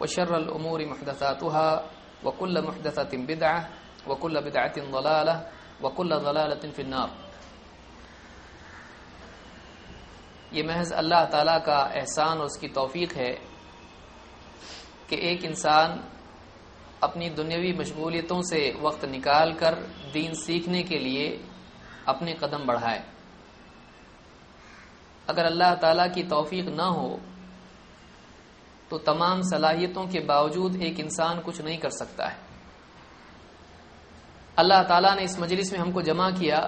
وشر الأمور محدثاتها وكل محدثة بدعة وكل بدعة ضلالة وكل ضلالة في النار. یہ محض اللہ تعالیٰ کا احسان اور اس کی توفیق ہے کہ ایک انسان اپنی دنیاوی مشغولیتوں سے وقت نکال کر دین سیکھنے کے لیے اپنے قدم بڑھائے۔ اگر اللہ تعالیٰ کی توفیق نہ ہو تو تمام صلاحیتوں کے باوجود ایک انسان کچھ نہیں کر سکتا ہے۔ اللہ تعالیٰ نے اس مجلس میں ہم کو جمع کیا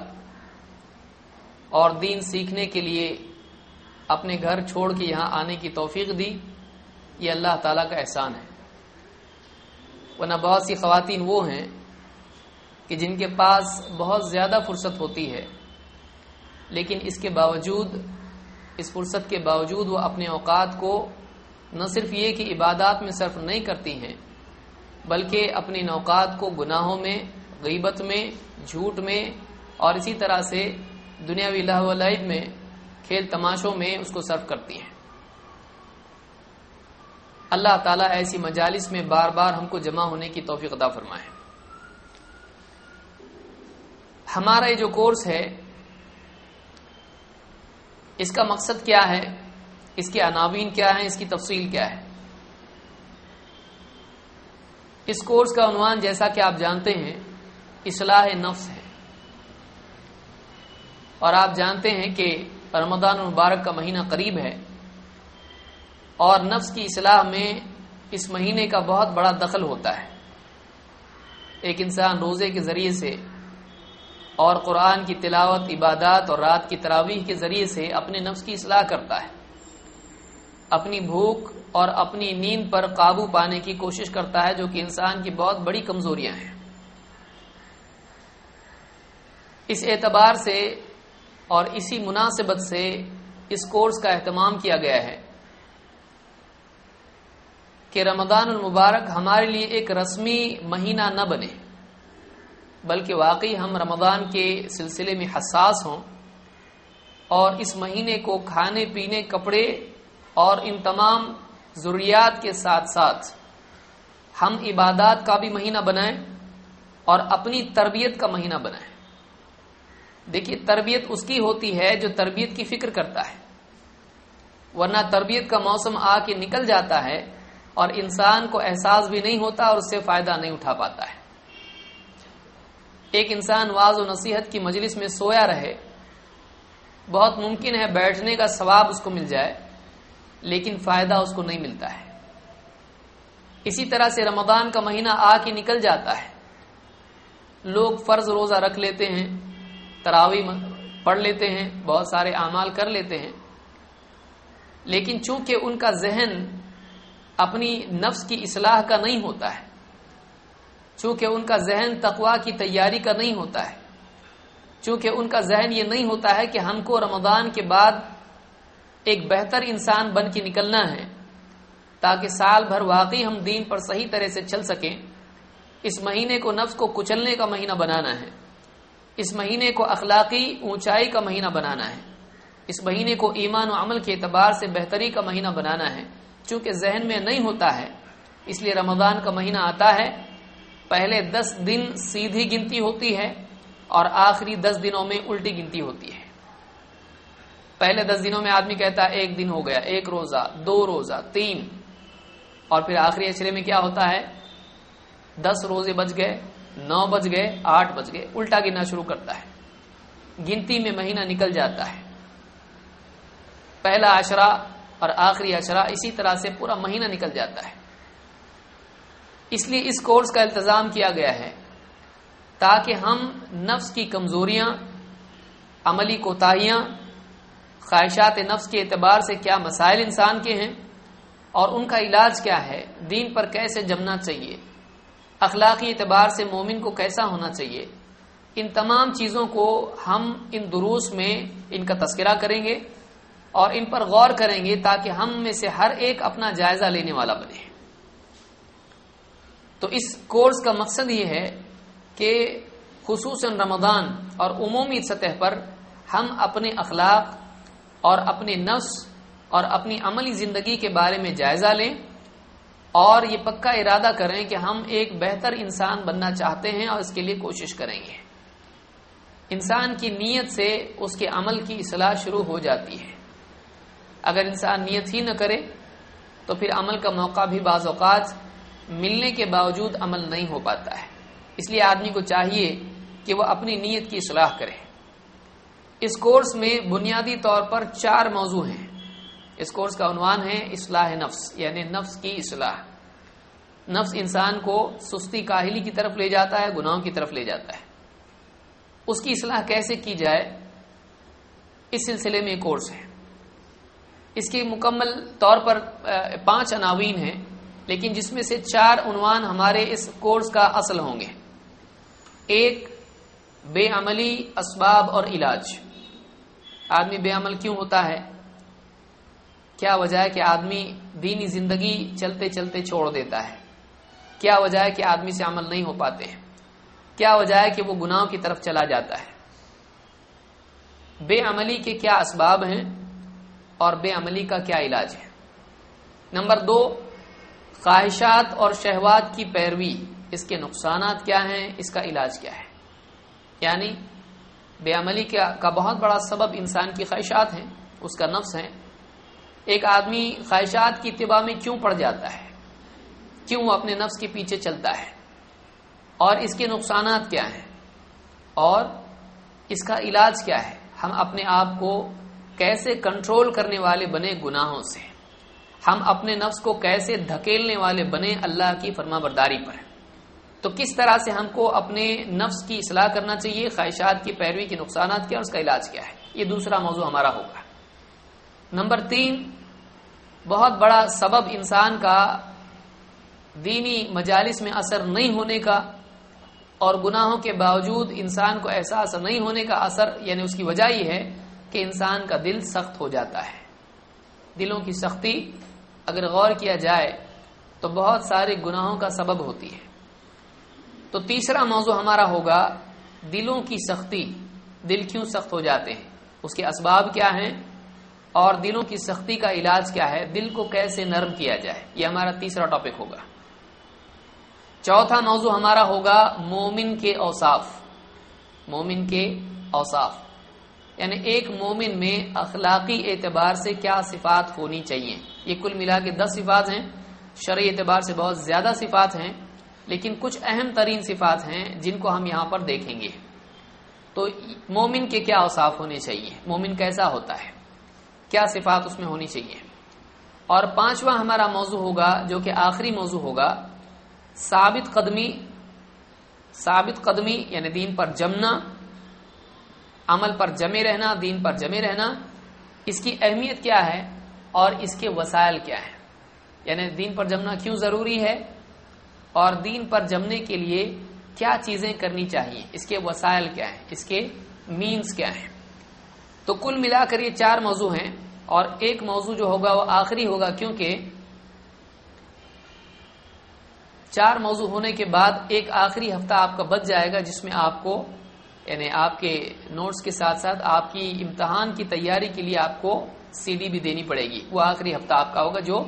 اور دین سیکھنے کے لیے اپنے گھر چھوڑ کے یہاں آنے کی توفیق دی۔ یہ اللہ تعالیٰ کا احسان ہے۔ ورنہ بہت سی خواتین وہ ہیں کہ جن کے پاس بہت زیادہ فرصت ہوتی ہے، لیکن اس کے باوجود، اس فرصت کے باوجود وہ اپنے اوقات کو نہ صرف یہ کہ عبادات میں صرف نہیں کرتی ہیں، بلکہ اپنے نوقات کو گناہوں میں، غیبت میں، جھوٹ میں، اور اسی طرح سے دنیاوی لہ و لعب میں، کھیل تماشوں میں اس کو صرف کرتی ہیں۔ اللہ تعالیٰ ایسی مجالس میں بار بار ہم کو جمع ہونے کی توفیق عطا فرمائے۔ ہمارا یہ جو کورس ہے، اس کا مقصد کیا ہے؟ اس کے عناوین کیا ہیں اس کی تفصیل کیا ہے اس کورس کا عنوان جیسا کہ آپ جانتے ہیں، اصلاح نفس ہے۔ اور آپ جانتے ہیں کہ رمضان المبارک کا مہینہ قریب ہے اور نفس کی اصلاح میں اس مہینے کا بہت بڑا دخل ہوتا ہے۔ ایک انسان روزے کے ذریعے سے اور قرآن کی تلاوت، عبادات اور رات کی تراویح کے ذریعے سے اپنے نفس کی اصلاح کرتا ہے۔ اپنی بھوک اور اپنی نیند پر قابو پانے کی کوشش کرتا ہے جو کہ انسان کی بہت بڑی کمزوریاں ہیں۔ اس اعتبار سے اور اسی مناسبت سے اس کورس کا اہتمام کیا گیا ہے کہ رمضان المبارک ہمارے لیے ایک رسمی مہینہ نہ بنے، بلکہ واقعی ہم رمضان کے سلسلے میں حساس ہوں اور اس مہینے کو کھانے پینے کپڑے اور ان تمام ضروریات کے ساتھ ساتھ ہم عبادات کا بھی مہینہ بنائیں اور اپنی تربیت کا مہینہ بنائیں۔ دیکھیے، تربیت اس کی ہوتی ہے جو تربیت کی فکر کرتا ہے۔ ورنہ تربیت کا موسم آ کے نکل جاتا ہے اور انسان کو احساس بھی نہیں ہوتا اور اس سے فائدہ نہیں اٹھا پاتا ہے۔ ایک انسان واض و نصیحت کی مجلس میں سویا رہے، بہت ممکن ہے بیٹھنے کا ثواب اس کو مل جائے۔ لیکن فائدہ اس کو نہیں ملتا ہے۔ اسی طرح سے رمضان کا مہینہ آ کے نکل جاتا ہے۔ لوگ فرض روزہ رکھ لیتے ہیں تراوی پڑھ لیتے ہیں، بہت سارے اعمال کر لیتے ہیں۔ لیکن چونکہ ان کا ذہن اپنی نفس کی اصلاح کا نہیں ہوتا ہے، چونکہ ان کا ذہن تقوا کی تیاری کا نہیں ہوتا ہے۔ چونکہ ان کا ذہن یہ نہیں ہوتا ہے کہ ہم کو رمضان کے بعد ایک بہتر انسان بن کے نکلنا ہے تاکہ سال بھر واقعی ہم دین پر صحیح طرح سے چل سکیں۔ اس مہینے کو نفس کو کچلنے کا مہینہ بنانا ہے۔ اس مہینے کو اخلاقی اونچائی کا مہینہ بنانا ہے۔ اس مہینے کو ایمان و عمل کے اعتبار سے بہتری کا مہینہ بنانا ہے۔ چونکہ ذہن میں نہیں ہوتا ہے، اس لیے رمضان کا مہینہ آتا ہے۔ پہلے دس دن سیدھی گنتی ہوتی ہے اور آخری دس دنوں میں الٹی گنتی ہوتی ہے۔ پہلے دس دنوں میں آدمی کہتا ہے ایک دن ہو گیا، ایک روزہ، دو روزہ، تین۔ اور پھر آخری اشرے میں کیا ہوتا ہے؟ دس روزے بج گئے، نو بج گئے، آٹھ بج گئے، الٹا گننا شروع کرتا ہے۔ گنتی میں مہینہ نکل جاتا ہے۔ پہلا اشرا اور آخری اشرا اسی طرح سے پورا مہینہ نکل جاتا ہے۔ اس لیے اس کورس کا التظام کیا گیا ہے۔ تاکہ ہم نفس کی کمزوریاں، عملی کوتاہیاں خواہشات نفس کے اعتبار سے کیا مسائل انسان کے ہیں اور ان کا علاج کیا ہے، دین پر کیسے جمنا چاہیے؟ اخلاقی اعتبار سے مومن کو کیسا ہونا چاہیے؟ ان تمام چیزوں کو ہم ان دروس میں ان کا تذکرہ کریں گے اور ان پر غور کریں گے تاکہ ہم میں سے ہر ایک اپنا جائزہ لینے والا بنے۔ تو اس کورس کا مقصد یہ ہے کہ خصوصاً رمضان اور عمومی سطح پر ہم اپنے اخلاق اور اپنے نفس اور اپنی عملی زندگی کے بارے میں جائزہ لیں اور یہ پکا ارادہ کریں کہ ہم ایک بہتر انسان بننا چاہتے ہیں اور اس کے لیے کوشش کریں گے۔ انسان کی نیت سے اس کے عمل کی اصلاح شروع ہو جاتی ہے۔ اگر انسان نیت ہی نہ کرے تو پھر عمل کا موقع بھی بعض اوقات ملنے کے باوجود عمل نہیں ہو پاتا ہے۔ اس لیے آدمی کو چاہیے کہ وہ اپنی نیت کی اصلاح کرے۔ اس کورس میں بنیادی طور پر چار موضوع ہیں۔ اس کورس کا عنوان ہے اصلاح نفس یعنی نفس کی اصلاح۔ نفس انسان کو سستی کاہلی کی طرف لے جاتا ہے، گناہوں کی طرف لے جاتا ہے۔ اس کی اصلاح کیسے کی جائے؟ اس سلسلے میں کورس ہے۔ اس کی مکمل طور پر پانچ عناوین ہیں، لیکن جس میں سے چار عنوان ہمارے اس کورس کا اصل ہوں گے۔ ایک، بے عملی، اسباب اور علاج۔ آدمی بے عمل کیوں ہوتا ہے؟ کیا وجہ ہے کہ آدمی دینی زندگی چلتے چلتے چھوڑ دیتا ہے؟ کیا وجہ ہے کہ آدمی سے عمل نہیں ہو پاتے ہیں؟ کیا وجہ ہے کہ وہ گناہوں کی طرف چلا جاتا ہے؟ بے عملی کے کیا اسباب ہیں اور بے عملی کا کیا علاج ہے؟ نمبر دو، خواہشات اور شہوات کی پیروی، اس کے نقصانات کیا ہیں؟ اس کا علاج کیا ہے؟ یعنی بے عملی کا بہت بڑا سبب انسان کی خواہشات ہیں، اس کا نفس ہے۔ ایک آدمی خواہشات کی اتباع میں کیوں پڑ جاتا ہے؟ کیوں وہ اپنے نفس کے پیچھے چلتا ہے؟ اور اس کے نقصانات کیا ہیں؟ اور اس کا علاج کیا ہے؟ ہم اپنے آپ کو کیسے کنٹرول کرنے والے بنے گناہوں سے؟ ہم اپنے نفس کو کیسے دھکیلنے والے بنے اللہ کی فرما برداری پر؟ تو کس طرح سے ہم کو اپنے نفس کی اصلاح کرنا چاہیے، خواہشات کی، پیروی کے نقصانات کیا اور اس کا علاج کیا ہے؟ یہ دوسرا موضوع ہمارا ہوگا۔ نمبر تین، بہت بڑا سبب انسان کا دینی مجالس میں اثر نہیں ہونے کا اور گناہوں کے باوجود انسان کو احساس نہیں ہونے کا اثر یعنی اس کی وجہ یہ ہے کہ انسان کا دل سخت ہو جاتا ہے۔ دلوں کی سختی اگر غور کیا جائے تو بہت سارے گناہوں کا سبب ہوتی ہے۔ تو تیسرا موضوع ہمارا ہوگا دلوں کی سختی، دل کیوں سخت ہو جاتے ہیں؟ اس کے اسباب کیا ہیں؟ اور دلوں کی سختی کا علاج کیا ہے؟ دل کو کیسے نرم کیا جائے؟ یہ ہمارا تیسرا ٹاپک ہوگا۔ چوتھا موضوع ہمارا ہوگا مومن کے اوصاف۔ مومن کے اوصاف۔ یعنی ایک مومن میں اخلاقی اعتبار سے کیا صفات ہونی چاہیے؟ یہ کل ملا کے دس صفات ہیں۔ شرعی اعتبار سے بہت زیادہ صفات ہیں۔ لیکن کچھ اہم ترین صفات ہیں جن کو ہم یہاں پر دیکھیں گے۔ تو مومن کے کیا اوصاف ہونے چاہیے؟ مومن کیسا ہوتا ہے؟ کیا صفات اس میں ہونی چاہیے؟ اور پانچواں ہمارا موضوع ہوگا جو کہ آخری موضوع ہوگا، ثابت قدمی ثابت قدمی یعنی دین پر جمنا، عمل پر جمے رہنا، دین پر جمے رہنا، اس کی اہمیت کیا ہے اور اس کے وسائل کیا ہے یعنی دین پر جمنا کیوں ضروری ہے؟ اور دین پر جمنے کے لیے کیا چیزیں کرنی چاہیے؟ اس کے وسائل کیا ہیں؟ اس کے مینز کیا ہیں؟ تو کل ملا کر یہ چار موضوع ہیں اور ایک موضوع جو ہوگا وہ آخری ہوگا کیونکہ چار موضوع ہونے کے بعد ایک آخری ہفتہ آپ کا بچ جائے گا جس میں آپ کو یعنی آپ کے نوٹس کے ساتھ ساتھ آپ کی امتحان کی تیاری کے لیے آپ کو سی ڈی بھی دینی پڑے گی۔ وہ آخری ہفتہ آپ کا ہوگا جو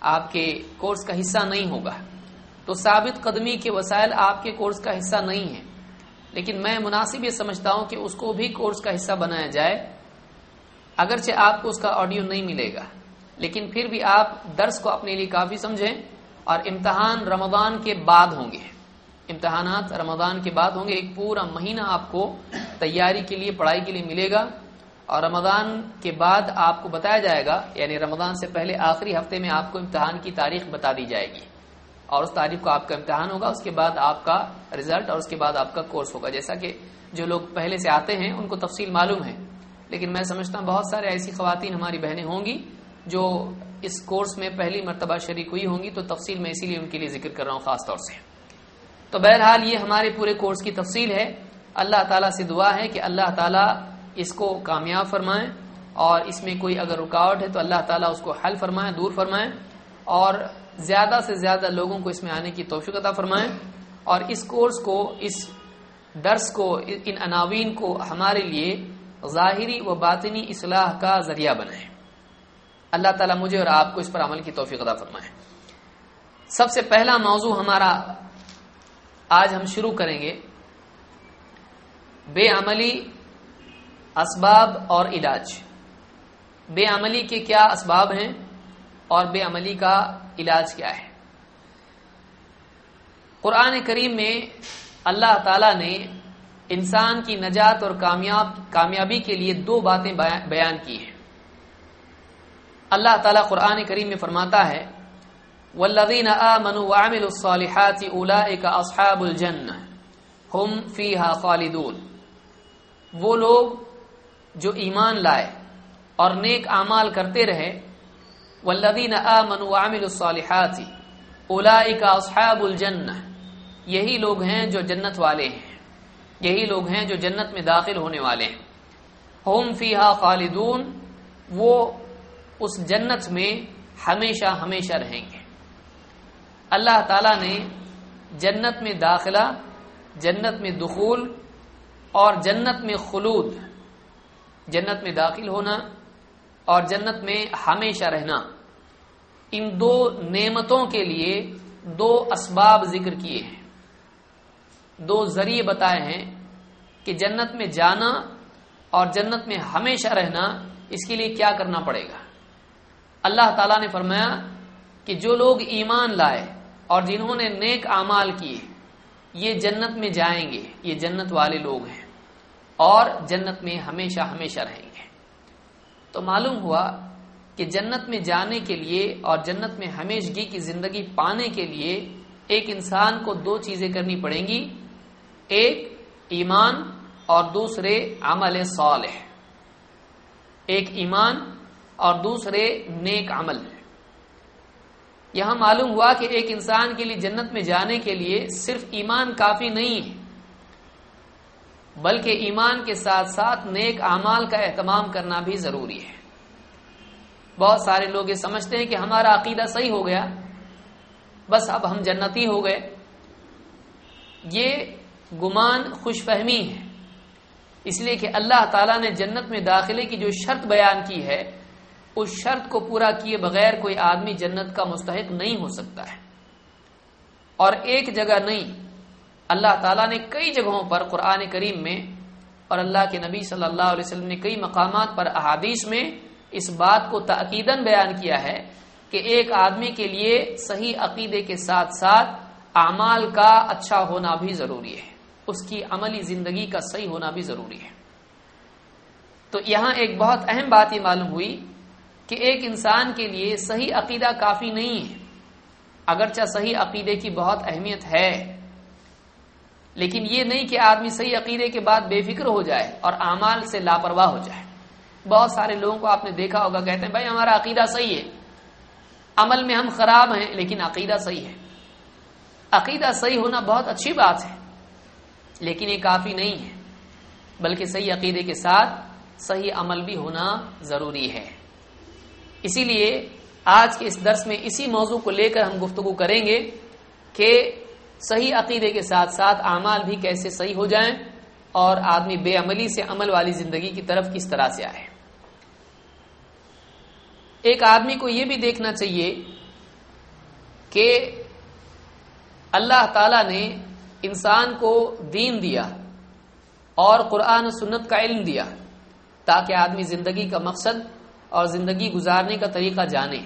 آپ کے کورس کا حصہ نہیں ہوگا۔ تو ثابت قدمی کے وسائل آپ کے کورس کا حصہ نہیں ہے لیکن میں مناسب یہ سمجھتا ہوں کہ اس کو بھی کورس کا حصہ بنایا جائے۔ اگرچہ آپ کو اس کا آڈیو نہیں ملے گا، لیکن پھر بھی آپ درس کو اپنے لیے کافی سمجھیں اور امتحان رمضان کے بعد ہوں گے۔ امتحانات رمضان کے بعد ہوں گے۔ ایک پورا مہینہ آپ کو تیاری کے لیے، پڑھائی کے لیے ملے گا۔ اور رمضان کے بعد آپ کو بتایا جائے گا یعنی رمضان سے پہلے آخری ہفتے میں آپ کو امتحان کی تاریخ بتا دی جائے گی۔ اور اس تاریخ کو آپ کا امتحان ہوگا، اس کے بعد آپ کا ریزلٹ اور اس کے بعد آپ کا کورس ہوگا۔ جیسا کہ جو لوگ پہلے سے آتے ہیں، ان کو تفصیل معلوم ہے۔ لیکن میں سمجھتا ہوں بہت سارے ایسی خواتین ہماری بہنیں ہوں گی جو اس کورس میں پہلی مرتبہ شریک ہوئی ہوں گی، تو تفصیل میں اسی لیے ان کے لیے ذکر کر رہا ہوں خاص طور سے۔ تو بہرحال یہ ہمارے پورے کورس کی تفصیل ہے۔ اللہ تعالیٰ سے دعا ہے کہ اللہ تعالیٰ اس کو کامیاب فرمائیں اور اس میں کوئی اگر رکاوٹ ہے تو اللہ تعالیٰ اس کو حل فرمائیں دور فرمائیں اور زیادہ سے زیادہ لوگوں کو اس میں آنے کی توفیق عطا فرمائیں اور اس کورس کو، اس درس کو، ان عناوین کو ہمارے لیے ظاہری و باطنی اصلاح کا ذریعہ بنائیں۔ اللہ تعالیٰ مجھے اور آپ کو اس پر عمل کی توفیق عطا فرمائے۔ سب سے پہلا موضوع ہمارا آج ہم شروع کریں گے۔ بے عملی اسباب اور علاج۔ بے عملی کے کیا اسباب ہیں؟ اور بے عملی کا علاج کیا ہے۔ قرآن کریم میں اللہ تعالی نے انسان کی نجات اور کامیاب کامیابی کے لیے دو باتیں بیان کی ہیں۔ اللہ تعالیٰ قرآن کریم میں فرماتا ہے والذین آمنوا وعملوا الصالحات اولئک اصحاب الجنہ ہم فیہا خالدون۔ وہ لوگ جو ایمان لائے اور نیک اعمال کرتے رہے والذین آمنوا وعملوا الصالحات اولئک اصحاب الجنہ، یہی لوگ ہیں جو جنت والے ہیں، یہی لوگ ہیں جو جنت میں داخل ہونے والے ہیں۔ ہم فیہا خالدون، وہ اس جنت میں ہمیشہ ہمیشہ رہیں گے۔ اللہ تعالی نے جنت میں داخلہ، جنت میں دخول اور جنت میں خلود، جنت میں داخل ہونا اور جنت میں ہمیشہ رہنا۔ ان دو نعمتوں کے لیے دو اسباب ذکر کیے ہیں۔ دو ذریعے بتائے ہیں کہ جنت میں جانا اور جنت میں ہمیشہ رہنا، اس کے لیے کیا کرنا پڑے گا۔ اللہ تعالیٰ نے فرمایا کہ جو لوگ ایمان لائے اور جنہوں نے نیک اعمال کیے، یہ جنت میں جائیں گے، یہ جنت والے لوگ ہیں اور جنت میں ہمیشہ ہمیشہ رہیں گے۔ تو معلوم ہوا کہ جنت میں جانے کے لیے اور جنت میں ہمیشگی کی زندگی پانے کے لیے ایک انسان کو دو چیزیں کرنی پڑیں گی، ایک ایمان اور دوسرے عمل صالح۔ ایک ایمان اور دوسرے نیک عمل۔ یہاں معلوم ہوا کہ ایک انسان کے لیے جنت میں جانے کے لیے صرف ایمان کافی نہیں ہے۔ بلکہ ایمان کے ساتھ ساتھ نیک اعمال کا اہتمام کرنا بھی ضروری ہے۔ بہت سارے لوگ یہ سمجھتے ہیں کہ ہمارا عقیدہ صحیح ہو گیا، بس اب ہم جنتی ہو گئے۔ یہ گمان خوش فہمی ہے۔ اس لیے کہ اللہ تعالیٰ نے جنت میں داخلے کی جو شرط بیان کی ہے، اس شرط کو پورا کیے بغیر کوئی آدمی جنت کا مستحق نہیں ہو سکتا ہے۔ اور ایک جگہ نہیں اللہ تعالیٰ نے کئی جگہوں پر قرآن کریم میں اور اللہ کے نبی صلی اللہ علیہ وسلم نے کئی مقامات پر احادیث میں اس بات کو تقیدن بیان کیا ہے کہ ایک آدمی کے لیے صحیح عقیدے کے ساتھ ساتھ اعمال کا اچھا ہونا بھی ضروری ہے۔ اس کی عملی زندگی کا صحیح ہونا بھی ضروری ہے۔ تو یہاں ایک بہت اہم بات یہ معلوم ہوئی کہ ایک انسان کے لیے صحیح عقیدہ کافی نہیں ہے۔ اگرچہ صحیح عقیدے کی بہت اہمیت ہے لیکن یہ نہیں کہ آدمی صحیح عقیدے کے بعد بے فکر ہو جائے اور اعمال سے لاپرواہ ہو جائے۔ بہت سارے لوگوں کو آپ نے دیکھا ہوگا، کہتے ہیں، بھائی، ہمارا عقیدہ صحیح ہے۔ عمل میں ہم خراب ہیں، لیکن عقیدہ صحیح ہے۔ عقیدہ صحیح ہونا بہت اچھی بات ہے، لیکن یہ کافی نہیں ہے۔ بلکہ صحیح عقیدے کے ساتھ صحیح عمل بھی ہونا ضروری ہے۔ اسی لیے آج کے اس درس میں اسی موضوع کو لے کر ہم گفتگو کریں گے کہ صحیح عقیدے کے ساتھ ساتھ اعمال بھی کیسے صحیح ہو جائیں اور آدمی بے عملی سے عمل والی زندگی کی طرف کس طرح سے آئے۔ ایک آدمی کو یہ بھی دیکھنا چاہیے کہ اللہ تعالی نے انسان کو دین دیا اور قرآن و سنت کا علم دیا تاکہ آدمی زندگی کا مقصد اور زندگی گزارنے کا طریقہ جانے۔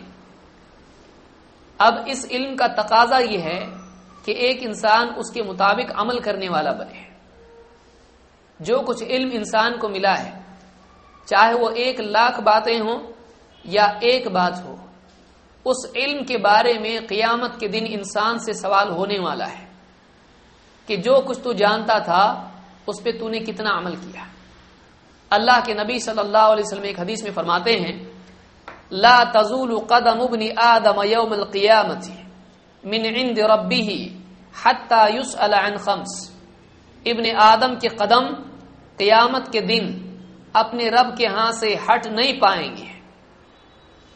اب اس علم کا تقاضا یہ ہے کہ ایک انسان اس کے مطابق عمل کرنے والا بنے۔ جو کچھ علم انسان کو ملا ہے، چاہے وہ ایک لاکھ باتیں ہوں یا ایک بات ہو، اس علم کے بارے میں قیامت کے دن انسان سے سوال ہونے والا ہے کہ جو کچھ تو جانتا تھا، اس پہ تو نے کتنا عمل کیا۔ اللہ کے نبی صلی اللہ علیہ وسلم ایک حدیث میں فرماتے ہیں، لا تزول قدم ابن آدم يوم القيامة من عند ربه حتى يسأل عن خمس۔ ابن آدم کے قدم قیامت کے دن اپنے رب کے ہاں سے ہٹ نہیں پائیں گے۔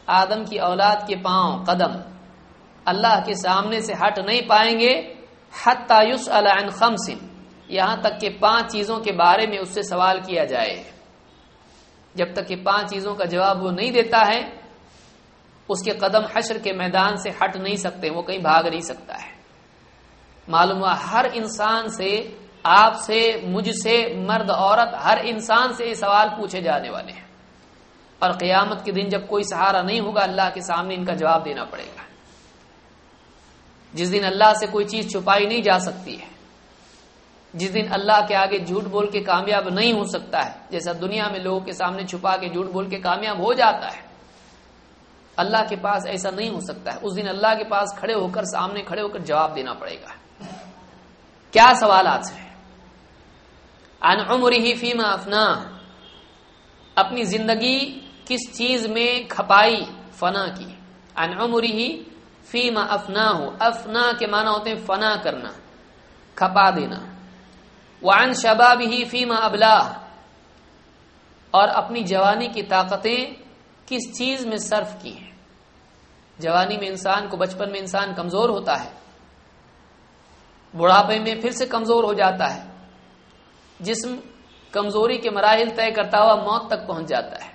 آدم کی اولاد کے پاؤں قدم اللہ کے سامنے سے ہٹ نہیں پائیں گے۔ حتی یسأل عن خمس۔ یہاں تک کہ پانچ چیزوں کے بارے میں اس سے سوال کیا جائے۔ جب تک کہ پانچ چیزوں کا جواب وہ نہیں دیتا ہے اس کے قدم حشر کے میدان سے ہٹ نہیں سکتے، وہ کہیں بھاگ نہیں سکتا ہے۔ معلوم ہوا، ہر انسان سے، آپ سے، مجھ سے، مرد، عورت، ہر انسان سے یہ سوال پوچھے جانے والے ہیں۔ اور قیامت کے دن جب کوئی سہارا نہیں ہوگا، اللہ کے سامنے ان کا جواب دینا پڑے گا۔ جس دن اللہ سے کوئی چیز چھپائی نہیں جا سکتی ہے، جس دن اللہ کے آگے جھوٹ بول کے کامیاب نہیں ہو سکتا ہے، جیسا دنیا میں لوگوں کے سامنے چھپا کے جھوٹ بول کے کامیاب ہو جاتا ہے اللہ کے پاس ایسا نہیں ہو سکتا ہے۔ اس دن اللہ کے پاس کھڑے ہو کر سامنے کھڑے ہو کر جواب دینا پڑے گا۔ کیا سوالات ہیں؟ ان عمر ہی فیما افنا۔ اپنی زندگی کس چیز میں کھپائی؟ فنا کی۔ ان عمر ہی فیما افنا۔ ہو افنا کے معنی ہوتے ہیں فنا کرنا، کھپا دینا۔ وعن شباب ہی فیما ابلا اور اپنی جوانی کی طاقتیں کس چیز میں صرف کی ہیں جوانی میں انسان کو بچپن میں انسان کمزور ہوتا ہے، بڑھاپے میں پھر سے کمزور ہو جاتا ہے، جسم کمزوری کے مراحل طے کرتا ہوا موت تک پہنچ جاتا ہے۔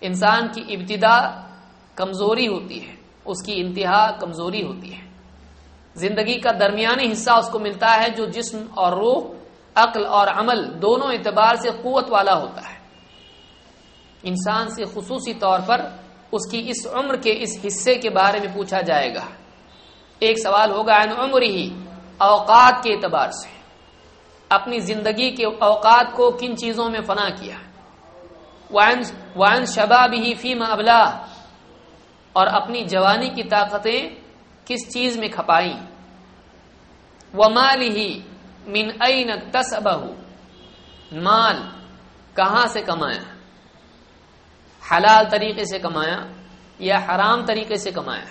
انسان کی ابتدا کمزوری ہوتی ہے، اس کی انتہا کمزوری ہوتی ہے۔ زندگی کا درمیانی حصہ اس کو ملتا ہے جو جسم اور روح، عقل اور عمل دونوں اعتبار سے قوت والا ہوتا ہے۔ انسان سے خصوصی طور پر اس کی اس عمر کے اس حصے کے بارے میں پوچھا جائے گا۔ ایک سوال ہوگا ان عمر ہی اوقات کے اعتبار سے۔ اپنی زندگی کے اوقات کو کن چیزوں میں فنا کیا؟ وائن شباب ہی فیم ابلا۔ اور اپنی جوانی کی طاقتیں کس چیز میں کھپائی وہ مال ہی من این تصبہ مال کہاں سے کمایا؟ حلال طریقے سے کمایا یا حرام طریقے سے کمایا۔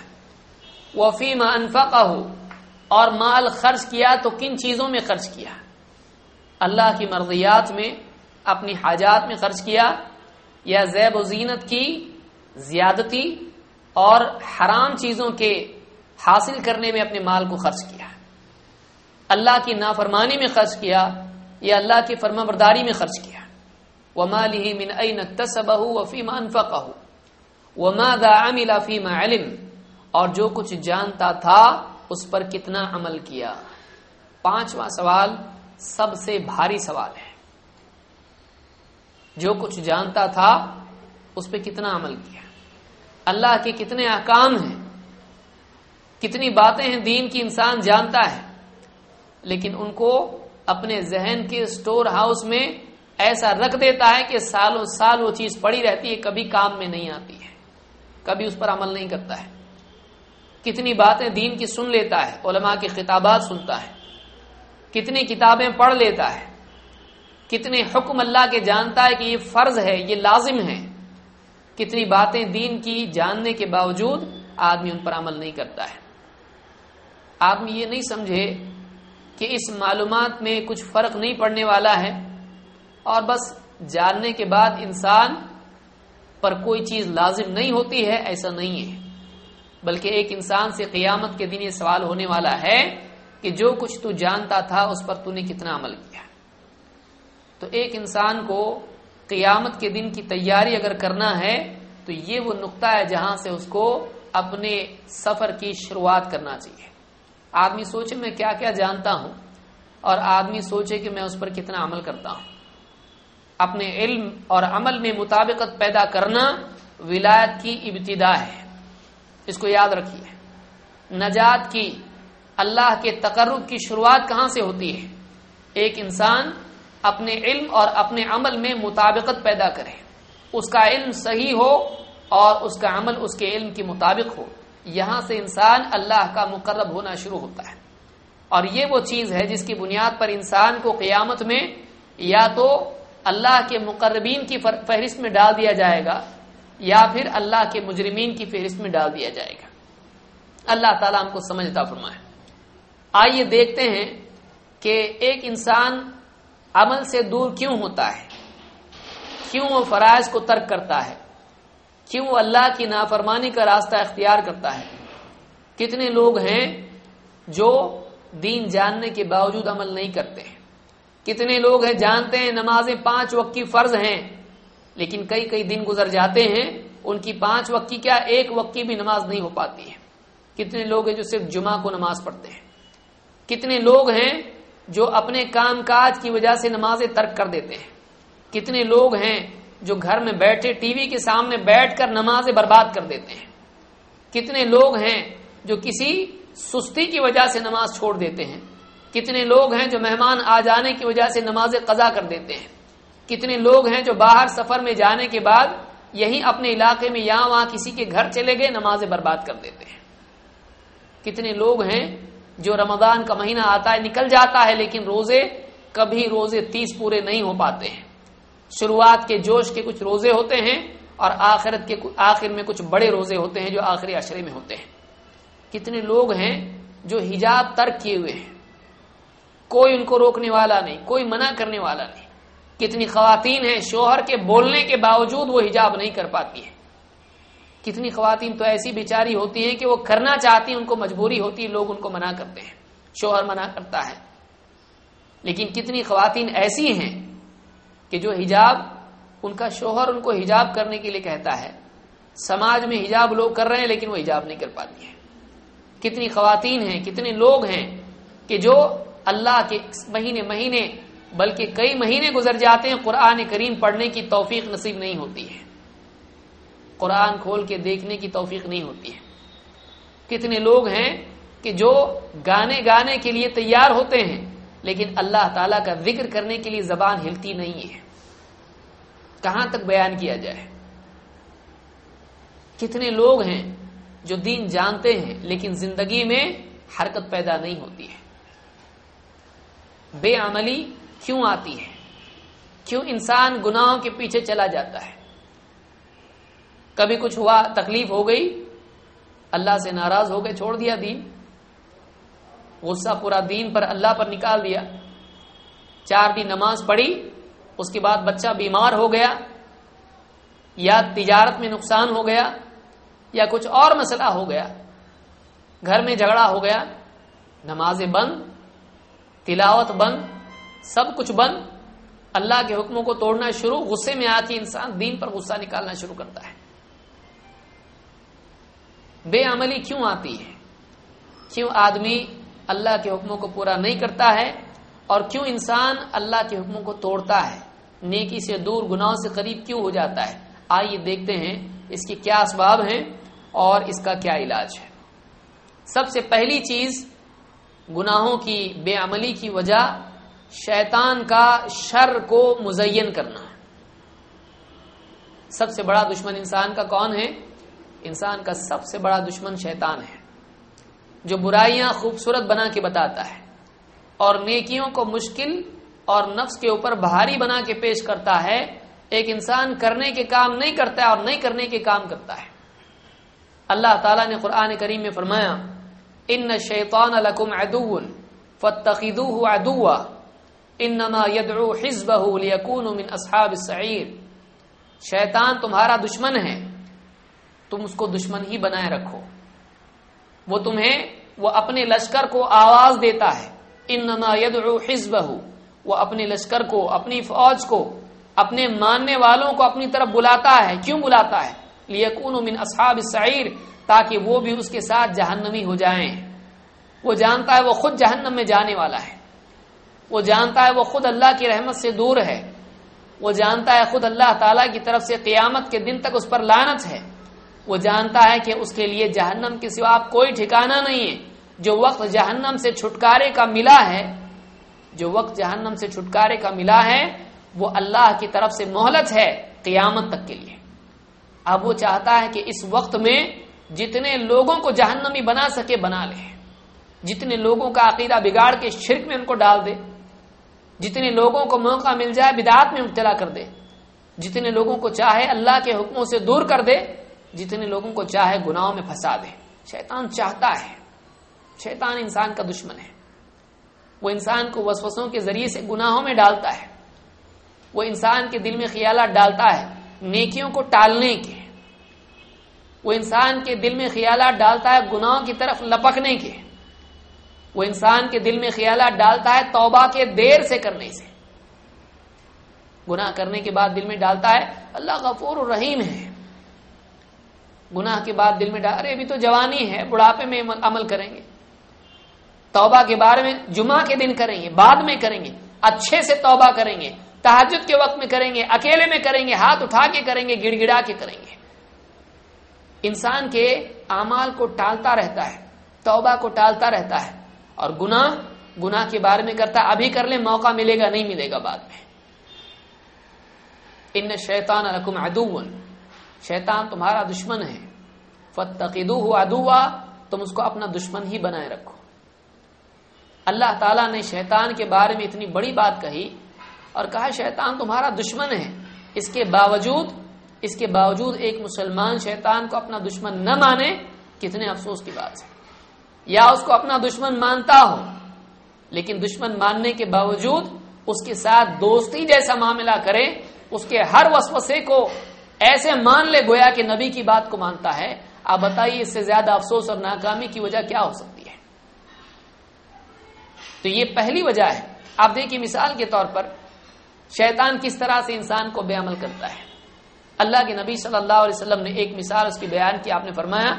وفیم انفقہ اور مال خرچ کیا تو کن چیزوں میں خرچ کیا؟ اللہ کی مرضیات میں، اپنی حاجات میں خرچ کیا یا زیب و زینت کی زیادتی اور حرام چیزوں کے حاصل کرنے میں اپنے مال کو خرچ کیا۔ اللہ کی نافرمانی میں خرچ کیا یا اللہ کی فرما برداری میں خرچ کیا۔ وما لی من این تصبہ وفیما انفقہ وما دا عمل فیما علم. اور جو کچھ جانتا تھا، اس پر کتنا عمل کیا؟ پانچواں سوال سب سے بھاری سوال ہے۔ جو کچھ جانتا تھا، اس پہ کتنا عمل کیا؟ اللہ کے کتنے احکام ہیں؟ کتنی باتیں ہیں دین کی انسان جانتا ہے، لیکن ان کو اپنے ذہن کے سٹور ہاؤس میں ایسا رکھ دیتا ہے کہ سالوں سال وہ چیز پڑی رہتی ہے، کبھی کام میں نہیں آتی ہے۔ کبھی اس پر عمل نہیں کرتا ہے۔ کتنی باتیں دین کی سن لیتا ہے، علماء کی خطابات سنتا ہے۔ کتنی کتابیں پڑھ لیتا ہے۔ کتنے حکم اللہ کے جانتا ہے کہ یہ فرض ہے، یہ لازم ہے۔ کتنی باتیں دین کی جاننے کے باوجود آدمی ان پر عمل نہیں کرتا ہے۔ آدمی یہ نہیں سمجھے کہ اس معلومات میں کچھ فرق نہیں پڑنے والا ہے۔ اور بس جاننے کے بعد انسان پر کوئی چیز لازم نہیں ہوتی ہے، ایسا نہیں ہے۔ بلکہ ایک انسان سے قیامت کے دن یہ سوال ہونے والا ہے کہ جو کچھ تو جانتا تھا، اس پر تو نے کتنا عمل کیا؟ تو ایک انسان کو قیامت کے دن کی تیاری اگر کرنا ہے، تو یہ وہ نقطہ ہے جہاں سے اس کو اپنے سفر کی شروعات کرنا چاہیے۔ آدمی سوچے میں کیا کیا جانتا ہوں، اور آدمی سوچے کہ میں اس پر کتنا عمل کرتا ہوں۔ اپنے علم اور عمل میں مطابقت پیدا کرنا ولایت کی ابتدا ہے۔ اس کو یاد رکھیے۔ نجات کی، اللہ کے تقرب کی شروعات کہاں سے ہوتی ہے؟ ایک انسان اپنے علم اور اپنے عمل میں مطابقت پیدا کرے۔ اس کا علم صحیح ہو اور اس کا عمل اس کے علم کے مطابق ہو۔ یہاں سے انسان اللہ کا مقرب ہونا شروع ہوتا ہے۔ اور یہ وہ چیز ہے جس کی بنیاد پر انسان کو قیامت میں یا تو اللہ کے مقربین کی فہرست میں ڈال دیا جائے گا یا پھر اللہ کے مجرمین کی فہرست میں ڈال دیا جائے گا۔ اللہ تعالیٰ ہم کو سمجھتا فرمائے۔ آئیے دیکھتے ہیں کہ ایک انسان عمل سے دور کیوں ہوتا ہے؟ کیوں وہ فرائض کو ترک کرتا ہے؟ کیوں وہ اللہ کی نافرمانی کا راستہ اختیار کرتا ہے؟ کتنے لوگ ہیں جو دین جاننے کے باوجود عمل نہیں کرتے۔ ہیں کتنے لوگ ہیں جانتے ہیں نمازیں پانچ وقت کی فرض ہیں، لیکن کئی کئی دن گزر جاتے ہیں، ان کی پانچ وقت کی کیا ایک وقت کی بھی نماز نہیں ہو پاتی ہے۔ کتنے لوگ ہیں جو صرف جمعہ کو نماز پڑھتے ہیں؟ کتنے لوگ ہیں جو اپنے کام کاج کی وجہ سے نمازیں ترک کر دیتے ہیں؟ کتنے لوگ ہیں جو گھر میں بیٹھے ٹی وی کے سامنے بیٹھ کر نمازیں برباد کر دیتے ہیں؟ کتنے لوگ ہیں جو کسی سستی کی وجہ سے نماز چھوڑ دیتے ہیں؟ کتنے لوگ ہیں جو مہمان آ جانے کی وجہ سے نماز قضا کر دیتے ہیں کتنے لوگ ہیں جو باہر سفر میں جانے کے بعد یہی اپنے علاقے میں یہاں وہاں کسی کے گھر چلے گئے نمازیں برباد کر دیتے ہیں۔ کتنے لوگ ہیں جو رمضان کا مہینہ آتا ہے، نکل جاتا ہے، لیکن روزے کبھی روزے تیس پورے نہیں ہو پاتے ہیں۔ شروعات کے جوش کے کچھ روزے ہوتے ہیں اور آخرت کے آخر میں کچھ بڑے روزے ہوتے ہیں جو آخری اشرے میں ہوتے ہیں۔ کتنے لوگ ہیں جو حجاب ترک کیے ہوئے ہیں۔ کوئی ان کو روکنے والا نہیں، کوئی منع کرنے والا نہیں۔ کتنی خواتین ہیں شوہر کے بولنے کے باوجود وہ حجاب نہیں کر پاتی ہے کتنی خواتین تو ایسی بیچاری ہوتی ہیں کہ وہ کرنا چاہتی ہیں، ان کو مجبوری ہوتی ہے، لوگ ان کو منع کرتے ہیں۔ شوہر منع کرتا ہے۔ لیکن کتنی خواتین ایسی ہیں کہ جو حجاب، ان کا شوہر ان کو حجاب کرنے کے لیے کہتا ہے۔ سماج میں حجاب لوگ کر رہے ہیں، لیکن وہ حجاب نہیں کر پاتی ہیں۔ کتنی خواتین ہیں، کتنے لوگ ہیں کہ جو اللہ کے مہینے مہینے، بلکہ کئی مہینے گزر جاتے ہیں، قرآن کریم پڑھنے کی توفیق نصیب نہیں ہوتی ہے۔ قرآن کھول کے دیکھنے کی توفیق نہیں ہوتی ہے۔ کتنے لوگ ہیں کہ جو گانے گانے کے لیے تیار ہوتے ہیں، لیکن اللہ تعالی کا ذکر کرنے کے لیے زبان ہلتی نہیں ہے۔ کہاں تک بیان کیا جائے؟ کتنے لوگ ہیں جو دین جانتے ہیں، لیکن زندگی میں حرکت پیدا نہیں ہوتی ہے۔ بے عملی کیوں آتی ہے؟ کیوں انسان گناہوں کے پیچھے چلا جاتا ہے؟ کبھی کچھ ہوا تکلیف ہو گئی، اللہ سے ناراض ہو گئے چھوڑ دیا دین، غصہ پورا دین پر اللہ پر نکال دیا، چار دن نماز پڑھی، اس کے بعد بچہ بیمار ہو گیا، یا تجارت میں نقصان ہو گیا، یا کچھ اور مسئلہ ہو گیا، گھر میں جھگڑا ہو گیا، نمازیں بند تلاوت بند، سب کچھ بند، اللہ کے حکموں کو توڑنا شروع، غصے میں آتی انسان، دین پر غصہ نکالنا شروع کرتا ہے۔ بے عملی کیوں آتی ہے؟ کیوں آدمی اللہ کے حکموں کو پورا نہیں کرتا ہے اور کیوں انسان اللہ کے حکموں کو توڑتا ہے؟ نیکی سے دور، گناہوں سے قریب کیوں ہو جاتا ہے؟ آئیے دیکھتے ہیں اس کی کیا اسباب ہیں اور اس کا کیا علاج ہے۔ سب سے پہلی چیز گناہوں کی بے عملی کی وجہ شیطان کا شر کو مزین کرنا سب سے بڑا دشمن انسان کا کون ہے؟ انسان کا سب سے بڑا دشمن شیطان ہے، جو برائیاں خوبصورت بنا کے بتاتا ہے اور نیکیوں کو مشکل اور نفس کے اوپر بھاری بنا کے پیش کرتا ہے۔ ایک انسان کرنے کے کام نہیں کرتا ہے اور نہیں کرنے کے کام کرتا ہے۔ اللہ تعالیٰ نے قرآن کریم میں فرمایا ان شیطان لکم عدو فتخذوه عدوا انما يدعو حزبه ليكونوا من اصحاب السعير شیطان تمہارا دشمن ہے تم اس کو دشمن ہی بنائے رکھو وہ تمہیں وہ اپنے لشکر کو آواز دیتا ہے انما يدعو حزبه وہ اپنے لشکر کو اپنی فوج کو اپنے ماننے والوں کو اپنی طرف بلاتا ہے کیوں بلاتا ہے لیکون من اصحاب السعیر تاکہ وہ بھی اس کے ساتھ جہنمی ہو جائیں۔ وہ جانتا ہے وہ خود جہنم میں جانے والا ہے۔ وہ جانتا ہے وہ خود اللہ کی رحمت سے دور ہے۔ وہ جانتا ہے خود اللہ تعالی کی طرف سے قیامت کے دن تک اس پر لانت ہے۔ وہ جانتا ہے کہ اس کے لیے جہنم کے سوا کوئی ٹھکانہ نہیں ہے۔ جو وقت جہنم سے چھٹکارے کا ملا ہے، جو وقت جہنم سے چھٹکارے کا ملا ہے، وہ اللہ کی طرف سے مہلت ہے قیامت تک کے لیے۔ اب وہ چاہتا ہے کہ اس وقت میں جتنے لوگوں کو جہنمی بنا سکے بنا لے۔ جتنے لوگوں کا عقیدہ بگاڑ کے شرک میں ان کو ڈال دے۔ جتنے لوگوں کو موقع مل جائے بدعات میں مبتلا کر دے۔ جتنے لوگوں کو چاہے اللہ کے حکموں سے دور کر دے۔ جتنے لوگوں کو چاہے گناہوں میں پھنسا دے۔ شیطان چاہتا ہے۔ شیطان انسان کا دشمن ہے۔ وہ انسان کو وسوسوں کے ذریعے سے گناہوں میں ڈالتا ہے۔ وہ انسان کے دل میں خیالات ڈالتا ہے۔ نیکیوں کو ٹالنے کے۔ وہ انسان کے دل میں خیالات ڈالتا ہے گناہوں کی طرف لپکنے کے۔ وہ انسان کے دل میں خیالات ڈالتا ہے توبہ کے دیر سے کرنے سے۔ گناہ کرنے کے بعد دل میں ڈالتا ہے، اللہ غفور الرحیم ہے۔ گناہ کے بعد دل میں ڈال، ارے ابھی تو جوانی ہے، بڑھاپے میں عمل کریں گے۔ توبہ کے بارے میں جمعہ کے دن کریں گے، بعد میں کریں گے۔ اچھے سے توبہ کریں گے۔ تحجد کے وقت میں کریں گے، اکیلے میں کریں گے، ہاتھ اٹھا کے کریں گے، گڑ گڑا کے کریں گے۔ انسان کے اعمال کو ٹالتا رہتا ہے، توبہ کو ٹالتا رہتا ہے اور گناہ گناہ کے بارے میں کرتا ابھی کر لیں، موقع ملے گا، نہیں ملے گا بعد میں۔ ان شیطان رقم ادو شیطان تمہارا دشمن ہے۔ فتقیدو ادوا تم اس کو اپنا دشمن ہی بنائے رکھو۔ اللہ تعالیٰ نے شیطان کے بارے میں اتنی بڑی بات کہی اور کہا، شیطان تمہارا دشمن ہے۔ اس کے باوجود اس کے باوجود ایک مسلمان شیطان کو اپنا دشمن نہ مانے، کتنے افسوس کی بات ہے۔ یا اس کو اپنا دشمن مانتا ہو، لیکن دشمن ماننے کے باوجود اس کے ساتھ دوستی جیسا معاملہ کرے، اس کے ہر وسوسے کو ایسے مان لے گویا کہ نبی کی بات کو مانتا ہے۔ آپ بتائیے، اس سے زیادہ افسوس اور ناکامی کی وجہ کیا ہو سکتی ہے؟ تو یہ پہلی وجہ ہے۔ آپ دیکھیے مثال کے طور پر، شیطان کس طرح سے انسان کو بے عمل کرتا ہے۔ اللہ کے نبی صلی اللہ علیہ وسلم نے ایک مثال اس کی بیان کی، آپ نے فرمایا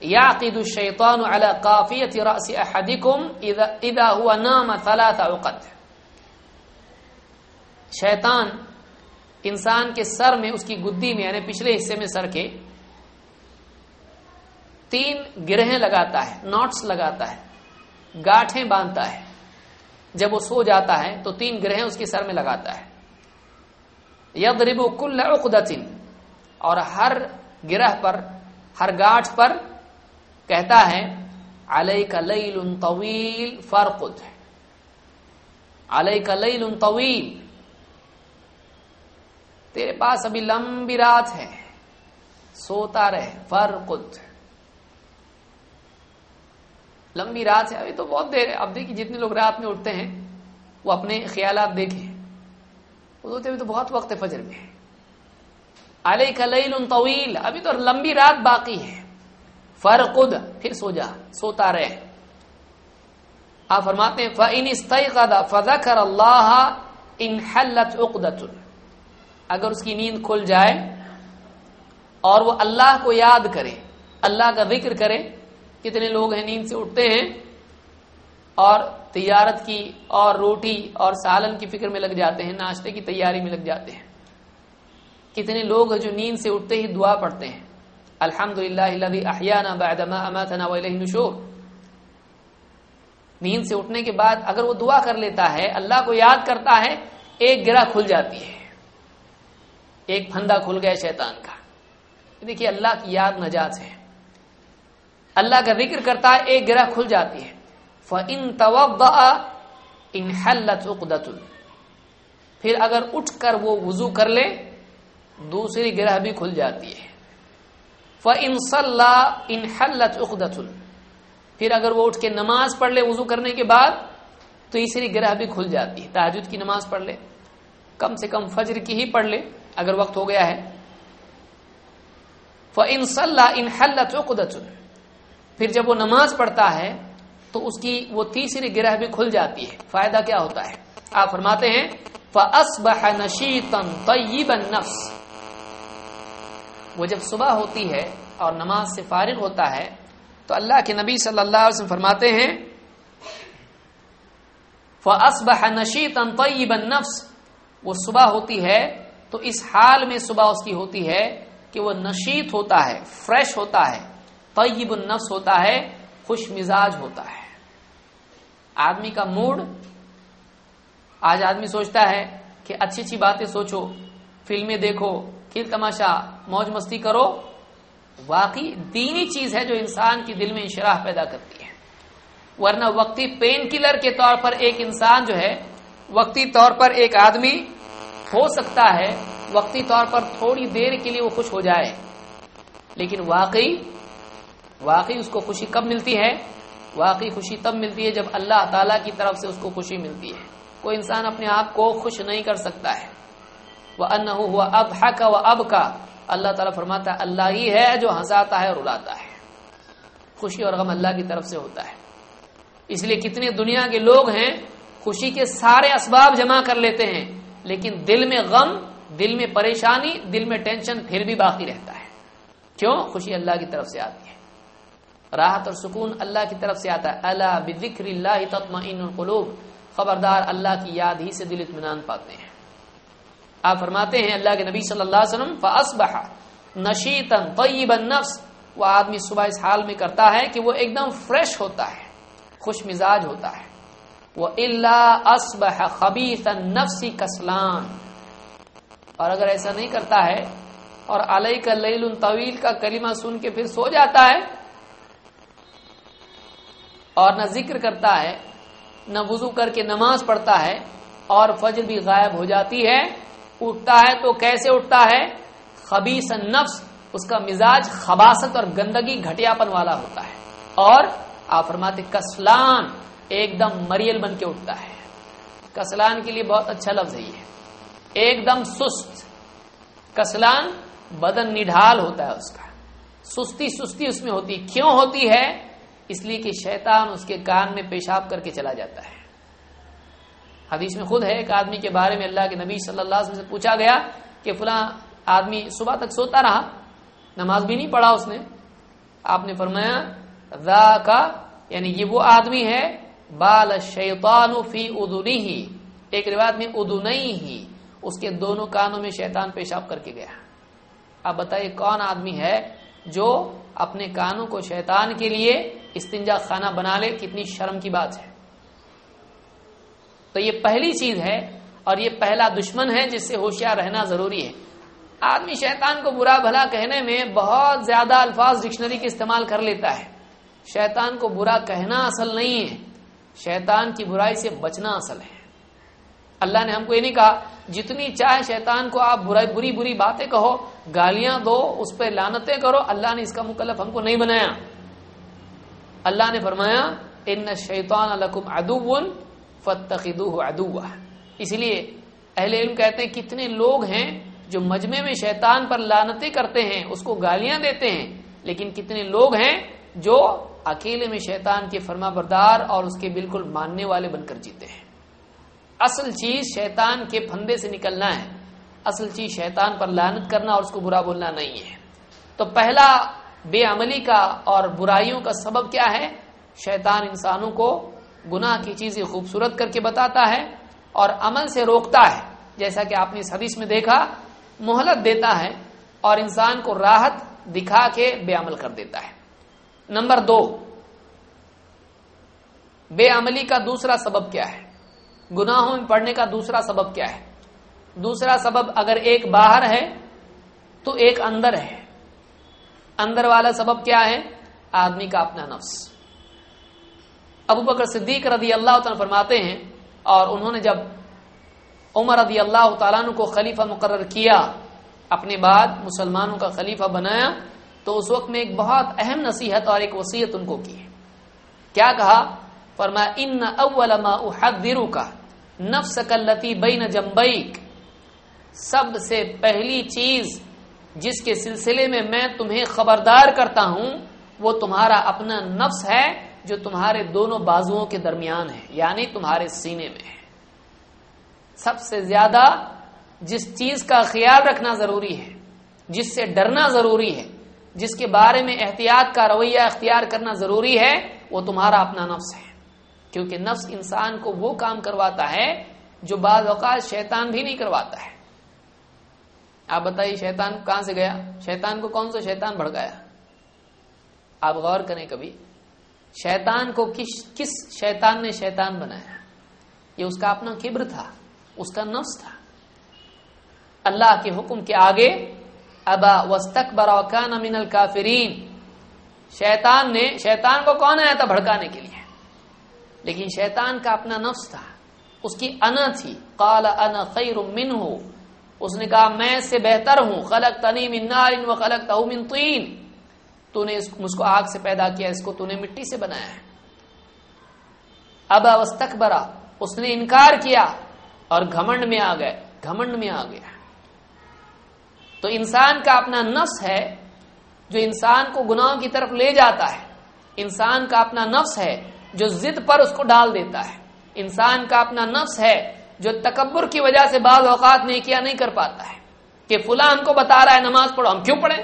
یا الشیطان علی قافیت راس احدکم اذا هو نام ثلاث اوقات۔ شیطان انسان کے سر میں، اس کی گدی میں یعنی پچھلے حصے میں سر کے، تین گرہیں لگاتا ہے نوٹس لگاتا ہے، گاٹھیں باندھتا ہے۔ جب وہ سو جاتا ہے، تو تین گرہیں اس کے سر میں لگاتا ہے۔ یضرب کل عقدت اور ہر گرہ پر، ہر گاٹھ پر کہتا ہے علیہ کا لیل طویل فرقد علیہ کا لیل طویل۔ تیرے پاس ابھی لمبی رات ہے، سوتا رہے فرقد لمبی رات ہے، ابھی تو بہت دیر ہے۔ اب دیکھیے جتنے لوگ رات میں اٹھتے ہیں، وہ اپنے خیالات دیکھیں۔ وہ سوتے ابھی تو بہت وقت ہے فجر میں۔ علیہ لیل طویل، ابھی تو لمبی رات باقی ہے۔ فرقد پھر سو جا سوتا رہے۔ آپ فرماتے ہیں، فَإِنِ اسْتَيْقَدَ فَذَكَرَ اللَّهَ إِنْ حَلَّتْ عُقْدَةٌ۔ اگر اس کی نیند کھل جائے اور وہ اللہ کو یاد کرے، اللہ کا ذکر کرے، کتنے لوگ ہیں نیند سے اٹھتے ہیں اور تجارت کی اور روٹی اور سالن کی فکر میں لگ جاتے ہیں، ناشتے کی تیاری میں لگ جاتے ہیں۔ کتنے لوگ جو نیند سے اٹھتے ہی دعا پڑھتے ہیں۔ الحمد للہ احیانہ نشور نیند سے اٹھنے کے بعد اگر وہ دعا کر لیتا ہے، اللہ کو یاد کرتا ہے، ایک گرا کھل جاتی ہے۔ ایک پھندا کھل گیا شیطان کا۔ دیکھیے، اللہ کی یاد نجات ہے۔ اللہ کا ذکر کرتا ہے، ایک گرہ کھل جاتی ہے۔ فَإِن تَوَضَّعَ پھر اگر اٹھ کر وہ وضو کر لے دوسری گرہ بھی کھل جاتی ہے۔ فَإِن صَلَّا إِنْ حَلَّتْ عُقْدَةٌ پھر اگر وہ اٹھ کے نماز پڑھ لے وضو کرنے کے بعد، تو تیسری گرہ بھی کھل جاتی ہے۔ تحجد کی نماز پڑھ لے، کم سے کم فجر کی ہی پڑھ لے، اگر وقت ہو گیا ہے۔ فَإِن صَلَّا إِنْ حَلَّتْ عُقْدَةٌ پھر جب وہ نماز پڑھتا ہے، تو اس کی وہ تیسری گرہ بھی کھل جاتی ہے۔ فائدہ کیا ہوتا ہے؟ آپ فرماتے ہیں، فَأَصْبَحَ نَشِيطًا طَيِّبًا نَفْسِ وہ جب صبح ہوتی ہے اور نماز سے فارغ ہوتا ہے، تو اللہ کے نبی صلی اللہ علیہ وسلم فرماتے ہیں، فَأَصْبَحَ نَشِيطًا طَيِّبًا نَفْسِ۔ وہ صبح ہوتی ہے، تو اس حال میں صبح اس کی ہوتی ہے کہ وہ نشیط ہوتا ہے، فریش ہوتا ہے طیب النفس ہوتا ہے، خوش مزاج ہوتا ہے۔ آدمی کا موڈ، آج آدمی سوچتا ہے کہ اچھی اچھی باتیں سوچو، فلمیں دیکھو کھیل تماشا، موج مستی کرو۔ واقعی دینی چیز ہے جو انسان کی دل میں انشراح پیدا کرتی ہے۔ ورنہ وقتی پین کلر کے طور پر ایک انسان جو ہے، وقتی طور پر ایک آدمی ہو سکتا ہے، وقتی طور پر تھوڑی دیر کے لیے وہ خوش ہو جائے۔ لیکن واقعی واقعی اس کو خوشی کب ملتی ہے؟ واقعی خوشی تب ملتی ہے جب اللہ تعالی کی طرف سے اس کو خوشی ملتی ہے۔ کوئی انسان اپنے آپ کو خوش نہیں کر سکتا ہے۔ وہ ان ہوا اب حق و اب کا اللہ تعالیٰ فرماتا ہے، اللہ ہی ہے جو ہنساتا ہے اور اڑاتا ہے۔ خوشی اور غم اللہ کی طرف سے ہوتا ہے۔ اس لیے کتنے دنیا کے لوگ ہیں، خوشی کے سارے اسباب جمع کر لیتے ہیں، لیکن دل میں غم، دل میں پریشانی، دل میں ٹینشن پھر بھی باقی رہتا ہے۔ کیوں؟ خوشی اللہ کی طرف سے آتی ہے۔ راحت اور سکون اللہ کی طرف سے آتا ہے۔ اللہ بکر اللہ تطمئن القلوب۔ خبردار اللہ کی یاد ہی سے دل اطمینان پاتے ہیں۔ آپ فرماتے ہیں اللہ کے نبی صلی اللہ علیہ وسلم فاصبح نشیتا طیبا نفس وہ آدمی صبح اس حال میں کرتا ہے کہ وہ ایک دم فریش ہوتا ہے، خوش مزاج ہوتا ہے۔ وہ اللہ اسبح خبیث نفسی کسلان اور اگر ایسا نہیں کرتا ہے اور علیہ کا لیل طویل کا کلمہ سن کے پھر سو جاتا ہے، اور نہ ذکر کرتا ہے، نہ وضو کر کے نماز پڑھتا ہے، اور فجر بھی غائب ہو جاتی ہے اٹھتا ہے تو کیسے اٹھتا ہے؟ خبیص نفس اس کا مزاج خباست اور گندگی گھٹیاپن والا ہوتا ہے۔ اور آپ فرماتے کسلان ایک دم مریل بن کے اٹھتا ہے۔ کسلان کے لیے بہت اچھا لفظ ہے یہ۔ ایک دم سست۔ کسلان بدن نڈھال ہوتا ہے اس کا۔ سستی سستی اس میں ہوتی۔ کیوں ہوتی ہے؟ اس لیے کہ شیطان اس کے کان میں پیشاب کر کے چلا جاتا ہے۔ حدیث میں خود ہے ایک آدمی کے بارے میں اللہ کے نبی صلی اللہ علیہ وسلم سے پوچھا گیا کہ فلاں آدمی صبح تک سوتا رہا، نماز بھی نہیں پڑھا اس نے۔ آپ نے فرمایا ذا کا یعنی یہ وہ آدمی ہے، بال شیطان فی ادنی ہی ایک روایت میں ادنئی ہی اس کے دونوں کانوں میں شیطان پیشاب کر کے گیا۔ اب بتائیے کون آدمی ہے جو اپنے کانوں کو شیطان کے لیے استنجا خانہ بنا لے، کتنی شرم کی بات ہے۔ تو یہ پہلی چیز ہے اور یہ پہلا دشمن ہے جس سے ہوشیار رہنا ضروری ہے۔ آدمی شیطان کو برا بھلا کہنے میں بہت زیادہ الفاظ ڈکشنری کے استعمال کر لیتا ہے۔ شیطان کو برا کہنا اصل نہیں ہے۔ شیطان کی برائی سے بچنا اصل ہے۔ اللہ نے ہم کو یہ نہیں کہا، جتنی چاہے شیطان کو آپ برائی، بری بری باتیں کہو، گالیاں دو، اس پہ لانتیں کرو، اللہ نے اس کا مکلف ہم کو نہیں بنایا۔ اللہ نے فرمایا، ان شیطان الکم ادو فتقدو ادو اس لیے اہل علم کہتے ہیں، کتنے لوگ ہیں جو مجمع میں شیطان پر لانتیں کرتے ہیں، اس کو گالیاں دیتے ہیں۔ لیکن کتنے لوگ ہیں جو اکیلے میں شیطان کے فرما بردار اور اس کے بالکل ماننے والے بن کر جیتے ہیں۔ اصل چیز شیطان کے پھندے سے نکلنا ہے۔ اصل چیز شیطان پر لانت کرنا اور اس کو برا بولنا نہیں ہے۔ تو پہلا بے عملی کا اور برائیوں کا سبب کیا ہے؟ شیطان انسانوں کو گناہ کی چیزیں خوبصورت کر کے بتاتا ہے اور عمل سے روکتا ہے۔ جیسا کہ آپ نے اس حدیث میں دیکھا، مہلت دیتا ہے اور انسان کو راحت دکھا کے بے عمل کر دیتا ہے۔ نمبر دو، بے عملی کا دوسرا سبب کیا ہے؟ گناہوں میں پڑھنے کا دوسرا سبب کیا ہے؟ دوسرا سبب اگر ایک باہر ہے تو ایک اندر ہے۔ اندر والا سبب کیا ہے؟ آدمی کا اپنا نفس۔ ابو بکر صدیق رضی اللہ تعالیٰ فرماتے ہیں اور انہوں نے جب عمر رضی اللہ تعالیٰ کو خلیفہ مقرر کیا، اپنے بعد مسلمانوں کا خلیفہ بنایا، تو اس وقت میں ایک بہت اہم نصیحت اور ایک وسیعت ان کو کی کیا کہا؟ فرمایا ان اول ما احذرک کا نفس کلتی بین جنبیک۔ سب سے پہلی چیز جس کے سلسلے میں میں تمہیں خبردار کرتا ہوں، وہ تمہارا اپنا نفس ہے جو تمہارے دونوں بازوؤں کے درمیان ہے یعنی تمہارے سینے میں ہے سب سے زیادہ جس چیز کا خیال رکھنا ضروری ہے، جس سے ڈرنا ضروری ہے، جس کے بارے میں احتیاط کا رویہ اختیار کرنا ضروری ہے، وہ تمہارا اپنا نفس ہے۔ کیونکہ نفس انسان کو وہ کام کرواتا ہے جو بعض اوقات شیطان بھی نہیں کرواتا ہے۔ آپ بتائیے، شیطان کہاں سے گیا؟ شیطان کو کون سا شیطان بھڑکایا؟ آپ غور کریں کبھی۔ شیطان کو کس کس شیطان نے شیطان بنایا؟ یہ اس کا اپنا کبر تھا، اس کا نفس تھا۔ اللہ کے حکم کے آگے، ابا وسط براکان امین الکافرین۔ شیطان نے، شیطان کو کون آیا تھا بھڑکانے کے لیے؟ لیکن شیطان کا اپنا نفس تھا۔ اس کی انا تھی۔ کالا ان خیر من ہو اس نے کہا، میں سے بہتر ہوں۔ خلق تنی منار و خلق من طین۔ تو نے مجھ کو آگ سے پیدا کیا اس کو تو نے مٹی سے بنایا ہے اب اوستکبرا اس نے انکار کیا اور گھمنڈ میں آ گئے گھمنڈ میں آ گیا تو انسان کا اپنا نفس ہے جو انسان کو گناہوں کی طرف لے جاتا ہے انسان کا اپنا نفس ہے جو ضد پر اس کو ڈال دیتا ہے انسان کا اپنا نفس ہے جو تکبر کی وجہ سے بعض اوقات نہیں کیا نہیں کر پاتا ہے کہ فلاں ہم کو بتا رہا ہے نماز پڑھو ہم کیوں پڑھیں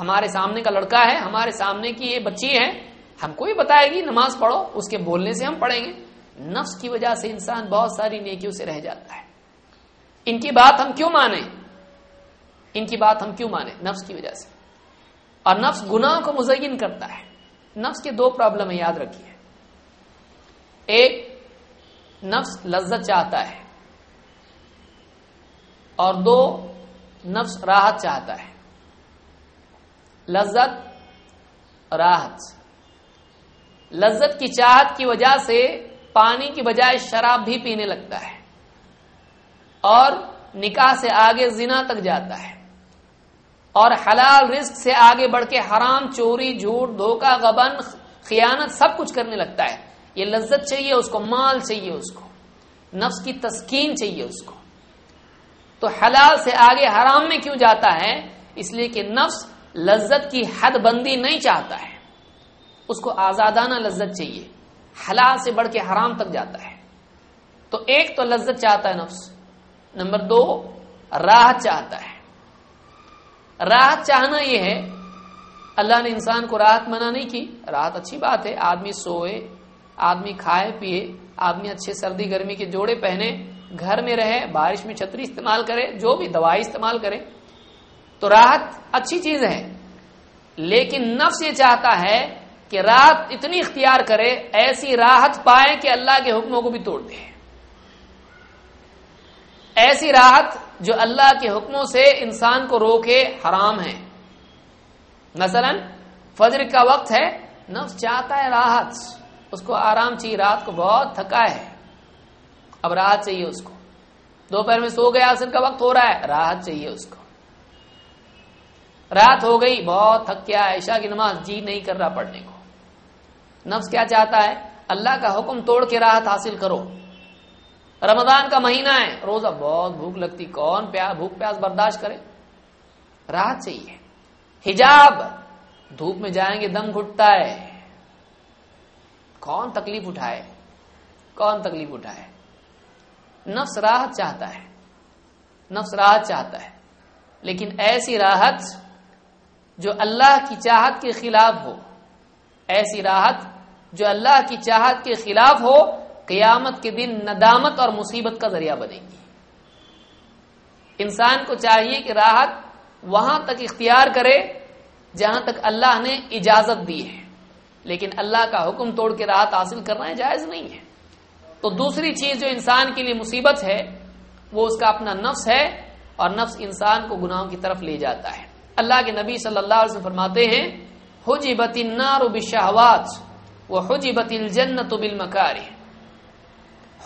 ہمارے سامنے کا لڑکا ہے، ہمارے سامنے کی یہ بچی ہے، ہم کو ہی بتائے گی، نماز پڑھو، اس کے بولنے سے ہم پڑھیں گے۔ نفس کی وجہ سے انسان بہت ساری نیکیوں سے رہ جاتا ہے۔ ان کی بات ہم کیوں مانیں؟ ان کی بات ہم کیوں مانیں؟ نفس کی وجہ سے۔ اور نفس گناہ کو مزین کرتا ہے۔ نفس کے دو پرابلم ہے یاد رکھیے۔ ایک، نفس لذت چاہتا ہے۔ اور دو، نفس راحت چاہتا ہے۔ لذت راحت۔ لذت کی چاہت کی وجہ سے پانی کی بجائے شراب بھی پینے لگتا ہے۔ اور نکاح سے آگے زنا تک جاتا ہے۔ اور حلال رزق سے آگے بڑھ کے حرام، چوری، جھوٹ دھوکا غبن، خیانت سب کچھ کرنے لگتا ہے۔ یہ لذت چاہیے اس کو، مال چاہیے اس کو۔ نفس کی تسکین چاہیے اس کو۔ تو حلال سے آگے حرام میں کیوں جاتا ہے؟ اس لیے کہ نفس لذت کی حد بندی نہیں چاہتا ہے۔ اس کو آزادانہ لذت چاہیے۔ حلال سے بڑھ کے حرام تک جاتا ہے۔ تو ایک تو لذت چاہتا ہے نفس۔ نمبر دو راحت چاہتا ہے۔ راحت چاہنا یہ ہے، اللہ نے انسان کو راحت منع نہیں کی۔ راحت اچھی بات ہے، آدمی سوئے، آدمی کھائے پیے آدمی اچھے سردی، گرمی کے جوڑے پہنے، گھر میں رہے، بارش میں چھتری استعمال کرے، جو بھی دوائی استعمال کرے۔ تو راحت اچھی چیز ہے۔ لیکن نفس یہ چاہتا ہے کہ راحت اتنی اختیار کرے، ایسی راحت پائے کہ اللہ کے حکموں کو بھی توڑ دے۔ ایسی راحت جو اللہ کے حکموں سے انسان کو روکے حرام ہے۔ مثلا، فجر کا وقت ہے، نفس چاہتا ہے راحت، اس کو آرام چاہیے، رات کو بہت تھکا ہے۔ اب راحت چاہیے اس کو۔ دوپہر میں سو گیا اثر کا وقت ہو رہا ہے، راحت چاہیے اس کو۔ رات ہو گئی، بہت تھک گیا عشاء کی نماز جی نہیں کر رہا پڑھنے کو۔ نفس کیا چاہتا ہے؟ اللہ کا حکم توڑ کے راحت حاصل کرو۔ رمضان کا مہینہ ہے، روزہ بہت بھوک لگتی، کون پیاس بھوک پیاس برداشت کرے؟ راحت چاہیے۔ حجاب، دھوپ میں جائیں گے، دم گھٹتا ہے۔ کون تکلیف اٹھائے؟ کون تکلیف اٹھائے؟ نفس راحت چاہتا ہے۔ نفس راحت چاہتا ہے۔ لیکن ایسی راحت جو اللہ کی چاہت کے خلاف ہو۔ ایسی راحت جو اللہ کی چاہت کے خلاف ہو، قیامت کے دن ندامت اور مصیبت کا ذریعہ بنے گی۔ انسان کو چاہیے کہ راحت وہاں تک اختیار کرے جہاں تک اللہ نے اجازت دی ہے۔ لیکن اللہ کا حکم توڑ کے راحت حاصل کرنا ہے جائز نہیں ہے۔ تو دوسری چیز جو انسان کے لیے مصیبت ہے، وہ اس کا اپنا نفس ہے اور نفس انسان کو گناہوں کی طرف لے جاتا ہے۔ اللہ کے نبی صلی اللہ علیہ وسلم فرماتے ہیں، حجبت النار بالشہوات وحجبت الجنت بالمکارہ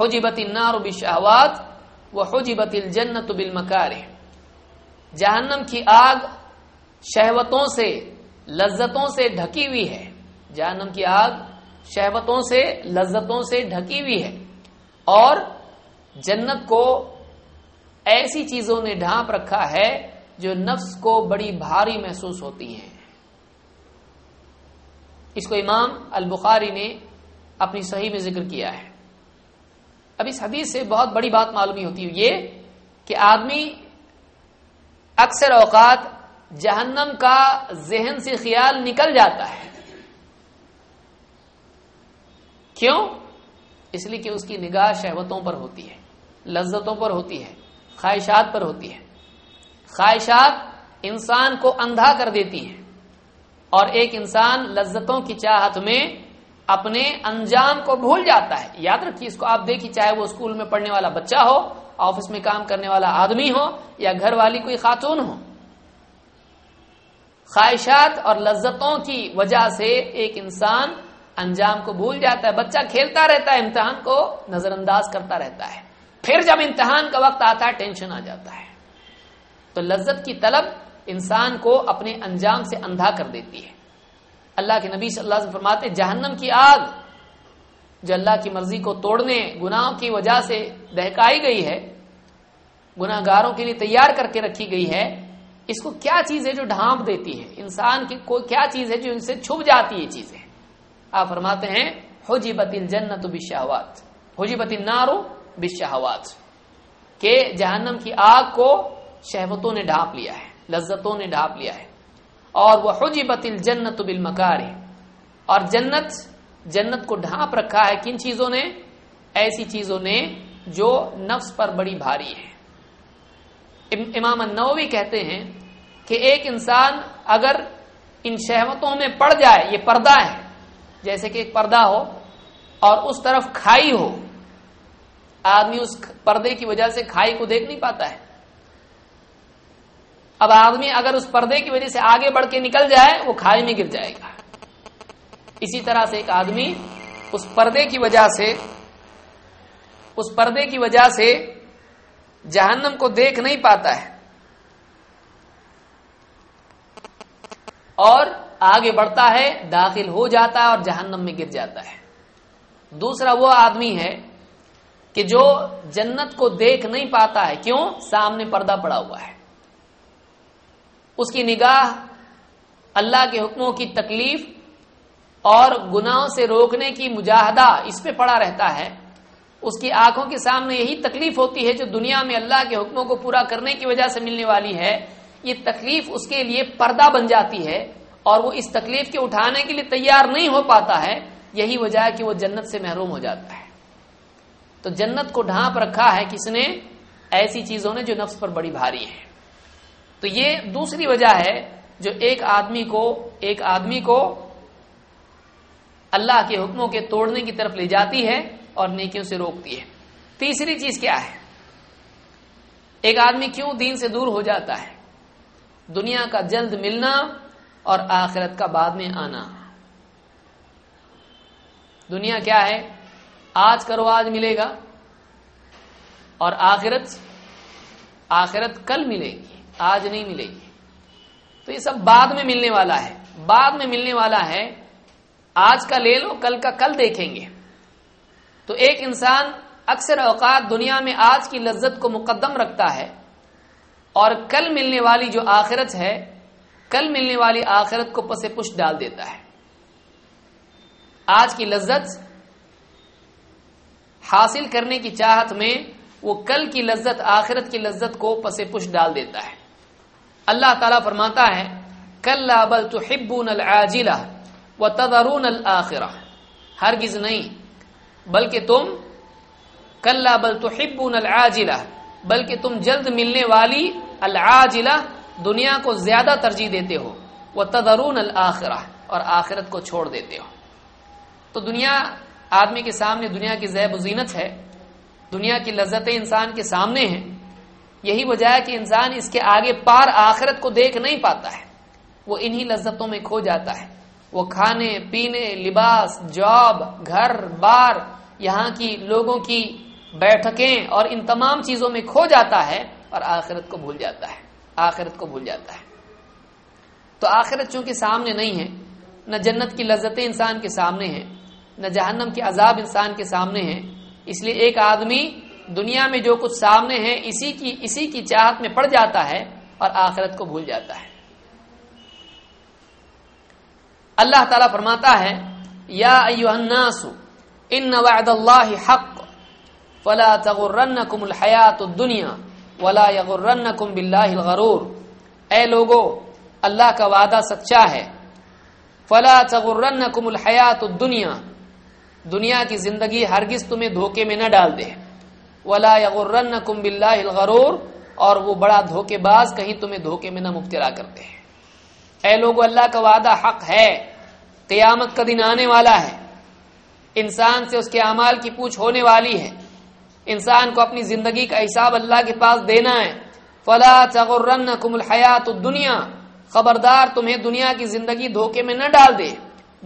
حجبت النار بالشہوات وحجبت الجنت بالمکارہ جہنم کی آگ شہوتوں سے، لذتوں سے ڈھکی ہوئی ہے۔ جہنم کی آگ شہوتوں سے، لذتوں سے ڈھکی ہوئی ہے۔ اور جنت کو ایسی چیزوں نے ڈھانپ رکھا ہے جو نفس کو بڑی بھاری محسوس ہوتی ہیں۔ اس کو امام البخاری نے اپنی صحیح میں ذکر کیا ہے۔ اب اس حدیث سے بہت بڑی بات معلومی ہوتی ہے، یہ کہ آدمی اکثر اوقات جہنم کا ذہن سے خیال نکل جاتا ہے۔ کیوں؟ اس لیے کہ اس کی نگاہ شہوتوں پر ہوتی ہے، لذتوں پر ہوتی ہے، خواہشات پر ہوتی ہے۔ خواہشات انسان کو اندھا کر دیتی ہیں اور ایک انسان لذتوں کی چاہت میں اپنے انجام کو بھول جاتا ہے۔ یاد رکھیے، اس کو آپ دیکھیے، چاہے وہ اسکول میں پڑھنے والا بچہ ہو، آفس میں کام کرنے والا آدمی ہو، یا گھر والی کوئی خاتون ہو۔ خواہشات اور لذتوں کی وجہ سے ایک انسان انجام کو بھول جاتا ہے، بچہ کھیلتا رہتا ہے، امتحان کو نظر انداز کرتا رہتا ہے۔ پھر جب امتحان کا وقت آتا ہے، ٹینشن آ جاتا ہے۔ تو لذت کی طلب انسان کو اپنے انجام سے اندھا کر دیتی ہے۔ اللہ کے نبی صلی اللہ علیہ وسلم فرماتے جہنم کی آگ جو اللہ کی مرضی کو توڑنے، گناہوں کی وجہ سے دہکائی گئی ہے گناہ گاروں کے لیے تیار کر کے رکھی گئی ہے، اس کو کیا چیز ہے جو ڈھانپ دیتی ہے؟ انسان کی کوئی کیا چیز ہے جو ان سے چھپ جاتی ہے چیزیں؟ آپ فرماتے ہیں ہوجی بتل جنت بشاوات ہوجی بتل نارو بشاوات کہ جہنم کی آگ کو شہوتوں نے ڈھانپ لیا ہے، لذتوں نے ڈھانپ لیا ہے۔ اور وہ حجی بتل جنت بل اور جنت جنت کو ڈھانپ رکھا ہے کن چیزوں نے؟ ایسی چیزوں نے جو نفس پر بڑی بھاری ہے امام النووی کہتے ہیں کہ ایک انسان اگر ان شہوتوں میں پڑ جائے، یہ پردہ ہے، جیسے کہ ایک پردہ ہو اور اس طرف کھائی ہو، آدمی اس پردے کی وجہ سے کھائی کو دیکھ نہیں پاتا ہے۔ اب آدمی اگر اس پردے کی وجہ سے آگے بڑھ کے نکل جائے، وہ کھائی میں گر جائے گا۔ اسی طرح سے ایک آدمی اس پردے کی وجہ سے، اس پردے کی وجہ سے جہنم کو دیکھ نہیں پاتا ہے۔ اور آگے بڑھتا ہے، داخل ہو جاتا ہے اور جہنم میں گر جاتا ہے۔ دوسرا وہ آدمی ہے کہ جو جنت کو دیکھ نہیں پاتا ہے۔ کیوں؟ سامنے پردہ پڑا ہوا ہے۔ اس کی نگاہ اللہ کے حکموں کی تکلیف اور گناہوں سے روکنے کی مجاہدہ اس پہ پڑا رہتا ہے۔ اس کی آنکھوں کے سامنے یہی تکلیف ہوتی ہے جو دنیا میں اللہ کے حکموں کو پورا کرنے کی وجہ سے ملنے والی ہے۔ یہ تکلیف اس کے لیے پردہ بن جاتی ہے اور وہ اس تکلیف کے اٹھانے کے لیے تیار نہیں ہو پاتا ہے۔ یہی وجہ ہے کہ وہ جنت سے محروم ہو جاتا ہے۔ تو جنت کو ڈھانپ رکھا ہے کس نے؟ ایسی چیزوں نے جو نفس پر بڑی بھاری ہے تو یہ دوسری وجہ ہے جو ایک آدمی کو، ایک آدمی کو اللہ کے حکموں کے توڑنے کی طرف لے جاتی ہے اور نیکیوں سے روکتی ہے۔ تیسری چیز کیا ہے؟ ایک آدمی کیوں دین سے دور ہو جاتا ہے؟ دنیا کا جلد ملنا اور آخرت کا بعد میں آنا۔ دنیا کیا ہے؟ آج کرو آج ملے گا اور آخرت آخرت کل ملے گی۔ آج نہیں ملے گی۔ تو یہ سب بعد میں ملنے والا ہے۔ بعد میں ملنے والا ہے۔ آج کا لے لو، کل کا کل دیکھیں گے۔ تو ایک انسان اکثر اوقات دنیا میں آج کی لذت کو مقدم رکھتا ہے۔ اور کل ملنے والی جو آخرت ہے، کل ملنے والی آخرت کو پس پش ڈال دیتا ہے۔ آج کی لذت حاصل کرنے کی چاہت میں وہ کل کی لذت، آخرت کی لذت کو پس پش ڈال دیتا ہے۔ اللہ تعالی فرماتا ہے کل بل تو ہبون الجلا و تدرون الآخرہ. ہرگز نہیں، بلکہ تم کل بل تو ہبون بلکہ تم جلد ملنے والی العاجلہ دنیا کو زیادہ ترجیح دیتے ہو وہ تدرون الآخرہ اور آخرت کو چھوڑ دیتے ہو۔ تو دنیا، آدمی کے سامنے دنیا کی زیب و زینت ہے، دنیا کی لذتیں انسان کے سامنے ہیں یہی وجہ ہے کہ انسان اس کے آگے پار آخرت کو دیکھ نہیں پاتا ہے۔ وہ انہی لذتوں میں کھو جاتا ہے۔ وہ کھانے، پینے، لباس، جاب، گھر، بار، یہاں کی لوگوں کی بیٹھکیں اور ان تمام چیزوں میں کھو جاتا ہے اور آخرت کو بھول جاتا ہے۔ آخرت کو بھول جاتا ہے۔ تو آخرت چونکہ سامنے نہیں ہے، نہ جنت کی لذتیں انسان کے سامنے ہیں، نہ جہنم کے عذاب انسان کے سامنے ہیں۔ اس لیے ایک آدمی دنیا میں جو کچھ سامنے ہے، اسی کی اسی کی چاہت میں پڑ جاتا ہے اور آخرت کو بھول جاتا ہے۔ اللہ تعالی فرماتا ہے، یا الناس، ان وعد اللہ حق، فلا تغرنکم الحیات الدنیا ولا یغرنکم باللہ الغرور۔ اے لوگو، اللہ کا وعدہ سچا ہے۔ فلا تغرنکم الحیات الدنیا۔ دنیا کی زندگی ہرگز تمہیں دھوکے میں نہ ڈال دے۔ ولا یغرنکم باللہ الغرور اور وہ بڑا دھوکے باز کہیں تمہیں دھوکے میں نہ مبتلا کرتے ہیں۔ اے لوگو، اللہ کا وعدہ حق ہے۔ قیامت کا دن آنے والا ہے۔ انسان سے اس کے اعمال کی پوچھ ہونے والی ہے۔ انسان کو اپنی زندگی کا حساب اللہ کے پاس دینا ہے۔ فلا تغرنکم الحیات الدنیا خبردار، تمہیں دنیا کی زندگی دھوکے میں نہ ڈال دے۔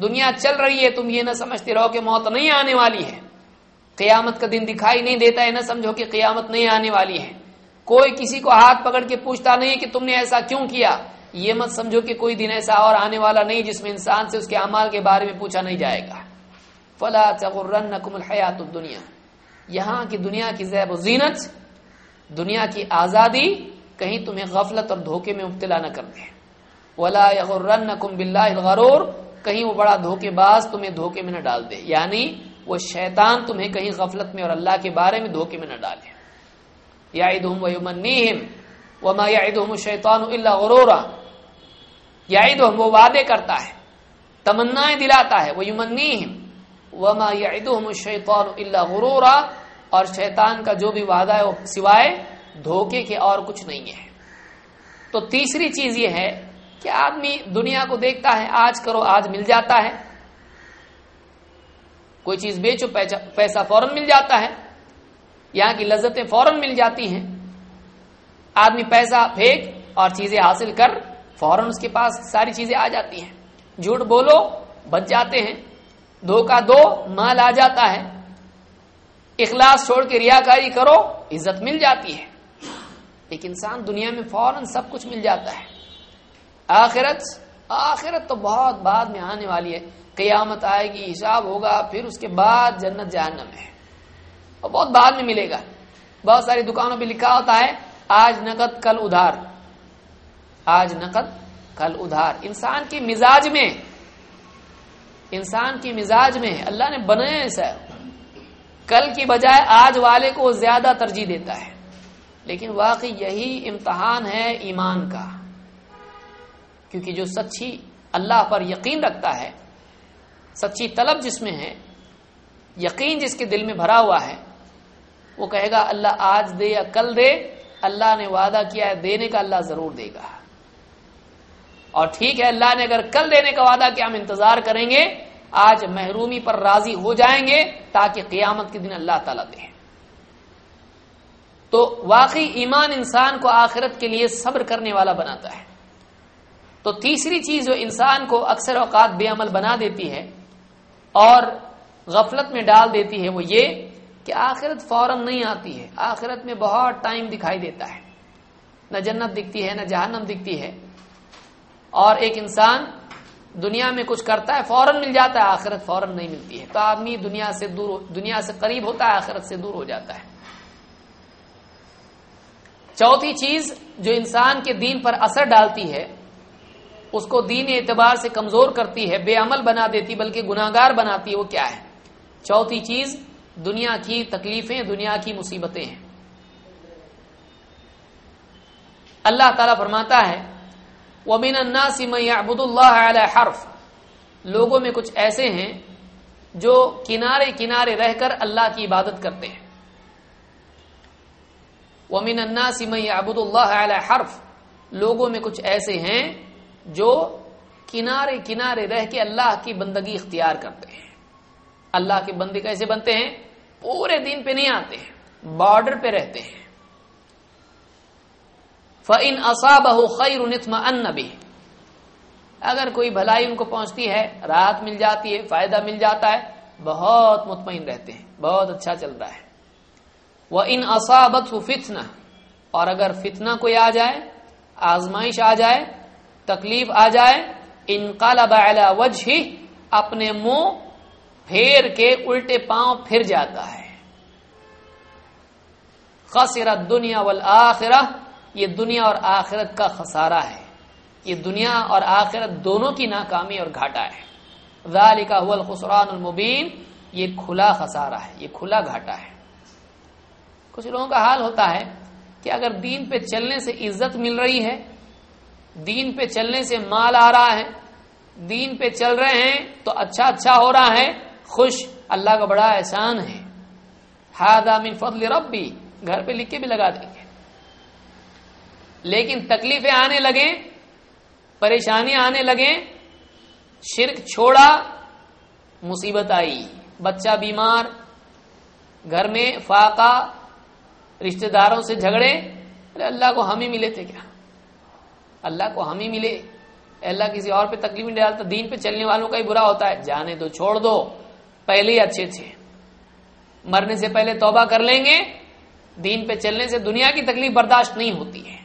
دنیا چل رہی ہے، تم یہ نہ سمجھتے رہو کہ موت نہیں آنے والی ہے۔ قیامت کا دن دکھائی نہیں دیتا ہے، نہ سمجھو کہ قیامت نہیں آنے والی ہے۔ کوئی کسی کو ہاتھ پکڑ کے پوچھتا نہیں کہ تم نے ایسا کیوں کیا۔ یہ مت سمجھو کہ کوئی دن ایسا اور آنے والا نہیں جس میں انسان سے اس کے اعمال کے بارے میں پوچھا نہیں جائے گا۔ فلا تغرنکم الحیات الدنیا۔ یہاں کی دنیا کی زیب و زینت، دنیا کی آزادی کہیں تمہیں غفلت اور دھوکے میں مبتلا نہ کر دے۔ ولا یغرنکم باللہ الغرور، کہیں وہ بڑا دھوکے باز تمہیں دھوکے میں نہ ڈال دے۔ یعنی وہ شیطان تمہیں کہیں غفلت میں اور اللہ کے بارے میں دھوکے میں نہ ڈالے۔ یعدہم ویمنیہم وما یعدہم الشیطان الا غرورا۔ یعدہم وہ وعدے کرتا ہے، تمنائیں دلاتا ہے ویمنیہم وما یعدہم الشیطان الا غرورا۔ اور شیطان کا جو بھی وعدہ ہے، وہ سوائے دھوکے کے اور کچھ نہیں ہے۔ تو تیسری چیز یہ ہے کہ آدمی دنیا کو دیکھتا ہے، آج کرو، آج مل جاتا ہے۔ کوئی چیز بیچو پیسہ فوراً مل جاتا ہے۔ یہاں کی لذتیں فوراً مل جاتی ہیں۔ آدمی پیسہ پھینک اور چیزیں حاصل کر فوراً اس کے پاس ساری چیزیں آ جاتی ہیں۔ جھوٹ بولو، بچ جاتے ہیں۔ دھوکہ دو، مال آ جاتا ہے۔ اخلاص چھوڑ کے ریاکاری کرو، عزت مل جاتی ہے۔ ایک انسان دنیا میں فوراً سب کچھ مل جاتا ہے۔ آخرت آخرت تو بہت بعد میں آنے والی ہے۔ قیامت آئے گی، حساب ہوگا، پھر اس کے بعد جنت جہنم ہے۔ اور بہت بعد میں ملے گا۔ بہت ساری دکانوں پہ لکھا ہوتا ہے، آج نقد، کل ادھار۔ آج نقد، کل ادھار۔ انسان کی مزاج میں، انسان کی مزاج میں اللہ نے بنایا ایسا کل کی بجائے آج والے کو زیادہ ترجیح دیتا ہے۔ لیکن واقعی یہی امتحان ہے ایمان کا۔ کیونکہ جو سچی اللہ پر یقین رکھتا ہے سچی طلب جس میں ہے، یقین جس کے دل میں بھرا ہوا ہے، وہ کہے گا، اللہ آج دے یا کل دے، اللہ نے وعدہ کیا ہے، دینے کا اللہ ضرور دے گا۔ اور ٹھیک ہے، اللہ نے اگر کل دینے کا وعدہ کیا، ہم انتظار کریں گے، آج محرومی پر راضی ہو جائیں گے، تاکہ قیامت کے دن اللہ تعالیٰ دے۔ تو واقعی ایمان انسان کو آخرت کے لیے صبر کرنے والا بناتا ہے۔ تو تیسری چیز جو انسان کو اکثر اوقات بے عمل بنا دیتی ہے اور غفلت میں ڈال دیتی ہے وہ یہ کہ آخرت فوراً نہیں آتی ہے۔ آخرت میں بہت ٹائم دکھائی دیتا ہے۔ نہ جنت دکھتی ہے، نہ جہنم دکھتی ہے۔ اور ایک انسان دنیا میں کچھ کرتا ہے، فوراً مل جاتا ہے، آخرت فوراً نہیں ملتی ہے۔ تو آدمی دنیا سے دور، دنیا سے قریب ہوتا ہے، آخرت سے دور ہو جاتا ہے۔ چوتھی چیز جو انسان کے دین پر اثر ڈالتی ہے اس کو دین اعتبار سے کمزور کرتی ہے، بے عمل بنا دیتی، بلکہ گناگار بناتی ہے وہ کیا ہے؟ چوتھی چیز، دنیا کی تکلیفیں، دنیا کی مصیبتیں ہیں۔ اللہ تعالی فرماتا ہے، ومن الناس من يعبد الله على حرف۔ لوگوں میں کچھ ایسے ہیں جو کنارے کنارے رہ کر اللہ کی عبادت کرتے ہیں۔ ومن الناس من يعبد الله على حرف۔ لوگوں میں کچھ ایسے ہیں جو کنارے کنارے رہ کے اللہ کی بندگی اختیار کرتے ہیں۔ اللہ کے بندے کیسے بنتے ہیں؟ پورے دن پہ نہیں آتے ہیں بارڈر پہ رہتے ہیں۔ فن اصاب خیر نتم ان اگر کوئی بھلائی ان کو پہنچتی ہے راحت مل جاتی ہے، فائدہ مل جاتا ہے، بہت مطمئن رہتے ہیں، بہت اچھا چل رہا ہے۔ وہ ان اصابت فتنا اور اگر فتنہ کوئی آ جائے، آزمائش آ جائے تکلیف آ جائے ان کالا وجہ ہی اپنے منہ پھیر کے الٹے پاؤں پھر جاتا ہے۔ خسرت دنیا والآخرہ، یہ دنیا اور آخرت کا خسارہ ہے۔ یہ دنیا اور آخرت دونوں کی ناکامی اور گھاٹا ہے۔ ذالک هو الخسران المبین، یہ کھلا خسارہ ہے، یہ کھلا گھاٹا ہے۔ کچھ لوگوں کا حال ہوتا ہے کہ اگر دین پہ چلنے سے عزت مل رہی ہے دین پہ چلنے سے مال آ رہا ہے، دین پہ چل رہے ہیں تو اچھا اچھا ہو رہا ہے، خوش، اللہ کا بڑا احسان ہے۔ ہاضا من فضل ربی، گھر پہ لکھ کے بھی لگا دیں گے۔ لیکن تکلیفیں آنے لگیں پریشانی آنے لگیں، شرک چھوڑا، مصیبت آئی۔ بچہ بیمار، گھر میں فاقہ، رشتہ داروں سے جھگڑے، ارے اللہ کو ہم ہی ملے تھے کیا؟ اللہ کو ہم ہی ملے۔ اللہ، کسی اور پہ تکلیف نہیں ڈالتا۔ دین پہ چلنے والوں کا ہی برا ہوتا ہے۔ جانے تو چھوڑ دو۔ پہلے ہی اچھے تھے۔ مرنے سے پہلے توبہ کر لیں گے۔ دین پہ چلنے سے دنیا کی تکلیف برداشت نہیں ہوتی ہے۔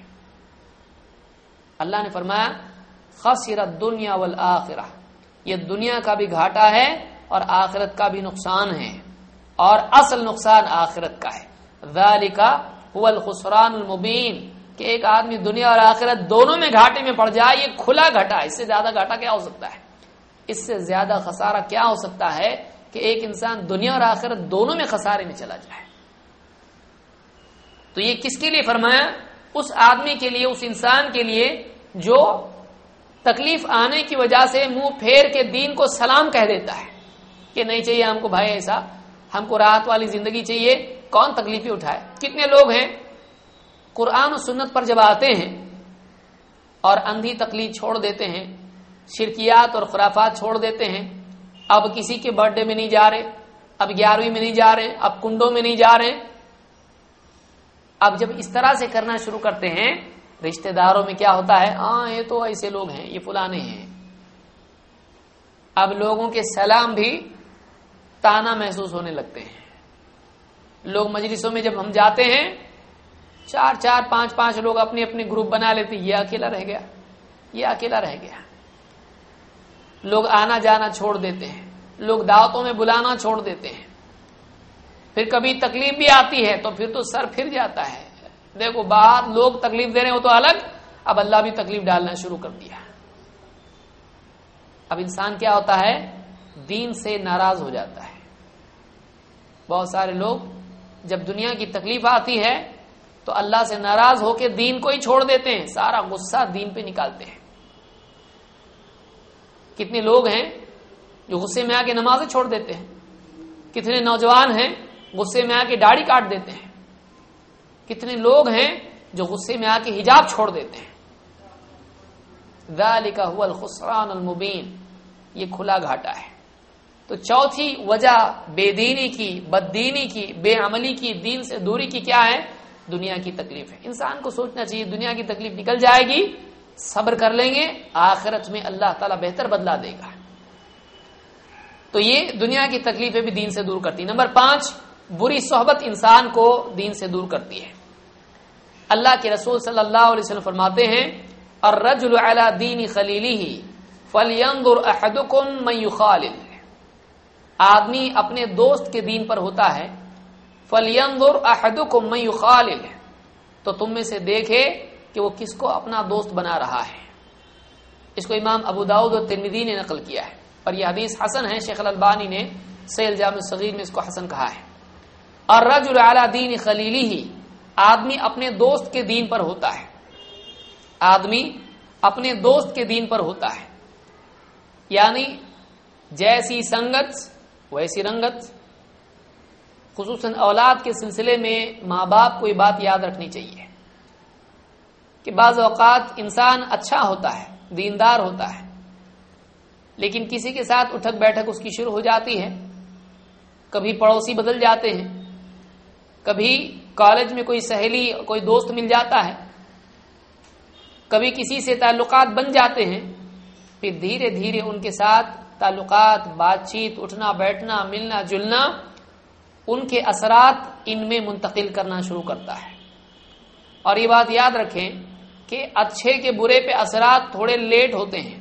اللہ نے فرمایا، خسرت دنیا والآخرہ۔ یہ دنیا کا بھی گھاٹا ہے اور آخرت کا بھی نقصان ہے۔ اور اصل نقصان آخرت کا ہے۔ ذالک هو الخسران المبین۔ کہ ایک آدمی دنیا اور آخرت دونوں میں گھاٹے میں پڑ جائے، یہ کھلا گھاٹا اس سے زیادہ گھاٹا کیا ہو سکتا ہے؟ اس سے زیادہ خسارہ کیا ہو سکتا ہے کہ ایک انسان دنیا اور آخرت دونوں میں خسارے میں چلا جائے؟ تو یہ کس کے لیے فرمایا؟ اس آدمی کے لیے، اس انسان کے لیے جو تکلیف آنے کی وجہ سے منہ پھیر کے دین کو سلام کہہ دیتا ہے کہ نہیں چاہیے ہم کو بھائی ایسا، ہم کو راحت والی زندگی چاہیے، کون تکلیفیں اٹھائے؟ کتنے لوگ ہیں قرآن و سنت پر جب آتے ہیں اور اندھی تکلیف چھوڑ دیتے ہیں، شرکیات اور خرافات چھوڑ دیتے ہیں، اب کسی کے برتھ ڈے میں نہیں جا رہے، اب گیارہویں میں نہیں جا رہے، اب کنڈوں میں نہیں جا رہے۔ اب جب اس طرح سے کرنا شروع کرتے ہیں، رشتہ داروں میں کیا ہوتا ہے؟ ہاں یہ تو ایسے لوگ ہیں، یہ فلانے ہیں۔ اب لوگوں کے سلام بھی تانا محسوس ہونے لگتے ہیں۔ لوگ مجلسوں میں جب ہم جاتے ہیں چار چار پانچ پانچ لوگ اپنے اپنے گروپ بنا لیتے، یہ اکیلا رہ گیا۔ یہ اکیلا رہ گیا۔ لوگ آنا جانا چھوڑ دیتے ہیں۔ لوگ دعوتوں میں بلانا چھوڑ دیتے ہیں۔ پھر کبھی تکلیف بھی آتی ہے تو پھر تو سر پھر جاتا ہے۔ دیکھو باہر لوگ تکلیف دے رہے ہو تو الگ۔ اب اللہ بھی تکلیف ڈالنا شروع کر دیا۔ اب انسان کیا ہوتا ہے؟ دین سے ناراض ہو جاتا ہے۔ بہت سارے لوگ جب دنیا کی تکلیف آتی ہے تو اللہ سے ناراض ہو کے دین کو ہی چھوڑ دیتے ہیں۔ سارا غصہ دین پہ نکالتے ہیں۔ کتنے لوگ ہیں جو غصے میں آ کے نمازیں چھوڑ دیتے ہیں۔ کتنے نوجوان ہیں غصے میں آ کے داڑھی کاٹ دیتے ہیں۔ کتنے لوگ ہیں جو غصے میں آ کے حجاب چھوڑ دیتے ہیں۔ ذالک هو الخسران المبین۔ یہ کھلا گھاٹا ہے۔ تو چوتھی وجہ بے دینی کی، بد دینی کی، بے عملی کی، دین سے دوری کی کیا ہے؟ دنیا کی تکلیف ہے۔ انسان کو سوچنا چاہیے دنیا کی تکلیف نکل جائے گی، صبر کر لیں گے، آخرت میں اللہ تعالیٰ بہتر بدلا دے گا۔ تو یہ دنیا کی تکلیفیں بھی دین سے دور کرتی نمبر پانچ، بری صحبت انسان کو دین سے دور کرتی ہے۔ اللہ کے رسول صلی اللہ علیہ وسلم فرماتے ہیں اور رج دین خلیلی ہی فلیندر احدکم من یخالل۔ آدمی اپنے دوست کے دین پر ہوتا ہے فلیندر احدکم من یخالل تو تم میں سے دیکھے کہ وہ کس کو اپنا دوست بنا رہا ہے۔ اس کو امام ابو داود اور ترمیدی نے نقل کیا ہے۔ اور یہ حدیث حسن ہے، شیخ البانی نے سیل جامع صغیر میں اس کو حسن کہا ہے۔ اور رج دین خلیلی ہی آدمی اپنے دوست کے دین پر ہوتا ہے۔ آدمی اپنے دوست کے دین پر ہوتا ہے۔ یعنی جیسی سنگت، ویسی رنگت خصوصاً اولاد کے سلسلے میں ماں باپ کو یہ بات یاد رکھنی چاہیے کہ بعض اوقات انسان اچھا ہوتا ہے، دیندار ہوتا ہے، لیکن کسی کے ساتھ اٹھک بیٹھک اس کی شروع ہو جاتی ہے، کبھی پڑوسی بدل جاتے ہیں، کبھی کالج میں کوئی سہیلی، کوئی دوست مل جاتا ہے، کبھی کسی سے تعلقات بن جاتے ہیں، پھر دھیرے دھیرے ان کے ساتھ تعلقات، بات چیت، اٹھنا، بیٹھنا، ملنا، جلنا ان کے اثرات ان میں منتقل کرنا شروع کرتا ہے۔ اور یہ بات یاد رکھیں کہ اچھے کے برے پہ اثرات تھوڑے لیٹ ہوتے ہیں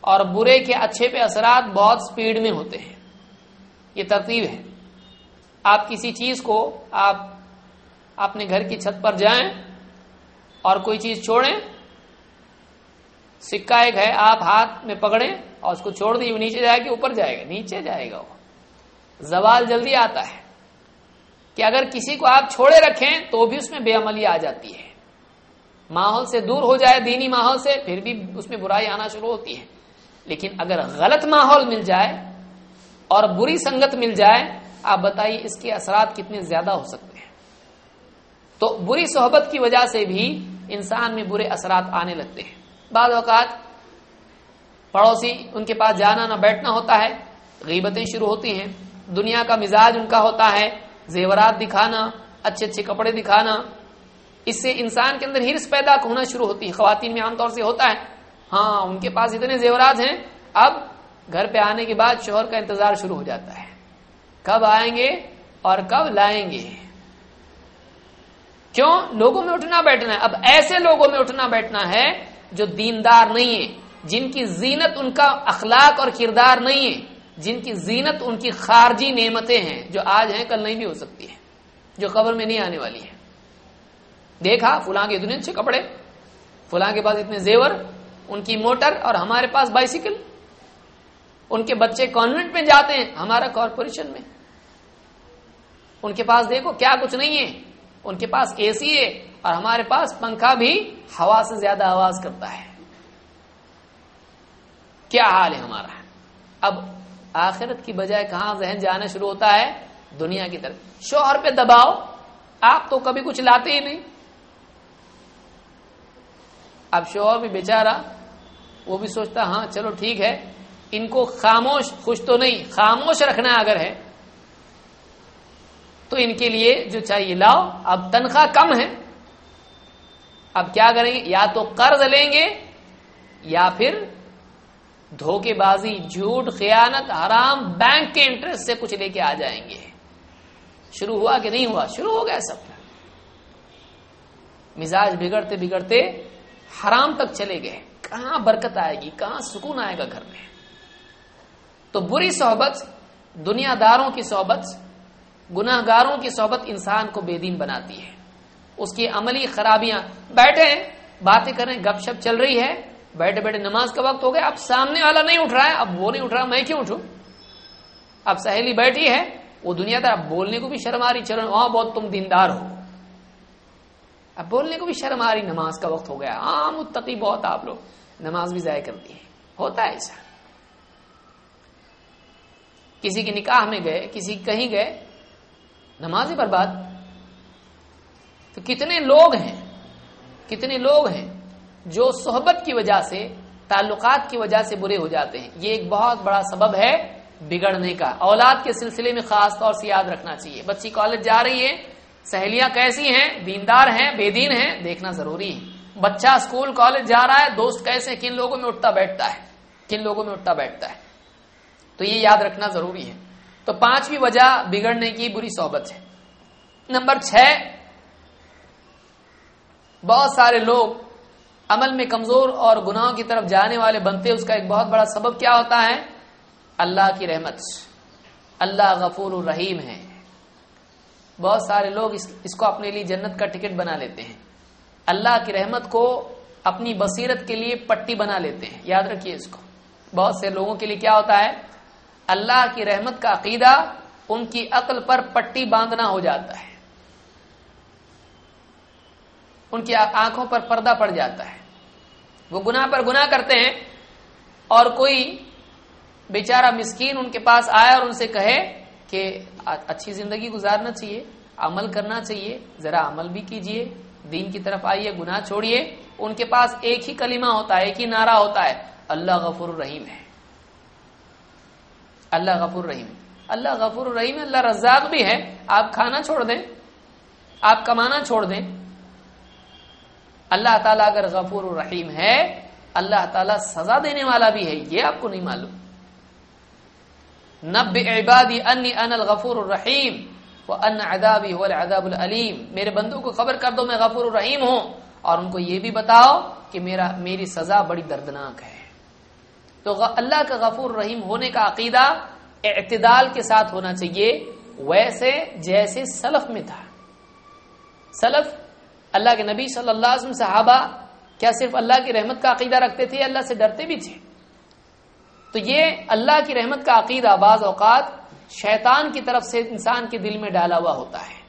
اور برے کے اچھے پہ اثرات بہت سپیڈ میں ہوتے ہیں۔ یہ ترتیب ہے۔ آپ کسی چیز کو آپ اپنے گھر کی چھت پر جائیں اور کوئی چیز چھوڑیں، سکہ ایک ہے، آپ ہاتھ میں پکڑیں اور اس کو چھوڑ دیں وہ نیچے جائے گا، اوپر جائے گا، نیچے جائے گا وہ۔ زوال جلدی آتا ہے۔ کہ اگر کسی کو آپ چھوڑے رکھیں تو بھی اس میں بے عملی آ جاتی ہے۔ ماحول سے دور ہو جائے، دینی ماحول سے، پھر بھی اس میں برائی آنا شروع ہوتی ہے۔ لیکن اگر غلط ماحول مل جائے اور بری سنگت مل جائے، آپ بتائیے اس کے اثرات کتنے زیادہ ہو سکتے ہیں۔ تو بری صحبت کی وجہ سے بھی انسان میں برے اثرات آنے لگتے ہیں۔ بعض اوقات پڑوسی ان کے پاس جانا نہ بیٹھنا ہوتا ہے، غیبتیں شروع ہوتی ہیں، دنیا کا مزاج ان کا ہوتا ہے زیورات دکھانا، اچھے اچھے کپڑے دکھانا، اس سے انسان کے اندر ہرس پیدا ہونا شروع ہوتی ہے خواتین میں عام طور سے ہوتا ہے۔ ہاں ان کے پاس اتنے زیورات ہیں۔ اب گھر پہ آنے کے بعد شوہر کا انتظار شروع ہو جاتا ہے۔ کب آئیں گے اور کب لائیں گے؟ کیوں؟ لوگوں میں اٹھنا بیٹھنا ہے۔ اب ایسے لوگوں میں اٹھنا بیٹھنا ہے جو دیندار نہیں ہے جن کی زینت ان کا اخلاق اور کردار نہیں ہے جن کی زینت ان کی خارجی نعمتیں ہیں، جو آج ہیں، کل نہیں بھی ہو سکتی ہے جو قبر میں نہیں آنے والی ہے دیکھا، فلاں کے دنیا اچھے کپڑے، فلاں کے پاس اتنے زیور، ان کی موٹر اور ہمارے پاس بائسیکل۔ ان کے بچے کانوینٹ میں جاتے ہیں، ہمارا کارپوریشن میں۔ ان کے پاس دیکھو، کیا کچھ نہیں ہے۔ ان کے پاس اے سی ہے اور ہمارے پاس پنکھا بھی ہوا سے زیادہ آواز کرتا ہے۔ کیا حال ہے ہمارا؟ اب آخرت کی بجائے کہاں ذہن جانا شروع ہوتا ہے؟ دنیا کی طرف۔ شوہر پہ دباؤ۔ آپ تو کبھی کچھ لاتے ہی نہیں۔ اب شوہر بھی بیچارہ، وہ بھی سوچتا ہاں چلو ٹھیک ہے۔ ان کو خاموش، خوش تو نہیں، خاموش رکھنا اگر ہے، تو ان کے لیے جو چاہیے لاؤ۔ اب تنخواہ کم ہے۔ اب کیا کریں گے؟ یا تو قرض لیں گے، یا پھر دھوکے بازی جھوٹ، خیانت، حرام، بینک کے انٹرسٹ سے کچھ لے کے آ جائیں گے۔ شروع ہوا کہ نہیں ہوا؟ شروع ہو گیا سب۔ مزاج بگڑتے بگڑتے حرام تک چلے گئے۔ کہاں برکت آئے گی؟ کہاں سکون آئے گا گھر میں؟ تو بری صحبت دنیا داروں کی صحبت گناہ گاروں کی صحبت انسان کو بے دین بناتی ہے۔ اس کی عملی خرابیاں بیٹھے ہیں باتیں کریں، گپ شپ چل رہی ہے۔ بیٹھے بیٹھے نماز کا وقت ہو گیا، اب سامنے والا نہیں اٹھ رہا ہے، اب وہ نہیں اٹھ رہا، میں کیوں اٹھوں؟ اب سہیلی بیٹھی ہے، وہ دنیا دار اب بولنے کو بھی شرم آ رہی، چلو وہاں بہت تم دیندار ہو۔ اب بولنے کو بھی شرم آ رہی، نماز کا وقت ہو گیا۔ ہاں متقی بہت آپ لوگ نماز بھی ضائع کرتی ہے ہوتا ہے ایسا۔ کسی کے نکاح میں گئے، کسی کہیں گئے نماز برباد۔ تو کتنے لوگ ہیں، کتنے لوگ ہیں جو صحبت کی وجہ سے، تعلقات کی وجہ سے برے ہو جاتے ہیں۔ یہ ایک بہت بڑا سبب ہے بگڑنے کا۔ اولاد کے سلسلے میں خاص طور سے یاد رکھنا چاہیے۔ بچی کالج جا رہی ہے، سہیلیاں کیسی ہیں؟ دیندار ہیں، بے دین ہیں، دیکھنا ضروری ہے۔ بچہ اسکول، کالج جا رہا ہے، دوست کیسے کن لوگوں میں اٹھتا بیٹھتا ہے؟ کن لوگوں میں اٹھتا بیٹھتا ہے؟ تو یہ یاد رکھنا ضروری ہے۔ تو پانچویں وجہ بگڑنے کی بری صحبت ہے۔ نمبر چھ، بہت سارے لوگ عمل میں کمزور اور گناہوں کی طرف جانے والے بنتے اس کا ایک بہت بڑا سبب کیا ہوتا ہے؟ اللہ کی رحمت۔ اللہ غفور الرحیم ہے۔ بہت سارے لوگ اس اس کو اپنے لیے جنت کا ٹکٹ بنا لیتے ہیں۔ اللہ کی رحمت کو اپنی بصیرت کے لیے پٹی بنا لیتے ہیں۔ یاد رکھیے اس کو۔ بہت سے لوگوں کے لیے کیا ہوتا ہے؟ اللہ کی رحمت کا عقیدہ ان کی عقل پر پٹی باندھنا ہو جاتا ہے۔ ان کی آنکھوں پر پردہ پڑ جاتا ہے۔ وہ گناہ پر گناہ کرتے ہیں اور کوئی بیچارہ مسکین ان کے پاس آیا اور ان سے کہے کہ اچھی زندگی گزارنا چاہیے، عمل کرنا چاہیے، ذرا عمل بھی کیجیے، دین کی طرف آئیے، گناہ چھوڑیے۔ ان کے پاس ایک ہی کلمہ ہوتا ہے، ایک ہی نعرہ ہوتا ہے، اللہ غفور الرحیم ہے۔ اللہ غفور الرحیم۔ اللہ غفور الرحیم، اللہ رزاق بھی ہے۔ آپ کھانا چھوڑ دیں، آپ کمانا چھوڑ دیں۔ اللہ تعالیٰ اگر غفور الرحیم ہے، اللہ تعالیٰ سزا دینے والا بھی ہے، یہ آپ کو نہیں معلوم۔ نب عبادی ان ان الغفور الرحیم وہ ان ادابی ہو اداب العلیم۔ میرے بندو کو خبر کر دو، میں غفور الرحیم ہوں۔ اور ان کو یہ بھی بتاؤ کہ میرا، میری سزا بڑی دردناک ہے۔ تو اللہ کا غفور رحیم ہونے کا عقیدہ اعتدال کے ساتھ ہونا چاہیے۔ ویسے جیسے سلف میں تھا۔ سلف اللہ کے نبی صلی اللہ علیہ وسلم صحابہ کیا صرف اللہ کی رحمت کا عقیدہ رکھتے تھے اللہ سے ڈرتے بھی تھے؟ تو یہ اللہ کی رحمت کا عقیدہ بعض اوقات شیطان کی طرف سے انسان کے دل میں ڈالا ہوا ہوتا ہے۔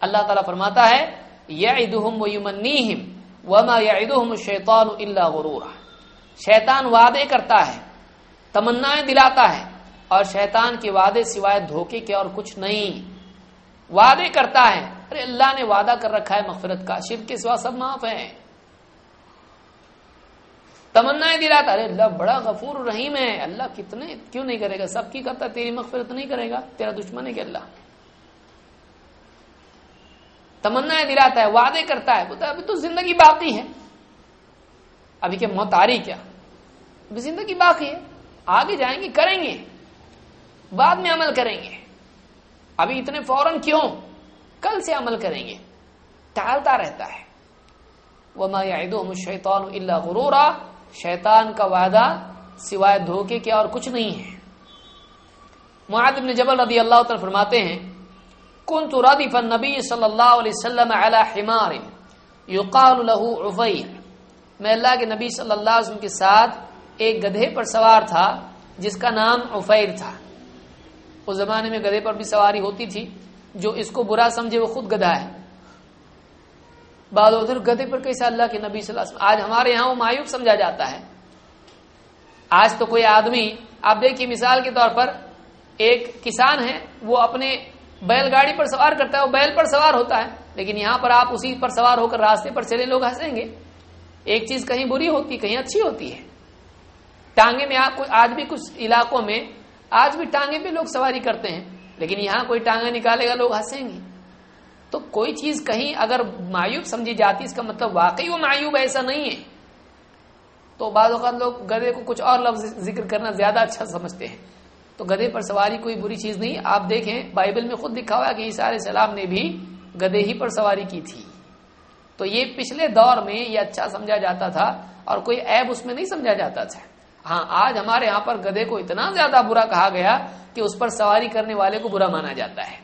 اللہ تعالیٰ فرماتا ہے، یعدہم ویمنیہم وما یعدہم الشیطان الا غرورا۔ شیطان وعدے کرتا ہے، تمنائیں دلاتا ہے اور شیطان کے وعدے سوائے دھوکے کے اور کچھ نہیں۔ وعدے کرتا ہے ارے اللہ نے وعدہ کر رکھا ہے مغفرت کا، شرک کے سوا سب معاف ہے تمنا دلاتا ارے اللہ بڑا غفور رحیم ہے، اللہ کتنے، کیوں نہیں کرے گا؟ سب کی کرتا، تیری مغفرت نہیں کرے گا، تیرا دشمن ہے کہ اللہ۔ تمنا دلاتا ہے، وعدے کرتا ہے بتا ابھی تو زندگی باقی ہے۔ ابھی کہ موت آ رہی کیا؟ ابھی زندگی باقی ہے۔ آگے جائیں گے، کریں گے۔ بعد میں عمل کریں گے۔ ابھی اتنے فوراً کیوں؟ کل سے عمل کریں گے۔ ٹالتا رہتا ہے۔ وہ شیطان اللہ غرورا۔ شیطان کا وعدہ سوائے دھوکے کے اور کچھ نہیں ہے۔ معاذ بن جبل رضی اللہ تعالی فرماتے ہیں کن تو ردیف نبی صلی اللہ علیہ وسلم علی حمار۔ یقال له عفیر میں اللہ کے نبی صلی اللہ علیہ وسلم کے ساتھ ایک گدھے پر سوار تھا، جس کا نام عفیر تھا۔ اس زمانے میں گدھے پر بھی سواری ہوتی تھی۔ جو اس کو برا سمجھے وہ خود گدھا ہے۔ بعد ادھر گدھے پر کیسا اللہ کے نبی صلی اللہ علیہ وسلم، آج ہمارے یہاں وہ مایوب سمجھا جاتا ہے۔ آج تو کوئی آدمی، آپ دیکھیے مثال کے طور پر ایک کسان ہے، وہ اپنے بیل گاڑی پر سوار کرتا ہے، وہ بیل پر سوار ہوتا ہے، لیکن یہاں پر آپ اسی پر سوار ہو کر راستے پر چلے لوگ ہنسیں گے۔ ایک چیز کہیں بری ہوتی، کہیں اچھی ہوتی ہے۔ ٹانگے میں آپ آج بھی کچھ علاقوں میں، آج بھی ٹانگے پہ لوگ سواری کرتے ہیں۔ لیکن یہاں کوئی ٹانگا نکالے گا، لوگ ہنسیں گے۔ تو کوئی چیز کہیں اگر مایوب سمجھی جاتی، اس کا مطلب واقعی وہ مایوب ایسا نہیں ہے۔ تو بعض اوقات لوگ گدے کو کچھ اور لفظ ذکر کرنا زیادہ اچھا سمجھتے ہیں۔ تو گدے پر سواری کوئی بری چیز نہیں۔ آپ دیکھیں، بائبل میں خود لکھا ہوا کہ عیسیٰ علیہ السلام نے بھی گدے ہی پر سواری کی تھی۔ تو یہ پچھلے دور میں یہ اچھا سمجھا جاتا تھا اور کوئی عیب اس میں نہیں سمجھا جاتا تھا۔ ہاں آج ہمارے یہاں پر گدے کو اتنا زیادہ برا کہا گیا کہ اس پر سواری کرنے والے کو برا مانا جاتا ہے۔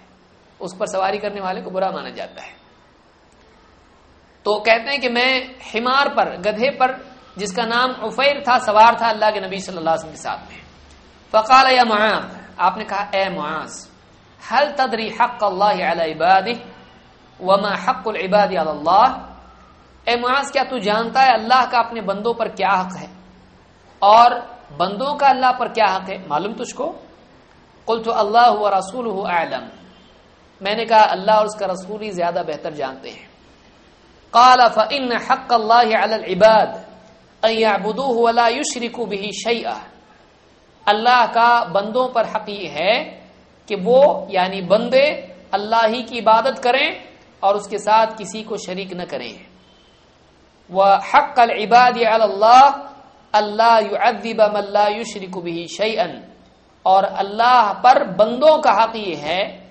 اس پر سواری کرنے والے کو برا مانا جاتا ہے۔ تو کہتے ہیں کہ میں ہمار پر، گدھے پر، جس کا نام عفیر تھا، سوار تھا اللہ کے نبی صلی اللہ علیہ وسلم کے ساتھ میں۔ فقال یا معاذ، آپ نے کہا، اے معاذ، هل تدری حق اللہ علی عباده؟ وما حق العباد علی اللہ؟ اے معاذ، کیا تو جانتا ہے اللہ کا اپنے بندوں پر کیا حق ہے؟ اور بندوں کا اللہ پر کیا حق ہے؟ معلوم تجھ کو؟ قلت اللہ رسول اعلم۔ میں نے کہا، اللہ اور اس کا رسول ہی زیادہ بہتر جانتے ہیں۔ قال، فإن حق اللہ علی العباد ان يعبدوه ولا يشركوا به شيئا۔ اللہ کا بندوں پر حق یہ ہے کہ وہ یعنی بندے، اللہ ہی کی عبادت کریں اور اس کے ساتھ کسی کو شریک نہ کریں۔ وہ حق العباد اللہ اللہ يعذب من لا يشرك به شيئا اور اللہ پر بندوں کا حق یہ ہے،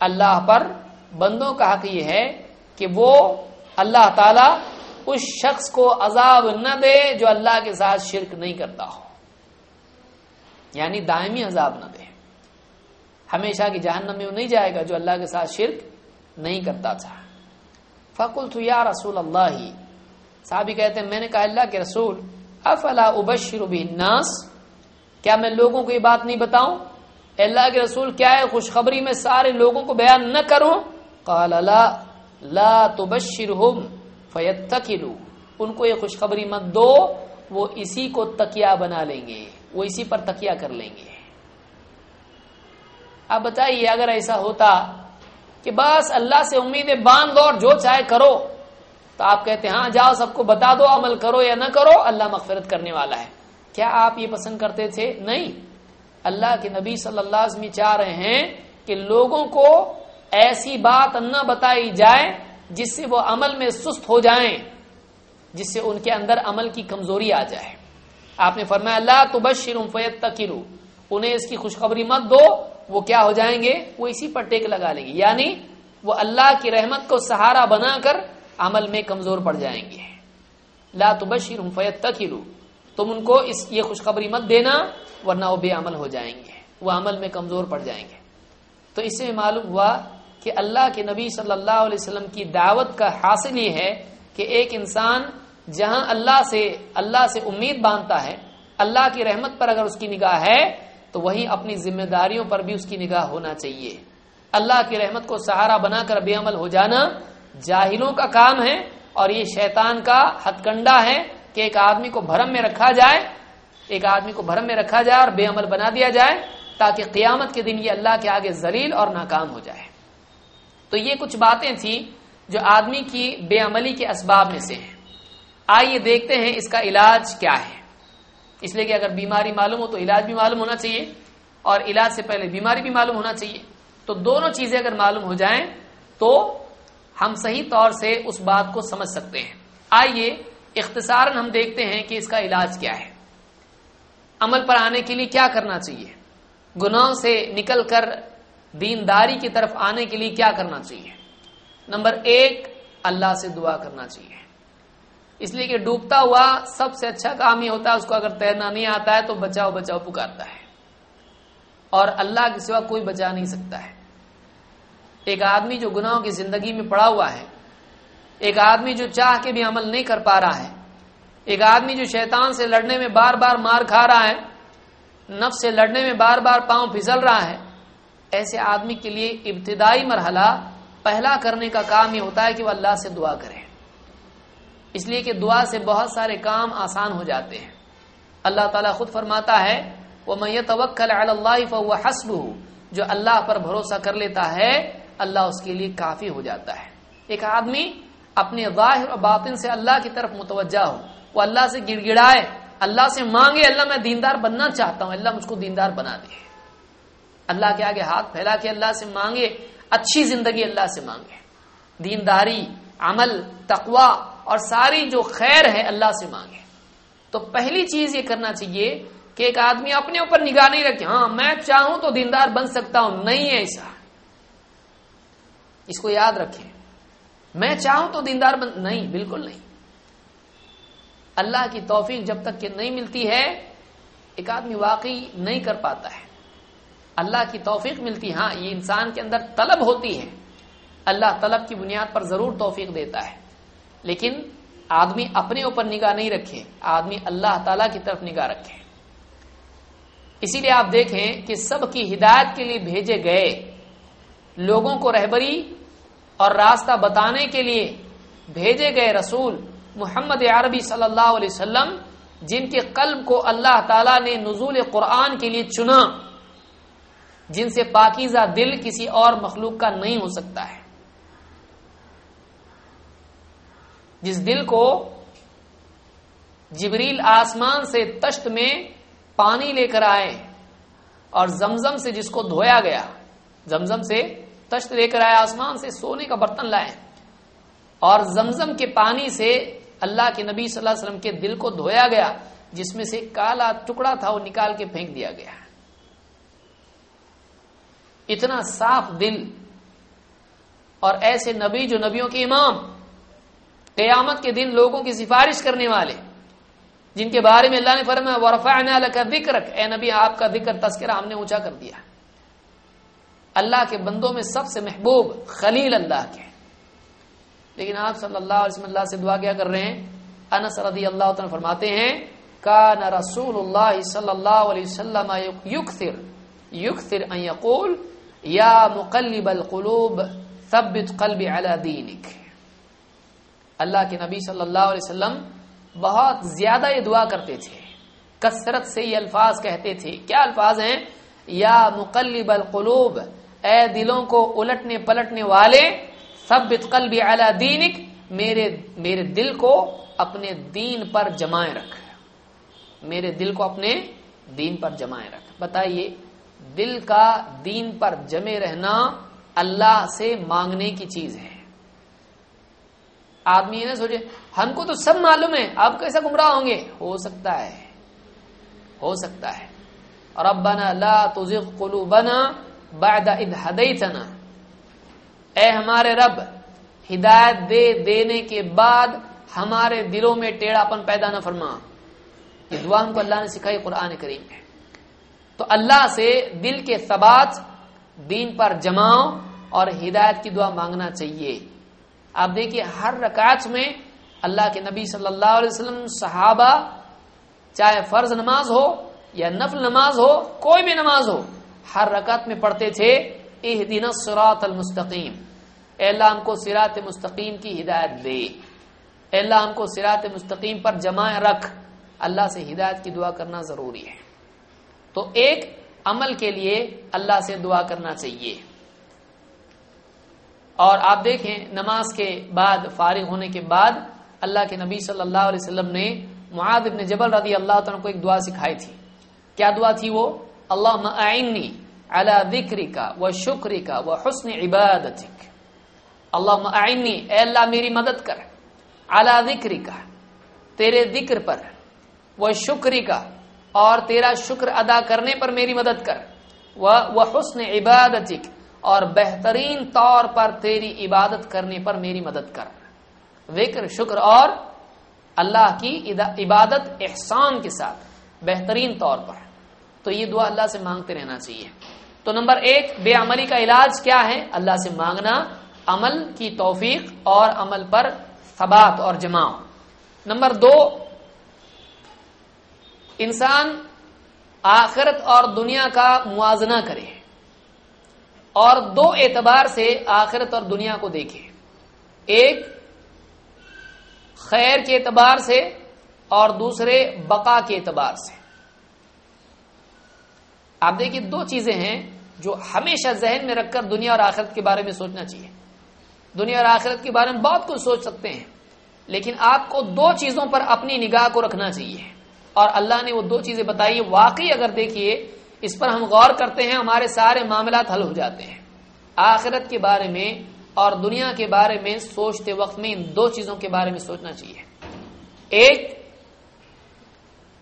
اللہ پر بندوں کا حق یہ ہے کہ وہ اللہ تعالی اس شخص کو عذاب نہ دے جو اللہ کے ساتھ شرک نہیں کرتا ہو۔ یعنی دائمی عذاب نہ دے۔ ہمیشہ کی جہنم میں وہ نہیں جائے گا جو اللہ کے ساتھ شرک نہیں کرتا تھا۔ فکل تو یا رسول اللہ ہی صحابی کہتے ہیں، میں نے کہا اللہ کے رسول افلا ابشر الناس کیا میں لوگوں کو یہ بات نہیں بتاؤں؟ اللہ کے رسول، کیا ہے خوشخبری میں سارے لوگوں کو بیان نہ کروں؟ قال، لا لا تبشرهم فيتكلوا ان کو یہ خوشخبری مت دو، وہ اسی کو تکیا بنا لیں گے، وہ اسی پر تکیا کر لیں گے۔ اب بتائیے، اگر ایسا ہوتا کہ بس اللہ سے امیدیں باندھ اور جو چاہے کرو۔ تو آپ کہتے ہیں ہاں جاؤ، سب کو بتا دو عمل کرو یا نہ کرو، اللہ مغفرت کرنے والا ہے۔ کیا آپ یہ پسند کرتے تھے؟ نہیں۔ اللہ کے نبی صلی اللہ علیہ وسلم چاہ رہے ہیں کہ لوگوں کو ایسی بات نہ بتائی جائے جس سے وہ عمل میں سست ہو جائیں، جس سے ان کے اندر عمل کی کمزوری آ جائے۔ آپ نے فرمایا اللہ تو بس شروع تکرو انہیں اس کی خوشخبری مت دو، وہ کیا ہو جائیں گے؟ وہ اسی پر ٹیک لگا لیں گے۔ یعنی وہ اللہ کی رحمت کو سہارا بنا کر عمل میں کمزور پڑ جائیں گے۔ لا تو بس شروع فیت تکرو تم ان کو اس یہ خوشخبری مت دینا ورنہ وہ بے عمل ہو جائیں گے، وہ عمل میں کمزور پڑ جائیں گے۔ تو اس سے معلوم ہوا کہ اللہ کے نبی صلی اللہ علیہ وسلم کی دعوت کا حاصل یہ ہے کہ ایک انسان جہاں اللہ سے اللہ سے امید باندھتا ہے، اللہ کی رحمت پر اگر اس کی نگاہ ہے، تو وہی اپنی ذمہ داریوں پر بھی اس کی نگاہ ہونا چاہیے۔ اللہ کی رحمت کو سہارا بنا کر بے عمل ہو جانا جاہلوں کا کام ہے اور یہ شیطان کا ہتھ کنڈا ہے کہ ایک آدمی کو بھرم میں رکھا جائے، ایک آدمی کو بھرم میں رکھا جائے اور بے عمل بنا دیا جائے تاکہ قیامت کے دن یہ اللہ کے آگے زلیل اور ناکام ہو جائے۔ تو یہ کچھ باتیں تھیں جو آدمی کی بے عملی کے اسباب میں سے ہیں۔ آئیے دیکھتے ہیں اس کا علاج کیا ہے۔ اس لیے کہ اگر بیماری معلوم ہو تو علاج بھی معلوم ہونا چاہیے اور علاج سے پہلے بیماری بھی معلوم ہونا چاہیے۔ تو دونوں چیزیں اگر معلوم ہو جائیں تو ہم صحیح طور سے اس بات کو سمجھ سکتے ہیں۔ آئیے اختصار ہم دیکھتے ہیں کہ اس کا علاج کیا ہے۔ عمل پر آنے کے لیے کیا کرنا چاہیے؟ گناہوں سے نکل کر دینداری کی طرف آنے کے لیے کیا کرنا چاہیے؟ نمبر ایک، اللہ سے دعا کرنا چاہیے۔ اس لیے کہ ڈوبتا ہوا سب سے اچھا کام ہی ہوتا ہے، اس کو اگر تیرنا نہیں آتا ہے تو بچاؤ بچاؤ، پکارتا ہے۔ اور اللہ کے سوا کوئی بچا نہیں سکتا ہے۔ ایک آدمی جو گناہوں کی زندگی میں پڑا ہوا ہے، ایک آدمی جو چاہ کے بھی عمل نہیں کر پا رہا ہے، ایک آدمی جو شیطان سے لڑنے میں بار بار مار کھا رہا ہے، نفس سے لڑنے میں بار بار پاؤں پھسل رہا ہے، ایسے آدمی کے لیے ابتدائی مرحلہ پہلا کرنے کا کام یہ ہوتا ہے کہ وہ اللہ سے دعا کرے۔ اس لیے کہ دعا سے بہت سارے کام آسان ہو جاتے ہیں۔ اللہ تعالیٰ خود فرماتا ہے وہ میں توکل اللہ فو حسب جو اللہ پر بھروسہ کر لیتا ہے اللہ اس کے لیے کافی ہو جاتا ہے۔ ایک آدمی اپنے ظاہر اور باطن سے اللہ کی طرف متوجہ ہو، وہ اللہ سے گڑ گڑائے اللہ سے مانگے، اللہ میں دیندار بننا چاہتا ہوں، اللہ مجھ کو دیندار بنا دے۔ اللہ کے آگے ہاتھ پھیلا کے اللہ سے مانگے، اچھی زندگی اللہ سے مانگے۔ دینداری، عمل تقوا اور ساری جو خیر ہے اللہ سے مانگے۔ تو پہلی چیز یہ کرنا چاہیے کہ ایک آدمی اپنے اوپر نگاہ نہیں رکھے ہاں میں چاہوں تو دیندار بن سکتا ہوں، نہیں ہے ایسا۔ اس کو یاد رکھیں۔ میں چاہوں تو دیندار بن، نہیں، بالکل نہیں۔ اللہ کی توفیق جب تک کہ نہیں ملتی ہے، ایک آدمی واقعی نہیں کر پاتا ہے۔ اللہ کی توفیق ملتی ہاں یہ انسان کے اندر طلب ہوتی ہے۔ اللہ طلب کی بنیاد پر ضرور توفیق دیتا ہے۔ لیکن آدمی اپنے اوپر نگاہ نہیں رکھے، آدمی اللہ تعالی کی طرف نگاہ رکھے۔ اسی لیے آپ دیکھیں کہ سب کی ہدایت کے لیے بھیجے گئے لوگوں کو رہبری اور راستہ بتانے کے لیے بھیجے گئے رسول محمد عربی صلی اللہ علیہ وسلم، جن کے قلب کو اللہ تعالی نے نزول قرآن کے لیے چنا، جن سے پاکیزہ دل کسی اور مخلوق کا نہیں ہو سکتا ہے۔ جس دل کو جبریل آسمان سے تشت میں پانی لے کر آئے اور زمزم سے جس کو دھویا گیا، زمزم سے تشت لے کر آئے، آسمان سے سونے کا برتن لائے۔ اور زمزم کے پانی سے اللہ کے نبی صلی اللہ علیہ وسلم کے دل کو دھویا گیا، جس میں سے کالا ٹکڑا تھا، وہ نکال کے پھینک دیا گیا۔ اتنا صاف دل اور ایسے نبی جو نبیوں کے امام، قیامت کے دن لوگوں کی سفارش کرنے والے، جن کے بارے میں اللہ نے فرمایا، ورفعنا لك ذکرک اے نبی، آپ کا ذکر تذکرہ ہم نے اونچا کر دیا۔ اللہ کے بندوں میں سب سے محبوب خلیل اللہ کے لیکن آپ صلی اللہ علیہ وسلم اللہ سے دعا کیا کر رہے ہیں؟ انس رضی اللہ تعالی فرماتے ہیں، کان رسول اللہ صلی اللہ علیہ وسلم یکثر یکثر ان یقول، یا مقلب القلوب، ثبت قلبی علی دینک. اللہ کے نبی صلی اللہ علیہ وسلم بہت زیادہ یہ دعا کرتے تھے۔ کثرت سے یہ الفاظ کہتے تھے۔ کیا الفاظ ہیں؟ یا مقلب القلوب اے دلوں کو الٹنے پلٹنے والے سب قلبی اعلی دینک، میرے میرے دل کو اپنے دین پر جمائے رکھ۔ میرے دل کو اپنے دین پر جمائے رکھ۔ بتائیے، دل کا دین پر جمے رہنا اللہ سے مانگنے کی چیز ہے۔ آدمی یہ نہ سوچے، ہم کو تو سب معلوم ہے، آپ کیسا گمراہ ہوں گے۔ ہو سکتا ہے، ہو سکتا ہے۔ ربنا لا تزغ قلوبنا بعد اذ هديتنا اے ہمارے رب، ہدایت دے دینے کے بعد ہمارے دلوں میں ٹیڑھا پن پیدا نہ فرما۔ یہ دعا ہم کو اللہ نے سکھائی قرآن کریم میں۔ تو اللہ سے دل کے ثبات، دین پر جماؤ اور ہدایت کی دعا مانگنا چاہیے۔ آپ دیکھیے، ہر رکعت میں اللہ کے نبی صلی اللہ علیہ وسلم، صحابہ، چاہے فرض نماز ہو یا نفل نماز ہو، کوئی بھی نماز ہو ہر رکعت میں پڑھتے تھے اہ دن سرات المستقیم۔ اے اللہ، ہم کو سرات مستقیم کی ہدایت دے۔ اے اللہ، ہم کو سرات مستقیم پر جمع رکھ۔ اللہ سے ہدایت کی دعا کرنا ضروری ہے۔ تو ایک عمل کے لیے اللہ سے دعا کرنا چاہیے۔ اور آپ دیکھیں، نماز کے بعد، فارغ ہونے کے بعد اللہ کے نبی صلی اللہ علیہ وسلم نے معاذ ابن جبل رضی اللہ تعالیٰ کو ایک دعا سکھائی تھی۔ کیا دعا تھی وہ؟ اللہ اعنی علی ذکری کا و شکری کا و حسن عبادت اللہ اعنی اے اللہ میری مدد کر علی ذکری کا تیرے ذکر پر وہ شکری کا اور تیرا شکر ادا کرنے پر میری مدد کر وہ حسن عبادت اور بہترین طور پر تیری عبادت کرنے پر میری مدد کر وکر شکر اور اللہ کی عبادت احسان کے ساتھ بہترین طور پر تو یہ دعا اللہ سے مانگتے رہنا چاہیے۔ تو نمبر ایک، بے عملی کا علاج کیا ہے؟ اللہ سے مانگنا عمل کی توفیق اور عمل پر ثبات اور جماع نمبر دو، انسان آخرت اور دنیا کا موازنہ کرے۔ اور دو اعتبار سے آخرت اور دنیا کو دیکھے۔ ایک، خیر کے اعتبار سے اور دوسرے، بقا کے اعتبار سے۔ آپ دیکھیے دو چیزیں ہیں جو ہمیشہ ذہن میں رکھ کر دنیا اور آخرت کے بارے میں سوچنا چاہیے۔ دنیا اور آخرت کے بارے میں بہت کچھ سوچ سکتے ہیں، لیکن آپ کو دو چیزوں پر اپنی نگاہ کو رکھنا چاہیے۔ اور اللہ نے وہ دو چیزیں بتائی، واقعی اگر دیکھیے، اس پر ہم غور کرتے ہیں، ہمارے سارے معاملات حل ہو جاتے ہیں۔ آخرت کے بارے میں اور دنیا کے بارے میں سوچتے وقت میں ان دو چیزوں کے بارے میں سوچنا چاہیے۔ ایک،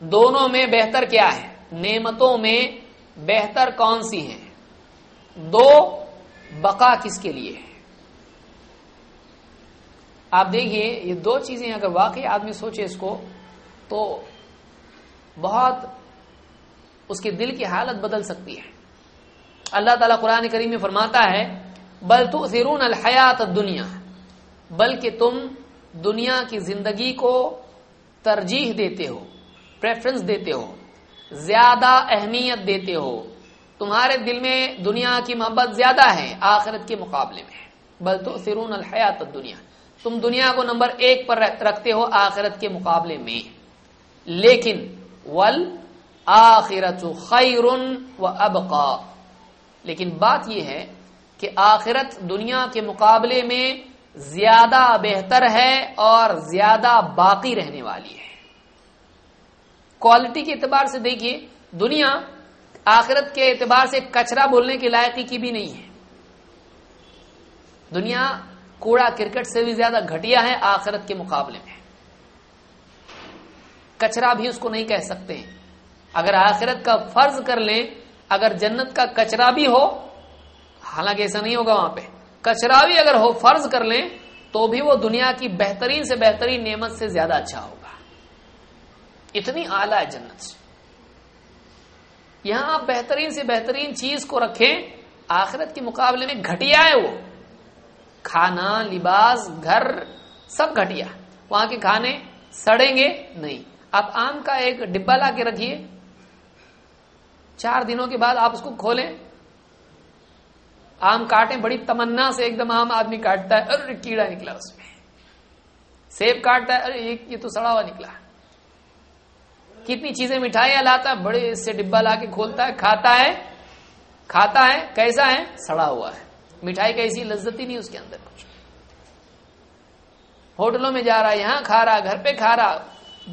دونوں میں بہتر کیا ہے؟ نعمتوں میں بہتر کون سی ہیں؟ دو، بقا کس کے لیے ہے آپ دیکھیے، یہ دو چیزیں اگر واقعی آدمی سوچے اس کو، تو بہت اس کے دل کی حالت بدل سکتی ہے۔ اللہ تعالیٰ قرآن کریم میں فرماتا ہے، بل تو سرون الحیات دنیا بلکہ تم دنیا کی زندگی کو ترجیح دیتے ہو پریفرنس دیتے ہو۔ زیادہ اہمیت دیتے ہو، تمہارے دل میں دنیا کی محبت زیادہ ہے، آخرت کے مقابلے میں بل تو سرون الحیات دنیا تم دنیا کو نمبر ایک پر رکھتے ہو، آخرت کے مقابلے میں۔ لیکن ول آخرت خیر و ابقا۔ لیکن بات یہ ہے کہ آخرت دنیا کے مقابلے میں زیادہ بہتر ہے اور زیادہ باقی رہنے والی ہے۔ کوالٹی کے اعتبار سے دیکھیے، دنیا آخرت کے اعتبار سے کچرا بولنے کے لائقی کی بھی نہیں ہے۔ دنیا کوڑا کرکٹ سے بھی زیادہ گھٹیا ہے، آخرت کے مقابلے میں۔ کچرا بھی اس کو نہیں کہہ سکتے۔ اگر آخرت کا فرض کر لیں، اگر جنت کا کچرا بھی ہو، حالانکہ ایسا نہیں ہوگا وہاں پہ۔ کچرا بھی اگر ہو، فرض کر لیں، تو بھی وہ دنیا کی بہترین سے بہترین نعمت سے زیادہ اچھا ہوگا۔ اتنی اعلی ہے جنت سے۔ یہاں آپ بہترین سے بہترین چیز کو رکھیں، آخرت کے مقابلے میں گھٹیا ہے وہ۔ کھانا، لباس، گھر، سب گھٹیا۔ وہاں کے کھانے سڑیں گے نہیں۔ آپ آم کا ایک ڈبا لا کے رکھیے۔ چار دنوں کے بعد آپ اس کو کھولیں۔ آم کاٹیں، بڑی تمنا سے ایک دم آم آدمی کاٹتا ہے۔ ارے، کیڑا نکلا اس میں۔ سیب کاٹتا ہے۔ ارے یہ تو سڑا ہوا نکلا۔ کتنی چیزیں مٹھائیاں لاتا ہے بڑے سے ڈبا لا کے کھولتا ہے، کھاتا ہے کھاتا ہے، کیسا ہے؟ سڑا ہوا ہے۔ مٹھائی کا ایسی لذت ہی نہیں اس کے اندر۔ کچھ ہوٹلوں میں جا رہا ہے، یہاں کھا رہا، گھر پہ کھا رہا۔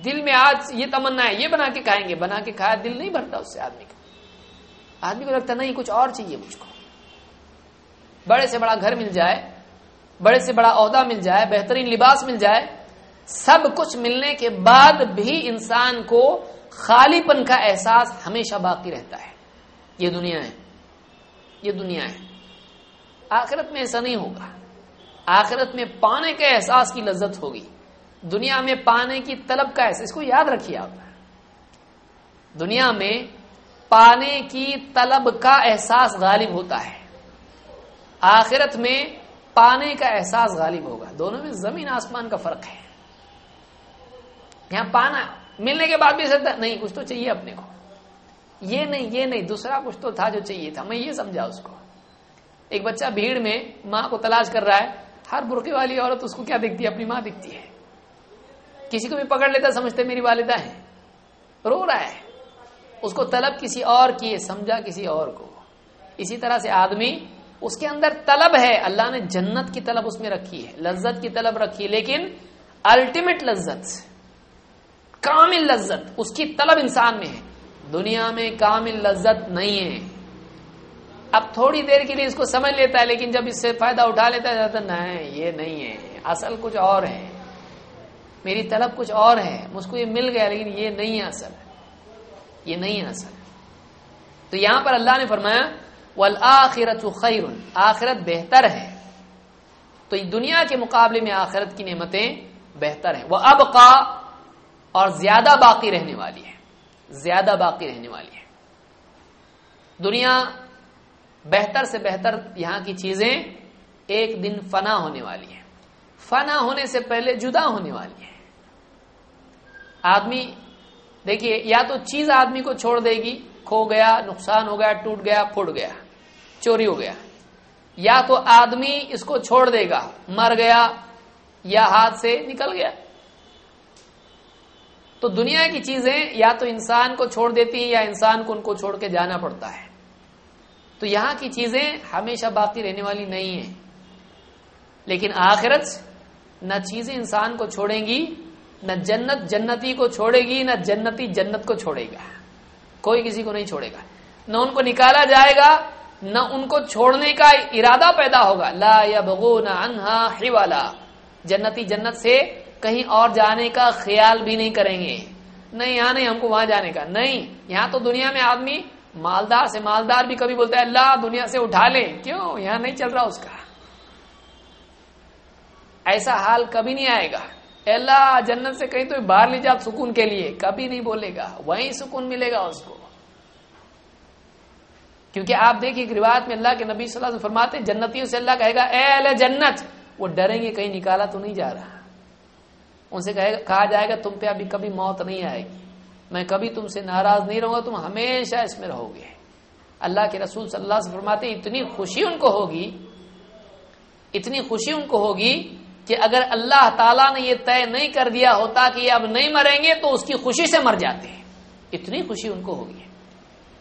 دل میں آج یہ تمنا ہے، یہ بنا کے کھائیں گے، بنا کے کھایا، دل نہیں بھرتا اس سے آدمی کا۔ آدمی کو لگتا نہیں، کچھ اور چاہیے مجھ کو۔ بڑے سے بڑا گھر مل جائے، بڑے سے بڑا عہدہ مل جائے، بہترین لباس مل جائے۔ سب کچھ ملنے کے بعد بھی انسان کو خالی پن کا احساس ہمیشہ باقی رہتا ہے۔ یہ دنیا ہے۔ یہ دنیا ہے۔ آخرت میں ایسا نہیں ہوگا۔ آخرت میں پانے کے احساس کی لذت ہوگی۔ دنیا میں پانے کی طلب کا احساس، اس کو یاد رکھیے آپ۔ دنیا میں پانے کی طلب کا احساس غالب ہوتا ہے۔ آخرت میں پانے کا احساس غالب ہوگا۔ دونوں میں زمین آسمان کا فرق ہے۔ یہاں پانا ملنے کے بعد بھی سکتا نہیں، کچھ تو چاہیے اپنے کو۔ یہ نہیں یہ نہیں، دوسرا کچھ تو تھا جو چاہیے تھا۔ میں یہ سمجھا اس کو۔ ایک بچہ بھیڑ میں ماں کو تلاش کر رہا ہے، ہر برقی والی عورت اس کو کیا دکھتی ہے؟ اپنی ماں دکھتی ہے۔ کسی کو بھی پکڑ لیتا، سمجھتے میری والدہ ہے رو رہا ہے۔ اس کو طلب کسی اور کی ہے، سمجھا کسی اور کو۔ اسی طرح سے آدمی اس کے اندر طلب ہے۔ اللہ نے جنت کی طلب اس میں رکھی ہے، لذت کی طلب رکھی لیکن الٹیمیٹ لذت۔ کامل لذت، اس کی طلب انسان میں ہے۔ دنیا میں کامل لذت نہیں ہے۔ اب تھوڑی دیر کے لیے اس کو سمجھ لیتا ہے، لیکن جب اس سے فائدہ اٹھا لیتا ہے نہیں، یہ نہیں ہے۔ اصل کچھ اور ہے۔ میری طلب کچھ اور ہے۔ مجھ کو یہ مل گیا، لیکن یہ نہیں ہے اصل۔ یہ نہیں ہے اصل۔ تو یہاں پر اللہ نے فرمایا والآخرت خیر آخرت بہتر ہے۔ تو دنیا کے مقابلے میں آخرت کی نعمتیں بہتر ہیں۔ وہ اب کا اور زیادہ باقی رہنے والی ہے۔ زیادہ باقی رہنے والی ہے۔ دنیا بہتر سے بہتر یہاں کی چیزیں ایک دن فنا ہونے والی ہے فنا ہونے سے پہلے جدا ہونے والی ہے آدمی، دیکھیے، یا تو چیز آدمی کو چھوڑ دے گی، کھو گیا، نقصان ہو گیا، ٹوٹ گیا، پھوٹ گیا، چوری ہو گیا۔ یا تو آدمی اس کو چھوڑ دے گا، مر گیا یا ہاتھ سے نکل گیا۔ تو دنیا کی چیزیں یا تو انسان کو چھوڑ دیتی ہیں یا انسان کو ان کو چھوڑ کے جانا پڑتا ہے۔ تو یہاں کی چیزیں ہمیشہ باقی رہنے والی نہیں ہیں۔ لیکن آخرت نہ چیزیں انسان کو چھوڑیں گی، نہ جنت جنتی کو چھوڑے گی، نہ جنتی جنت کو چھوڑے گا۔ کوئی کسی کو نہیں چھوڑے گا۔ نہ ان کو نکالا جائے گا، نہ ان کو چھوڑنے کا ارادہ پیدا ہوگا۔ لا یا بگو نہ انہا ہی والا جنتی جنت سے کہیں اور جانے کا خیال بھی نہیں کریں گے۔ نہیں، یہاں نہیں، ہم کو وہاں جانے کا۔ نہیں، یہاں تو دنیا میں آدمی مالدار سے مالدار بھی کبھی بولتا ہے، اللہ، دنیا سے اٹھا لے۔ کیوں؟ یہاں نہیں چل رہا اس کا۔ ایسا حال کبھی نہیں آئے گا۔ اللہ، جنت سے کہیں تو باہر لے جا، سکون کے لیے۔ کبھی نہیں بولے گا۔ وہیں سکون ملے گا اس کو۔ کیونکہ آپ دیکھیے روایت میں اللہ کے نبی صلی اللہ علیہ وسلم فرماتے ہیں، جنتیوں سے اللہ کہے گا، اے اللہ جنت! وہ ڈریں گے، کہیں نکالا تو نہیں جا رہا۔ ان سے کہا جائے گا، تم پہ ابھی کبھی موت نہیں آئے گی۔ میں کبھی تم سے ناراض نہیں رہوں گا، تم ہمیشہ اس میں رہو گے۔ اللہ کے رسول صلی اللہ سے فرماتے اتنی خوشی ان کو ہوگی، اتنی خوشی ان کو ہوگی کہ اگر اللہ تعالیٰ نے یہ طے نہیں کر دیا ہوتا کہ یہ اب نہیں مریں گے، تو اس کی خوشی سے مر جاتے ہیں۔ اتنی خوشی ان کو ہوگی۔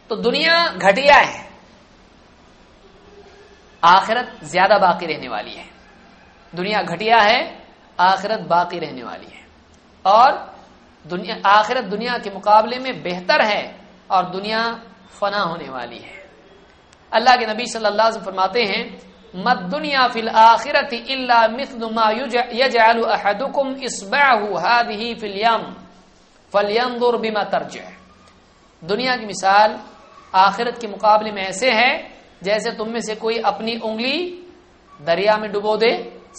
تو دنیا گھٹیا ہے۔ آخرت زیادہ باقی رہنے والی ہے۔ دنیا گھٹیا ہے۔ آخرت باقی رہنے والی ہے۔ اور دنیا، آخرت دنیا کے مقابلے میں بہتر ہے اور دنیا فنا ہونے والی ہے۔ اللہ کے نبی صلی اللہ علیہ وسلم فرماتے ہیں مت دنیا فی الآخرت الا مثل ما يجعل احدكم اصبعه هذه في اليم فلينظر بما ترجع۔ دنیا کی مثال آخرت کے مقابلے میں ایسے ہے جیسے تم میں سے کوئی اپنی انگلی دریا میں ڈبو دے،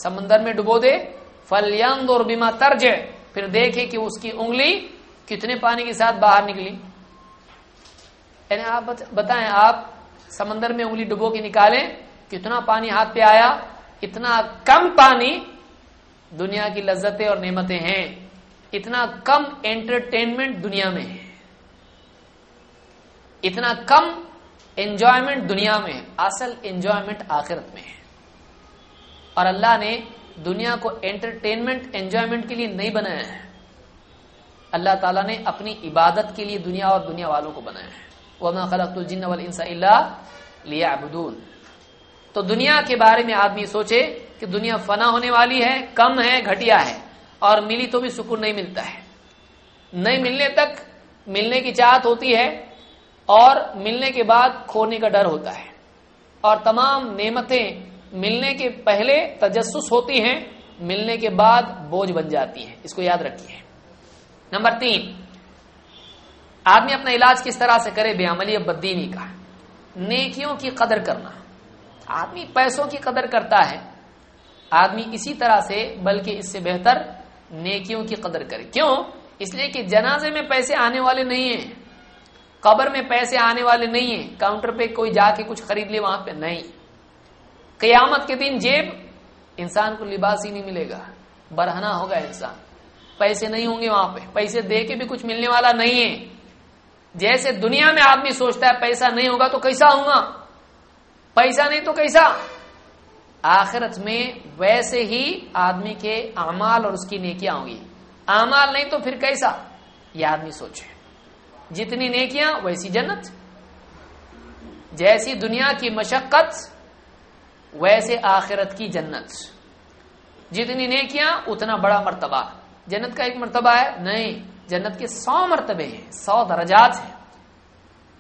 سمندر میں ڈبو دے فلينظر بما ترجع۔ پھر دیکھے کہ اس کی انگلی کتنے پانی کے ساتھ باہر نکلی۔ یعنی آپ بتائیں، آپ سمندر میں انگلی ڈبو کے نکالیں، کتنا پانی ہاتھ پہ آیا، اتنا کم پانی دنیا کی لذتیں اور نعمتیں ہیں۔ اتنا کم انٹرٹینمنٹ دنیا میں ہے۔ اتنا کم انجوائمنٹ دنیا میں اصل انجوائمنٹ آخرت میں ہے۔ اور اللہ نے دنیا کو انٹرٹینمنٹ انجوائمنٹ کے لیے نہیں بنایا ہے۔ اللہ تعالیٰ نے اپنی عبادت کے لیے دنیا اور دنیا والوں کو بنایا ہے۔ وما خلقت الجن والانس الا ليعبدون۔ تو دنیا کے بارے میں آدمی سوچے کہ دنیا فنا ہونے والی ہے، کم ہے، گھٹیا ہے، اور ملی تو بھی سکون نہیں ملتا ہے۔ نہیں ملنے تک ملنے کی چاہت ہوتی ہے اور ملنے کے بعد کھونے کا ڈر ہوتا ہے۔ اور تمام نعمتیں ملنے کے پہلے تجسس ہوتی ہیں، ملنے کے بعد بوجھ بن جاتی ہیں۔ اس کو یاد رکھیے۔ نمبر تین، آدمی اپنا علاج کس طرح سے کرے؟ بے عملی بدینی کا۔ نیکیوں کی قدر کرنا۔ آدمی پیسوں کی قدر کرتا ہے۔ آدمی اسی طرح سے، بلکہ اس سے بہتر، نیکیوں کی قدر کرے۔ کیوں؟ اس لیے کہ جنازے میں پیسے آنے والے نہیں ہیں۔ قبر میں پیسے آنے والے نہیں ہیں۔ کاؤنٹر پہ کوئی جا کے کچھ خرید لے، وہاں پہ نہیں۔ قیامت کے دن جیب، انسان کو لباس ہی نہیں ملے گا۔ برہنا ہوگا انسان۔ پیسے نہیں ہوں گے وہاں پہ۔ پیسے دے کے بھی کچھ ملنے والا نہیں ہے۔ جیسے دنیا میں آدمی سوچتا ہے پیسہ نہیں ہوگا تو کیسا ہوں گا؟ پیسہ نہیں تو کیسا؟ آخرت میں ویسے ہی آدمی کے اعمال اور اس کی نیکیاں ہوں گی۔ اعمال نہیں تو پھر کیسا؟ یہ آدمی سوچے۔ جتنی نیکیاں، ویسی جنت۔ جیسی دنیا کی مشقت ویسے آخرت کی جنت۔ جتنی نیکیاں، اتنا بڑا مرتبہ۔ جنت کا ایک مرتبہ ہے؟ نہیں، جنت کے سو مرتبے ہیں، سو درجات ہیں۔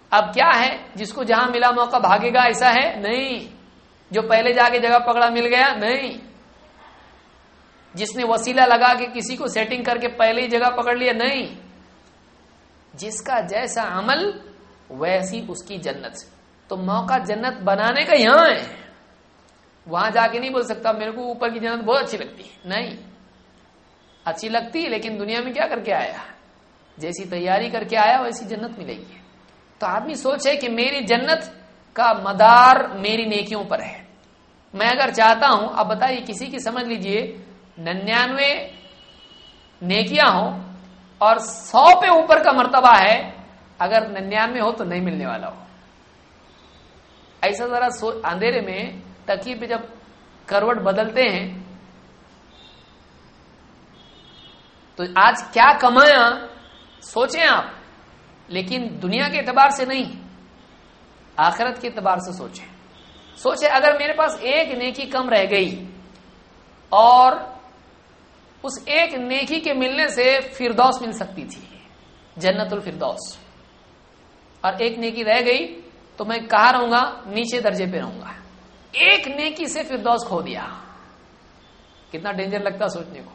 اب کیا ہے؟ جس کو جہاں ملا موقع بھاگے گا، ایسا ہے؟ نہیں۔ جو پہلے جا کے جگہ پکڑا مل گیا؟ نہیں۔ جس نے وسیلہ لگا کے کسی کو سیٹنگ کر کے پہلے ہی جگہ پکڑ لیا؟ نہیں۔ جس کا جیسا عمل، ویسی اس کی جنت۔ تو موقع جنت بنانے کا یہاں ہے۔ وہاں جا کے نہیں بول سکتا، میرے کو اوپر کی جنت بہت اچھی لگتی ہے۔ نہیں۔ اچھی لگتی ہے، لیکن دنیا میں کیا کر کے آیا؟ جیسی تیاری کر کے آیا، ویسی جنت ملے گی۔ تو آدمی سوچے کہ میری جنت کا مدار میری نیکیوں پر ہے۔ میں اگر چاہتا ہوں، اب بتائیے، کسی کی سمجھ لیجیے، ننانوے نیکیاں ہوں اور سو پہ اوپر کا مرتبہ ہے، اگر ننانوے ہو تو نہیں ملنے والا ہو۔ ایسا ذرا اندھیرے میں تکی پہ جب کروٹ بدلتے ہیں، تو آج کیا کمایا؟ سوچیں آپ، لیکن دنیا کے اعتبار سے نہیں، آخرت کے اعتبار سے سوچیں۔ سوچے اگر میرے پاس ایک نیکی کم رہ گئی اور اس ایک نیکی کے ملنے سے فردوس مل سکتی تھی، جنت الفردوس، اور ایک نیکی رہ گئی، تو میں کہاں رہوں گا؟ نیچے درجے پہ رہوں گا۔ ایک نیکی سے فردوس کھو دیا۔ کتنا ڈینجر لگتا سوچنے کو۔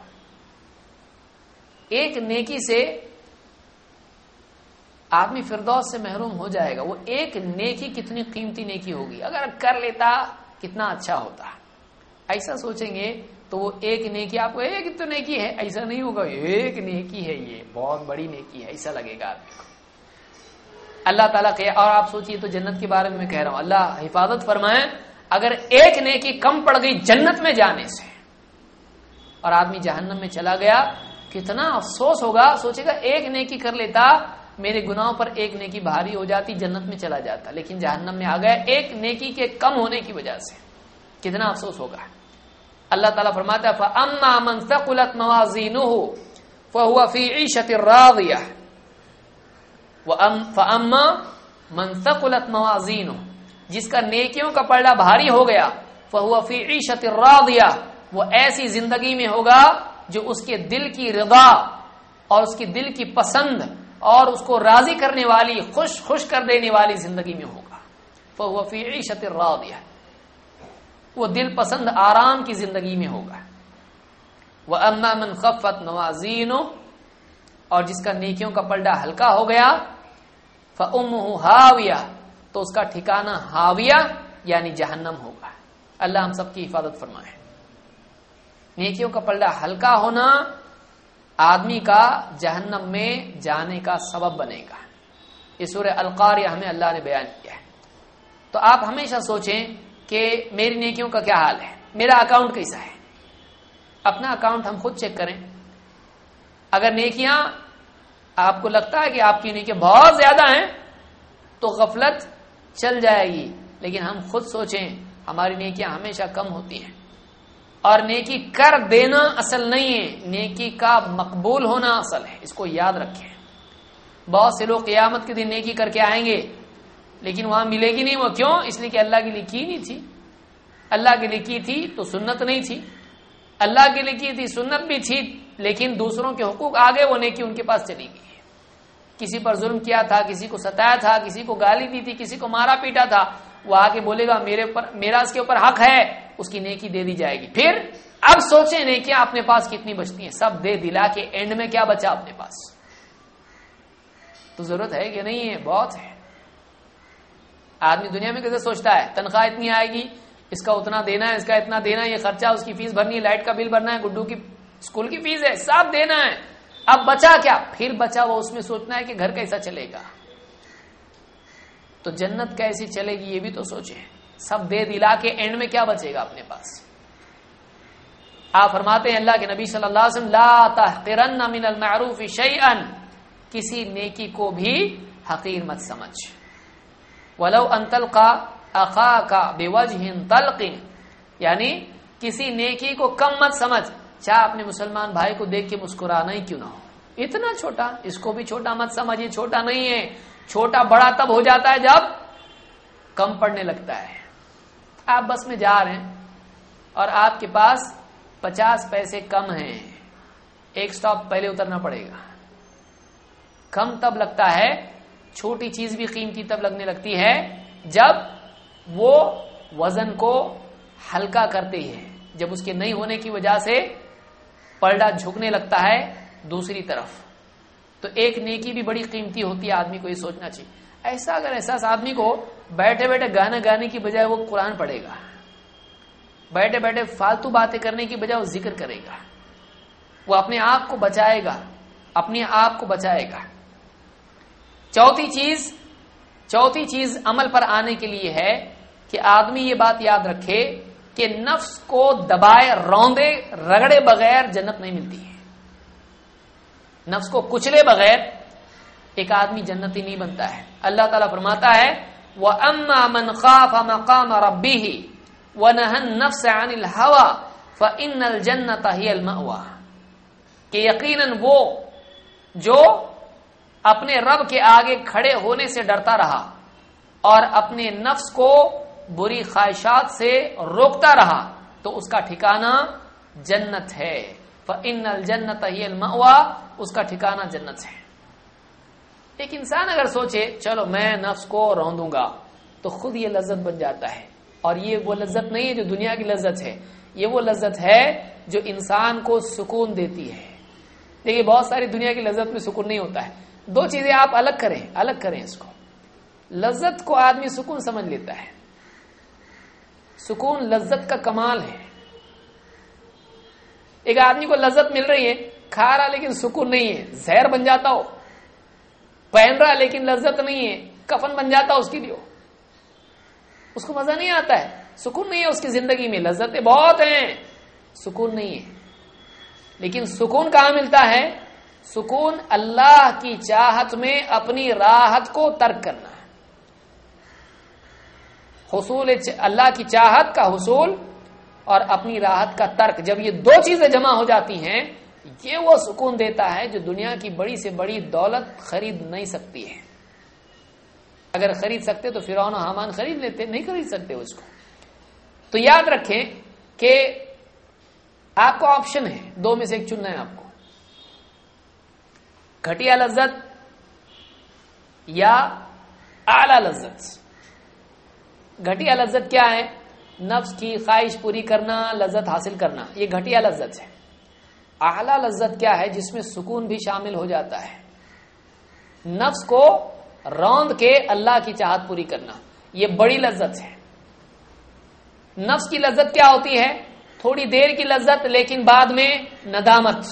ایک نیکی سے آدمی فردوس سے محروم ہو جائے گا۔ وہ ایک نیکی کتنی قیمتی نیکی ہوگی۔ اگر کر لیتا کتنا اچھا ہوتا۔ ایسا سوچیں گے تو وہ ایک نیکی، آپ کو ایک تو نیکی ہے، ایسا نہیں ہوگا۔ ایک نیکی ہے یہ۔ بہت بڑی نیکی ہے، ایسا لگے گا۔ آدمی کو اللہ تعالیٰ کہ اور آپ سوچیے تو جنت کے بارے میں میں کہہ رہا ہوں۔ اللہ حفاظت فرمائے۔ اگر ایک نیکی کم پڑ گئی جنت میں جانے سے، اور آدمی جہنم میں چلا گیا، کتنا افسوس ہوگا، سوچے گا ایک نیکی کر لیتا، میرے گناہوں پر ایک نیکی بھاری ہو جاتی، جنت میں چلا جاتا، لیکن جہنم میں آ گیا ایک نیکی کے کم ہونے کی وجہ سے۔ کتنا افسوس ہوگا۔ اللہ تعالیٰ فرماتا فَأَمَّا مَنْ ثَقُلَتْ مَوَازِينُهُ فَهُوَ فِي عِيشَةٍ رَاضِيَةٍ۔ فَأَمَّا ثَقُلَتْ مَوَازِينُهُ جس کا نیکیوں کا پڑا بھاری ہو گیا فَهُوَ فِي عِيشَةٍ رَاضِيَةٍ وہ ایسی زندگی میں ہوگا جو اس کے دل کی رضا اور اس کی دل کی پسند اور اس کو راضی کرنے والی، خوش خوش کر دینے والی زندگی میں ہوگا۔ وہ عیشت راضیہ۔ وہ دل پسند آرام کی زندگی میں ہوگا۔ وہ اما من خفت نوازین اور جس کا نیکیوں کا پلڈا ہلکا ہو گیا فم ہاویہ تو اس کا ٹھکانہ ہاویہ یعنی جہنم ہوگا۔ اللہ ہم سب کی حفاظت فرمائے۔ نیکیوں کا پلڈا ہلکا ہونا آدمی کا جہنم میں جانے کا سبب بنے گا۔ یہ سورہ القار ہمیں اللہ نے بیان کیا ہے۔ تو آپ ہمیشہ سوچیں کہ میری نیکیوں کا کیا حال ہے؟ میرا اکاؤنٹ کیسا ہے؟ اپنا اکاؤنٹ ہم خود چیک کریں۔ اگر نیکیاں آپ کو لگتا ہے کہ آپ کی نیکیاں بہت زیادہ ہیں، تو غفلت چل جائے گی۔ لیکن ہم خود سوچیں، ہماری نیکیاں ہمیشہ کم ہوتی ہیں۔ اور نیکی کر دینا اصل نہیں ہے، نیکی کا مقبول ہونا اصل ہے۔ اس کو یاد رکھیں۔ بہت سے لوگ قیامت کے دن نیکی کر کے آئیں گے، لیکن وہاں ملے گی نہیں۔ وہ کیوں؟ اس لیے کہ اللہ کے لیے کی نہیں تھی۔ اللہ کے لیے کی تھی تو سنت نہیں تھی۔ اللہ کے لیے کی تھی، سنت بھی تھی، لیکن دوسروں کے حقوق آگے وہ نیکی ان کے پاس چلی گئی۔ کسی پر ظلم کیا تھا، کسی کو ستایا تھا، کسی کو گالی دی تھی، کسی کو مارا پیٹا تھا، وہ آگے بولے گا، میرے پر، میرا اس کے اوپر حق ہے، اس کی نیکی دے دی جائے گی۔ پھر اب سوچیں نیکیاں اپنے پاس کتنی بچتی ہیں، سب دے دلا کے اینڈ میں کیا بچا اپنے پاس۔ تو ضرورت ہے کہ نہیں ہے، بہت ہے۔ آدمی دنیا میں کیسے سوچتا ہے، تنخواہ اتنی آئے گی، اس کا اتنا دینا ہے، اس کا اتنا دینا ہے، یہ خرچہ، اس کی فیس بھرنی ہے، لائٹ کا بل بھرنا ہے، گڈو کی، اسکول کی فیس ہے، سب دینا ہے۔ اب بچا کیا؟ پھر بچا وہ، اس میں سوچنا ہے کہ گھر کیسا چلے گا؟ تو جنت کیسی چلے گی یہ بھی تو سوچے سب دے دلا کے اینڈ میں کیا بچے گا اپنے پاس؟ آپ فرماتے ہیں اللہ کے نبی صلی اللہ علیہ وسلم، لا تحقرن من المعروف شیئا۔ کسی نیکی کو بھی حقیر مت سمجھ۔ ولو ان تلقا اخاک بوجه طلق یعنی کسی نیکی کو کم مت سمجھ۔ چاہے اپنے مسلمان بھائی کو دیکھ کے مسکرانا ہی کیوں نہ ہو؟ اتنا چھوٹا، اس کو بھی چھوٹا مت سمجھ یہ چھوٹا نہیں ہے۔ چھوٹا بڑا تب ہو جاتا ہے جب کم پڑنے لگتا ہے۔ آپ بس میں جا رہے ہیں اور آپ کے پاس پچاس پیسے کم ہیں۔ ایک سٹاپ پہلے اترنا پڑے گا۔ کم تب لگتا ہے، چھوٹی چیز بھی قیمتی تب لگنے لگتی ہے جب وہ وزن کو ہلکا کرتے ہیں۔ جب اس کے نہیں ہونے کی وجہ سے پلڈا جھکنے لگتا ہے دوسری طرف۔ تو ایک نیکی بھی بڑی قیمتی ہوتی ہے، آدمی کو یہ سوچنا چاہیے۔ ایسا اگر احساس آدمی کو بیٹھے بیٹھے گانا گانے کی بجائے وہ قرآن پڑھے گا۔ بیٹھے بیٹھے فالتو باتیں کرنے کی بجائے وہ ذکر کرے گا۔ وہ اپنے آپ کو بچائے گا۔ اپنے آپ کو بچائے گا۔ چوتھی چیز چوتھی چیز عمل پر آنے کے لیے ہے کہ آدمی یہ بات یاد رکھے کہ نفس کو دبائے، روندے، رگڑے بغیر جنت نہیں ملتی ہے۔ نفس کو کچلے بغیر ایک آدمی جنتی نہیں بنتا ہے۔ اللہ تعالیٰ فرماتا ہے وہ اما من خاف مقام ربی ہی وہ نہن نفس عن الحوا فن الجنت ہی المأوا کہ یقیناً وہ جو اپنے رب کے آگے کھڑے ہونے سے ڈرتا رہا اور اپنے نفس کو بری خواہشات سے روکتا رہا، تو اس کا ٹھکانہ جنت ہے۔ فن الجنت ہی اس کا ٹھکانہ جنت ہے۔ ایک انسان اگر سوچے، چلو میں نفس کو روندوں گا، تو خود یہ لذت بن جاتا ہے۔ اور یہ وہ لذت نہیں ہے جو دنیا کی لذت ہے، یہ وہ لذت ہے جو انسان کو سکون دیتی ہے۔ دیکھیے، بہت ساری دنیا کی لذت میں سکون نہیں ہوتا ہے۔ دو چیزیں آپ الگ کریں الگ کریں اس کو۔ لذت کو آدمی سکون سمجھ لیتا ہے۔ سکون، لذت کا کمال ہے۔ ایک آدمی کو لذت مل رہی ہے، کھا رہا لیکن سکون نہیں ہے، زہر بن جاتا ہو، پہن رہا لیکن لذت نہیں ہے، کفن بن جاتا اس کے لیے۔ اس کو مزہ نہیں آتا ہے۔ سکون نہیں ہے اس کی زندگی میں، لذتیں بہت ہیں۔ سکون نہیں ہے۔ لیکن سکون کہاں ملتا ہے؟ سکون اللہ کی چاہت میں اپنی راحت کو ترک کرنا۔ حصول اللہ کی چاہت کا حصول اور اپنی راحت کا ترک۔ جب یہ دو چیزیں جمع ہو جاتی ہیں، یہ وہ سکون دیتا ہے جو دنیا کی بڑی سے بڑی دولت خرید نہیں سکتی ہے۔ اگر خرید سکتے تو فرعون و حامان خرید لیتے، نہیں خرید سکتے اس کو۔ تو یاد رکھیں کہ آپ کو آپشن ہے، دو میں سے ایک چننا ہے آپ کو۔ گھٹیا لذت یا اعلی لذت۔ گھٹیا لذت کیا ہے؟ نفس کی خواہش پوری کرنا، لذت حاصل کرنا، یہ گھٹیا لذت ہے۔ اعلی لذت کیا ہے؟ جس میں سکون بھی شامل ہو جاتا ہے۔ نفس کو روند کے اللہ کی چاہت پوری کرنا، یہ بڑی لذت ہے۔ نفس کی لذت کیا ہوتی ہے؟ تھوڑی دیر کی لذت، لیکن بعد میں ندامت۔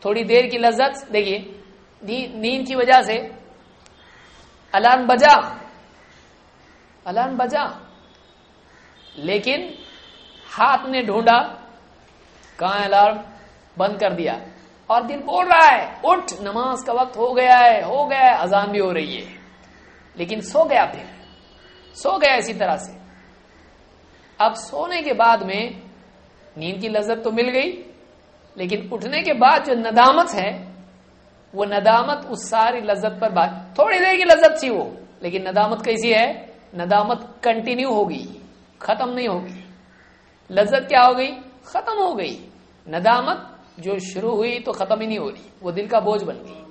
تھوڑی دیر کی لذت، دیکھیے نیند کی وجہ سے، الارم بجا۔ الارم بجا۔ لیکن ہاتھ نے ڈھونڈا کہاں الارم بند کر دیا۔ اور دل بول رہا ہے، اٹھ، نماز کا وقت ہو گیا ہے، ہو گیا ہے، اذان بھی ہو رہی ہے۔ لیکن سو گیا پھر۔ سو گیا اسی طرح سے۔ اب سونے کے بعد میں نیند کی لذت تو مل گئی، لیکن اٹھنے کے بعد جو ندامت ہے، وہ ندامت اس ساری لذت پر بات تھوڑی دیر کی لذت تھی وہ، لیکن ندامت کیسی ہے؟ ندامت کنٹینیو ہوگی، ختم نہیں ہوگی۔ لذت کیا ہو گئی؟ ختم ہو گئی۔ ندامت جو شروع ہوئی تو ختم ہی نہیں ہو رہی وہ دل کا بوجھ بن گئی۔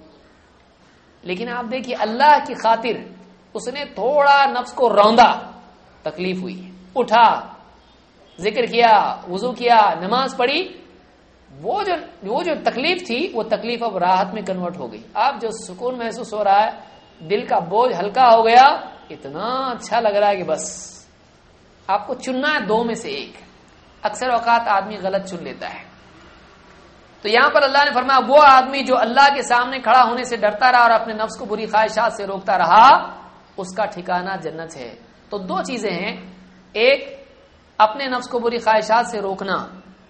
لیکن آپ دیکھیے، اللہ کی خاطر اس نے تھوڑا نفس کو روندا، تکلیف ہوئی۔ اٹھا، ذکر کیا، وضو کیا، نماز پڑھی۔ وہ جو وہ جو تکلیف تھی، وہ تکلیف اب راحت میں کنورٹ ہو گئی۔ آپ جو سکون محسوس ہو رہا ہے، دل کا بوجھ ہلکا ہو گیا۔ اتنا اچھا لگ رہا ہے کہ بس۔ آپ کو چننا ہے دو میں سے ایک۔ اکثر اوقات آدمی غلط چن لیتا ہے۔ تو یہاں پر اللہ نے فرمایا، وہ آدمی جو اللہ کے سامنے کھڑا ہونے سے ڈرتا رہا اور اپنے نفس کو بری خواہشات سے روکتا رہا، اس کا ٹھکانہ جنت ہے۔ تو دو چیزیں ہیں۔ ایک، اپنے نفس کو بری خواہشات سے روکنا۔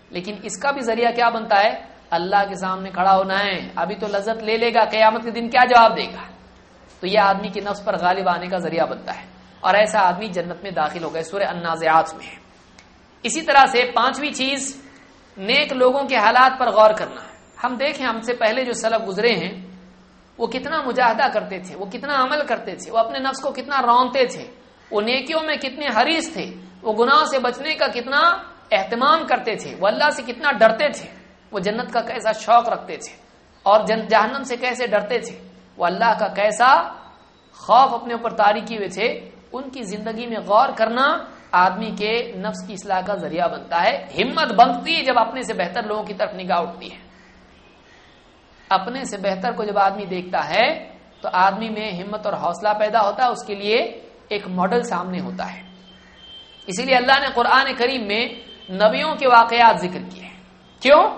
لیکن اس کا بھی ذریعہ کیا بنتا ہے؟ اللہ کے سامنے کھڑا ہونا ہے۔ ابھی تو لذت لے لے گا، قیامت کے دن کیا جواب دے گا؟ تو یہ آدمی کی نفس پر غالب آنے کا ذریعہ بنتا ہے اور ایسا آدمی جنت میں داخل ہو گئے، سورہ انازعات میں اسی طرح سے پانچویں چیز، نیک لوگوں کے حالات پر غور کرنا ہے۔ ہم دیکھیں، ہم سے پہلے جو سلب گزرے ہیں، وہ کتنا مجاہدہ کرتے تھے، وہ کتنا عمل کرتے تھے، وہ اپنے نفس کو کتنا رونتے تھے، وہ نیکیوں میں کتنے حریص تھے، وہ گناہ سے بچنے کا کتنا اہتمام کرتے تھے، وہ اللہ سے کتنا ڈرتے تھے، وہ جنت کا کیسا شوق رکھتے تھے اور جہنم سے کیسے ڈرتے تھے۔ وہ اللہ کا کیسا خوف اپنے اوپر تاری ہوئے تھے، ان کی زندگی میں غور کرنا آدمی کے نفس کی اصلاح کا ذریعہ بنتا ہے۔ ہمت بنتی ہے جب اپنے سے بہتر لوگوں کی طرف نگاہ اٹھتی ہے۔ اپنے سے بہتر کو جب آدمی دیکھتا ہے، تو آدمی میں ہمت اور حوصلہ پیدا ہوتا ہے، اس کے لیے ایک ماڈل سامنے ہوتا ہے۔ اسی لیے اللہ نے قرآن کریم میں نبیوں کے واقعات ذکر کیے۔ کیوں؟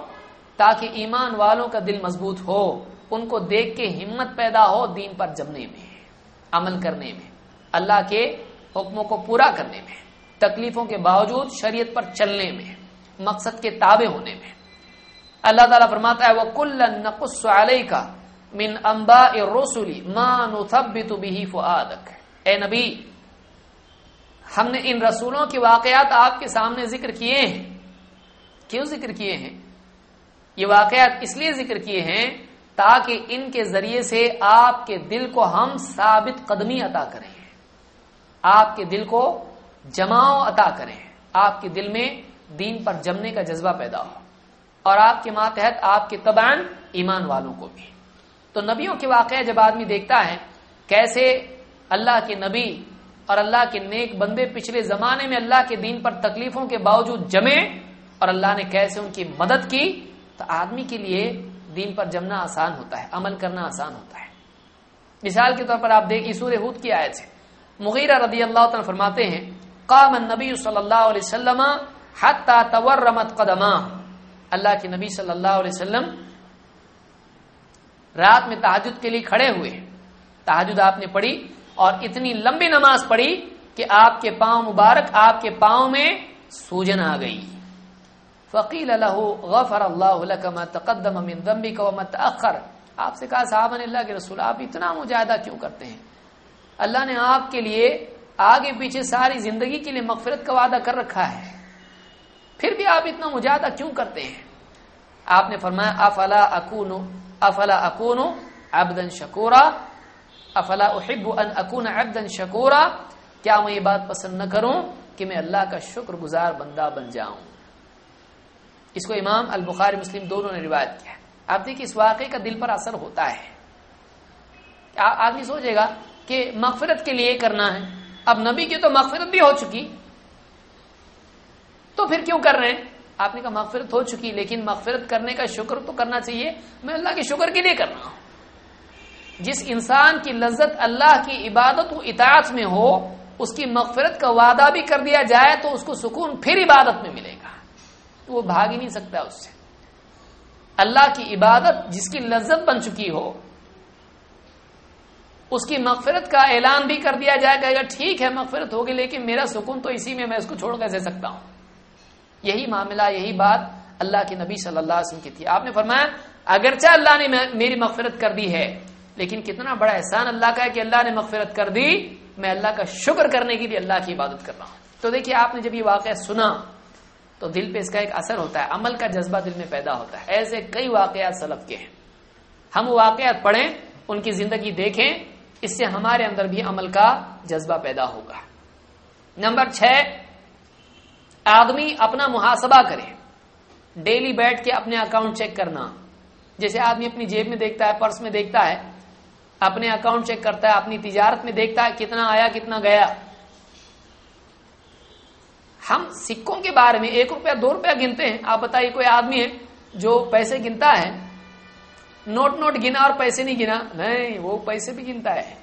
تاکہ ایمان والوں کا دل مضبوط ہو۔ ان کو دیکھ کے ہمت پیدا ہو دین پر جمنے میں، عمل کرنے میں، اللہ کے حکموں کو پورا کرنے میں، تکلیفوں کے باوجود شریعت پر چلنے میں، مقصد کے تابع ہونے میں۔ اللہ تعالیٰ فرماتا ہے وہ کل نقص علیہ کا من امبا رسولی مان فعادک اے نبی، ہم نے ان رسولوں کے واقعات آپ کے سامنے ذکر کیے ہیں۔ کیوں ذکر کیے ہیں؟ یہ واقعات اس لیے ذکر کیے ہیں تاکہ ان کے ذریعے سے آپ کے دل کو ہم ثابت قدمی عطا کریں۔ آپ کے دل کو جماؤ عطا کریں۔ آپ کے دل میں دین پر جمنے کا جذبہ پیدا ہو۔ اور آپ کے ماتحت آپ کے تبان ایمان والوں کو بھی۔ تو نبیوں کے واقعہ جب آدمی دیکھتا ہے کیسے اللہ کے نبی اور اللہ کے نیک بندے پچھلے زمانے میں اللہ کے دین پر تکلیفوں کے باوجود جمے اور اللہ نے کیسے ان کی مدد کی، تو آدمی کے لیے دین پر جمنا آسان ہوتا ہے، عمل کرنا آسان ہوتا ہے۔ مثال کے طور پر آپ دیکھیے سورہ ہود کی آیت سے۔ مغیرہ رضی اللہ تعالیٰ فرماتے ہیں، قام النبی صلی اللہ علیہ وسلم حتی تورمت قدمہ اللہ کے نبی صلی اللہ علیہ وسلم رات میں تحجد کے لیے کھڑے ہوئے تحجد آپ نے پڑھی اور اتنی لمبی نماز پڑھی کہ آپ کے پاؤں مبارک، آپ کے پاؤں میں سوجن آ گئی۔ فقیل اللہ غفر اللہ ما تقدم من ذنبك وما تاخر آپ سے کہا، صحابہ نے، اللہ کے رسول، آپ اتنا مجاہدہ کیوں کرتے ہیں؟ اللہ نے آپ کے لیے آگے پیچھے ساری زندگی کے لیے مغفرت کا وعدہ کر رکھا ہے۔ پھر بھی آپ اتنا مجاہدہ کیوں کرتے ہیں؟ آپ نے فرمایا، افلا اکون افلا اکون عبدا شکورا، افلا احب ان اکون عبدا شکورا۔ کیا میں یہ بات پسند نہ کروں کہ میں اللہ کا شکر گزار بندہ بن جاؤں؟ اس کو امام البخاری مسلم دونوں نے روایت کیا آپ دیکھیے اس واقعے کا دل پر اثر ہوتا ہے۔ آدمی سوچے گا کہ مغفرت کے لیے کرنا ہے۔ اب نبی کی تو مغفرت بھی ہو چکی۔ تو پھر کیوں کر رہے ہیں؟ آپ نے کہا مغفرت ہو چکی، لیکن مغفرت کرنے کا شکر تو کرنا چاہیے۔ میں اللہ کے شکر کے لیے کر رہا ہوں۔ جس انسان کی لذت اللہ کی عبادت و اطاعت میں ہو، اس کی مغفرت کا وعدہ بھی کر دیا جائے تو اس کو سکون پھر عبادت میں ملے گا۔ تو وہ بھاگ ہی نہیں سکتا اس سے۔ اللہ کی عبادت جس کی لذت بن چکی ہو، اس کی مغفرت کا اعلان بھی کر دیا جائے گا ٹھیک ہے، مغفرت ہوگی، لیکن میرا سکون تو اسی میں میں اس کو چھوڑ کر دے سکتا ہوں؟ یہی معاملہ، یہی بات اللہ کے نبی صلی اللہ علیہ وسلم کی تھی۔ آپ نے فرمایا، اگرچہ اللہ نے میری مغفرت کر دی ہے، لیکن کتنا بڑا احسان اللہ کا ہے کہ اللہ نے مغفرت کر دی۔ میں اللہ کا شکر کرنے کی بھی اللہ کی عبادت کر رہا ہوں۔ تو دیکھیے، آپ نے جب یہ واقعہ سنا تو دل پہ اس کا ایک اثر ہوتا ہے، عمل کا جذبہ دل میں پیدا ہوتا ہے۔ ایسے کئی واقعات سلف کے ہیں۔ ہم واقعات پڑھیں، ان کی زندگی دیکھیں، اس سے ہمارے اندر بھی عمل کا جذبہ پیدا ہوگا۔ نمبر چھ، آدمی اپنا محاسبہ کرے۔ ڈیلی بیٹھ کے اپنے اکاؤنٹ چیک کرنا۔ جیسے آدمی اپنی جیب میں دیکھتا ہے، پرس میں دیکھتا ہے، اپنے اکاؤنٹ چیک کرتا ہے، اپنی تجارت میں دیکھتا ہے، کتنا آیا، کتنا گیا۔ ہم سکوں کے بارے میں ایک روپیہ دو روپیہ گنتے ہیں۔ آپ بتائیے کوئی آدمی ہے جو پیسے گنتا ہے؟ نوٹ نوٹ گنا اور پیسے نہیں گنا۔ نہیں، وہ پیسے بھی گنتا ہے۔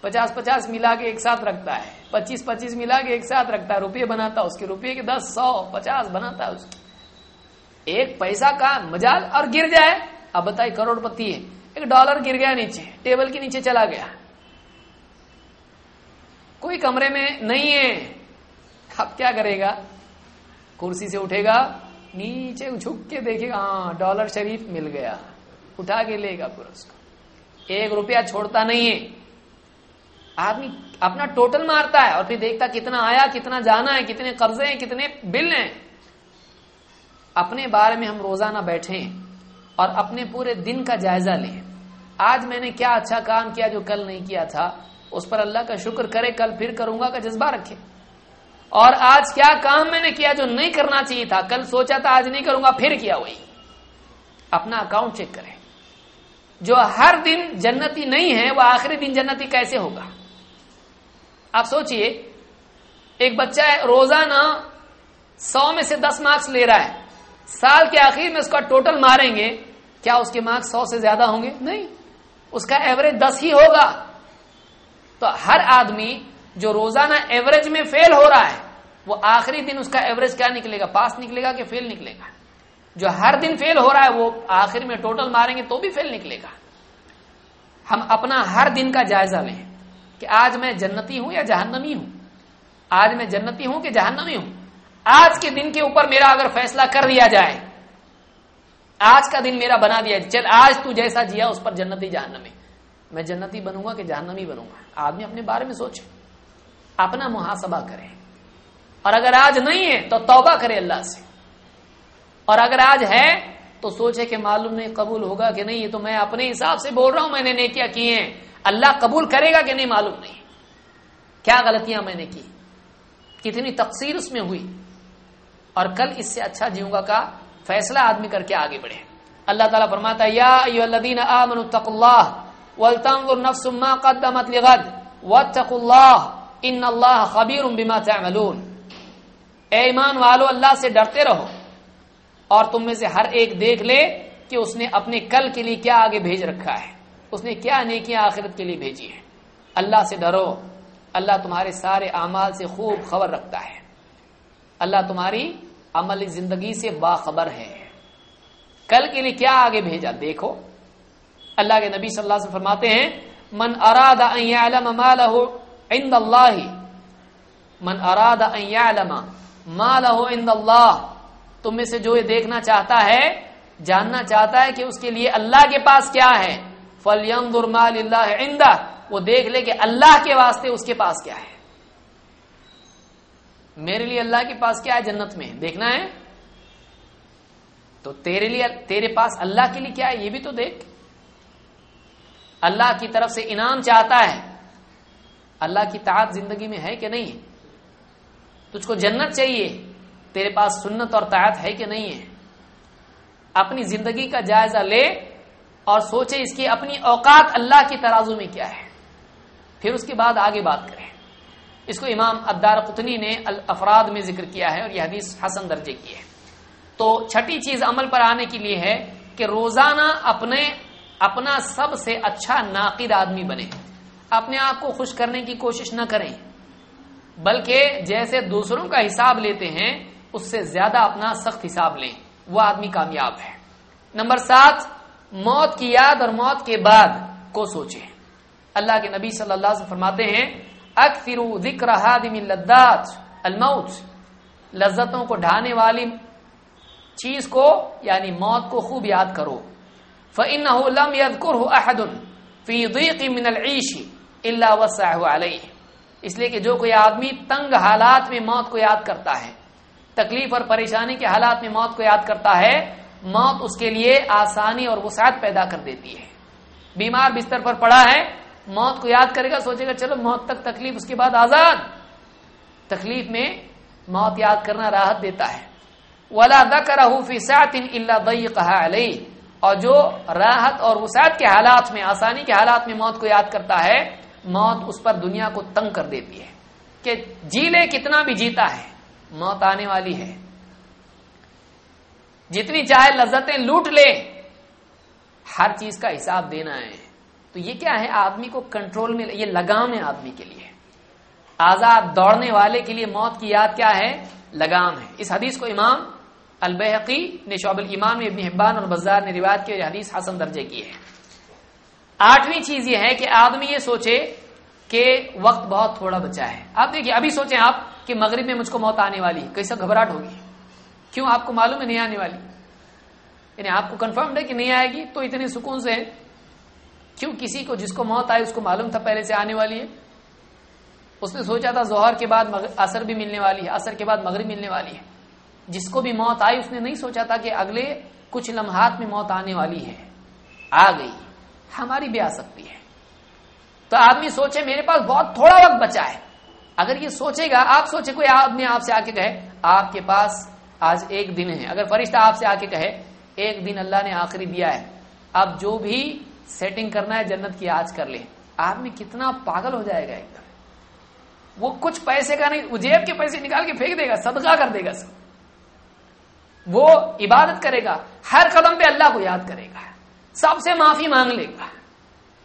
پچاس پچاس ملا کے ایک ساتھ رکھتا ہے۔ پچیس پچیس ملا کے ایک ساتھ رکھتا ہے۔ روپیے بناتا ہے اس کے۔ روپیے کے دس، سو، پچاس بناتا ہے اس کے۔ ایک پیسہ کا مجال اور گر جائے۔ اب بتائیے کروڑ پتی ہے۔ ایک ڈالر گر گیا نیچے، ٹیبل کے نیچے چلا گیا۔ کوئی کمرے میں نہیں ہے۔ اب کیا کرے گا؟ کرسی سے اٹھے گا، نیچے جھک کے دیکھے گا ہاں ڈالر شریف مل گیا۔ اٹھا کے لے گا پورا اس کو۔ ایک روپیہ چھوڑتا نہیں ہے۔ آدمی اپنا ٹوٹل مارتا ہے اور پھر دیکھتا کتنا آیا، کتنا جانا ہے، کتنے قرضے ہیں، کتنے بل ہیں۔ اپنے بارے میں ہم روزانہ بیٹھے اور اپنے پورے دن کا جائزہ لیں۔ آج میں نے کیا اچھا کام کیا جو کل نہیں کیا تھا؟ اس پر اللہ کا شکر کرے، کل پھر کروں گا کا جذبہ رکھے۔ اور آج کیا کام میں نے کیا جو نہیں کرنا چاہیے تھا؟ کل سوچا تھا آج نہیں کروں گا، پھر کیا وہی اپنا اکاؤنٹ چیک کرے جو ہر دن جنتی نہیں ہے، وہ آخری دن جنتی کیسے ہوگا؟ آپ سوچئے، ایک بچہ ہے، روزانہ سو میں سے دس مارکس لے رہا ہے۔ سال کے آخر میں اس کا ٹوٹل ماریں گے، کیا اس کے مارکس سو سے زیادہ ہوں گے؟ نہیں۔ اس کا ایوریج دس ہی ہوگا۔ تو ہر آدمی جو روزانہ ایوریج میں فیل ہو رہا ہے، وہ آخری دن اس کا ایوریج کیا نکلے گا؟ پاس نکلے گا کہ فیل نکلے گا؟ جو ہر دن فیل ہو رہا ہے، وہ آخر میں ٹوٹل ماریں گے تو بھی فیل نکلے گا۔ ہم اپنا ہر دن کا جائزہ لیں۔ کہ آج میں جنتی ہوں یا جہنمی ہوں؟ آج میں جنتی ہوں کہ جہنمی ہوں؟ آج کے دن کے اوپر میرا اگر فیصلہ کر دیا جائے، آج کا دن میرا بنا دیا چل، آج تو جیسا جیا، اس پر جنتی جہنمی۔ میں جنتی بنوں گا کہ جہنمی بنوں گا؟ آدمی اپنے بارے میں سوچے۔ اپنا محاسبہ کرے اور اگر آج نہیں ہے تو توبہ کرے اللہ سے۔ اور اگر آج ہے تو سوچے کہ معلوم نہیں قبول ہوگا کہ نہیں، یہ تو میں اپنے حساب سے بول رہا ہوں، میں نے نیکیاں کی ہیں۔ اللہ قبول کرے گا کہ نہیں معلوم نہیں۔ کیا غلطیاں میں نے کی؟ کتنی تقسیر اس میں ہوئی۔ اور کل اس سے اچھا جیوں گا کا فیصلہ آدمی کر کے آگے بڑھے۔ اللہ تعالیٰ فرماتا ہے، یا ایو الذین آمنوا اتقوا اللہ ولتنظر نفس ما قدمت لغد واتقوا اللہ ان اللہ خبیر بما تعملون۔ اے ایمان والو، اللہ سے ڈرتے رہو اور تم میں سے ہر ایک دیکھ لے کہ اس نے اپنے کل کے لیے کیا آگے بھیج رکھا ہے۔ اس نے کیا نیکیاں آخرت کے لیے بھیجی ہے اللہ سے ڈرو۔ اللہ تمہارے سارے اعمال سے خوب خبر رکھتا ہے۔ اللہ تمہاری عمل زندگی سے باخبر ہے۔ کل کے لیے کیا آگے بھیجا؟ دیکھو۔ اللہ کے نبی صلی اللہ سے فرماتے ہیں، من اراد ان عند الله من اراد ان يعلم ما له عند الله تم میں سے جو یہ دیکھنا چاہتا ہے، جاننا چاہتا ہے کہ اس کے لیے اللہ کے پاس کیا ہے. فلینظر ما لله عنده. وہ دیکھ لے کہ اللہ کے واسطے اس کے پاس کیا ہے. میرے لیے اللہ کے پاس کیا ہے؟ جنت میں. دیکھنا ہے؟ تو تیرے لیے، تیرے پاس اللہ کے لیے کیا ہے؟ یہ بھی تو دیکھ. اللہ کی طرف سے انعام چاہتا ہے. اللہ کی طاعت زندگی میں ہے کہ نہیں تجھ کو جنت چاہیے، تیرے پاس سنت اور طاعت ہے کہ نہیں ہے؟ اپنی زندگی کا جائزہ لے اور سوچے اس کی اپنی اوقات اللہ کی ترازو میں کیا ہے۔ پھر اس کے بعد آگے بات کریں۔ اس کو امام ادار قطنی نے الافراد میں ذکر کیا ہے اور یہ حدیث حسن درجے کی ہے۔ تو چھٹی چیز عمل پر آنے کے لیے ہے کہ روزانہ اپنے، اپنا سب سے اچھا ناقد آدمی بنے۔ اپنے آپ کو خوش کرنے کی کوشش نہ کریں۔ بلکہ جیسے دوسروں کا حساب لیتے ہیں، اس سے زیادہ اپنا سخت حساب لیں۔ وہ آدمی کامیاب ہے۔ نمبر سات، موت کی یاد اور موت کے بعد کو سوچیں۔ اللہ کے نبی صلی اللہ علیہ وسلم فرماتے ہیں اکثر ذکر حادم اللذات، الموت۔ لذتوں کو ڈھانے والی چیز کو یعنی موت کو خوب یاد کرو۔ فَإِنَّهُ لَمْ يَذْكُرْهُ أَحَدٌ فِي ضِيقٍ مِّنَ الْعِيشِ۔ إِلَّا وَسَعَهُ عَلَيْهِ۔ اس لیے کہ جو کوئی آدمی تنگ حالات میں موت کو یاد کرتا ہے، تکلیف اور پریشانی کے حالات میں موت کو یاد کرتا ہے، موت اس کے لیے آسانی اور وسعت پیدا کر دیتی ہے۔ بیمار بستر پر پڑا ہے، موت کو یاد کرے گا، سوچے گا چلو موت تک تکلیف، اس کے بعد آزاد۔ تکلیف میں موت یاد کرنا راحت دیتا ہے۔ ولا ذکرہ فی ساعت الا ضیقها علیہ اور جو راحت اور وسعت کے حالات میں، آسانی کے حالات میں موت کو یاد کرتا ہے موت اس پر دنیا کو تنگ کر دیتی ہے کہ جی لے کتنا بھی جیتا ہے، موت آنے والی ہے۔ جتنی چاہے لذتیں لوٹ لے، ہر چیز کا حساب دینا ہے۔ تو یہ کیا ہے؟ آدمی کو کنٹرول میں، یہ لگام ہے آدمی کے لیے۔ آزاد دوڑنے والے کے لیے موت کی یاد کیا ہے؟ لگام ہے۔ اس حدیث کو امام البحقی نے شعب الایمان میں ابن حبان اور بزار نے روایت کی حدیث حسن درجے کی ہے۔ آٹھویں چیز یہ ہے کہ آدمی یہ سوچے کہ وقت بہت تھوڑا بچا ہے۔ آپ دیکھیے، ابھی سوچیں آپ کہ مغرب میں مجھ کو موت آنے والی کیسا گھبراہٹ ہوگی؟ کیوں آپ کو معلوم ہے نہیں آنے والی؟ یعنی آپ کو کنفرمڈ ہے کہ نہیں آئے گی؟ تو اتنے سکون سے کیوں کسی کو جس کو موت آئے اس کو معلوم تھا پہلے سے آنے والی ہے؟ اس نے سوچا تھا ظہر کے بعد اثر بھی ملنے والی ہے اثر کے بعد مغرب ملنے والی ہے۔ جس کو بھی موت آئی اس نے نہیں سوچا تھا کہ اگلے کچھ لمحات میں موت آنے والی ہے۔ آ گئی۔ ہماری بھی آ سکتی ہے۔ تو آدمی سوچے میرے پاس بہت تھوڑا وقت بچا ہے۔ اگر یہ سوچے گا، آپ سوچے کوئی آدمی آپ سے آ کے کہے، آپ کے پاس آج ایک دن ہے۔ اگر فرشتہ آپ سے آ کے کہے، ایک دن اللہ نے آخری دیا ہے۔ اب جو بھی سیٹنگ کرنا ہے، جنت کی آج کر لے آدمی کتنا پاگل ہو جائے گا ایک دم۔ وہ کچھ پیسے کا نہیں جیب کے پیسے نکال کے پھینک دے گا، صدقہ کر دے گا سب۔ وہ عبادت کرے گا، ہر قدم پہ اللہ کو یاد کرے گا۔ سب سے معافی مانگ لے گا۔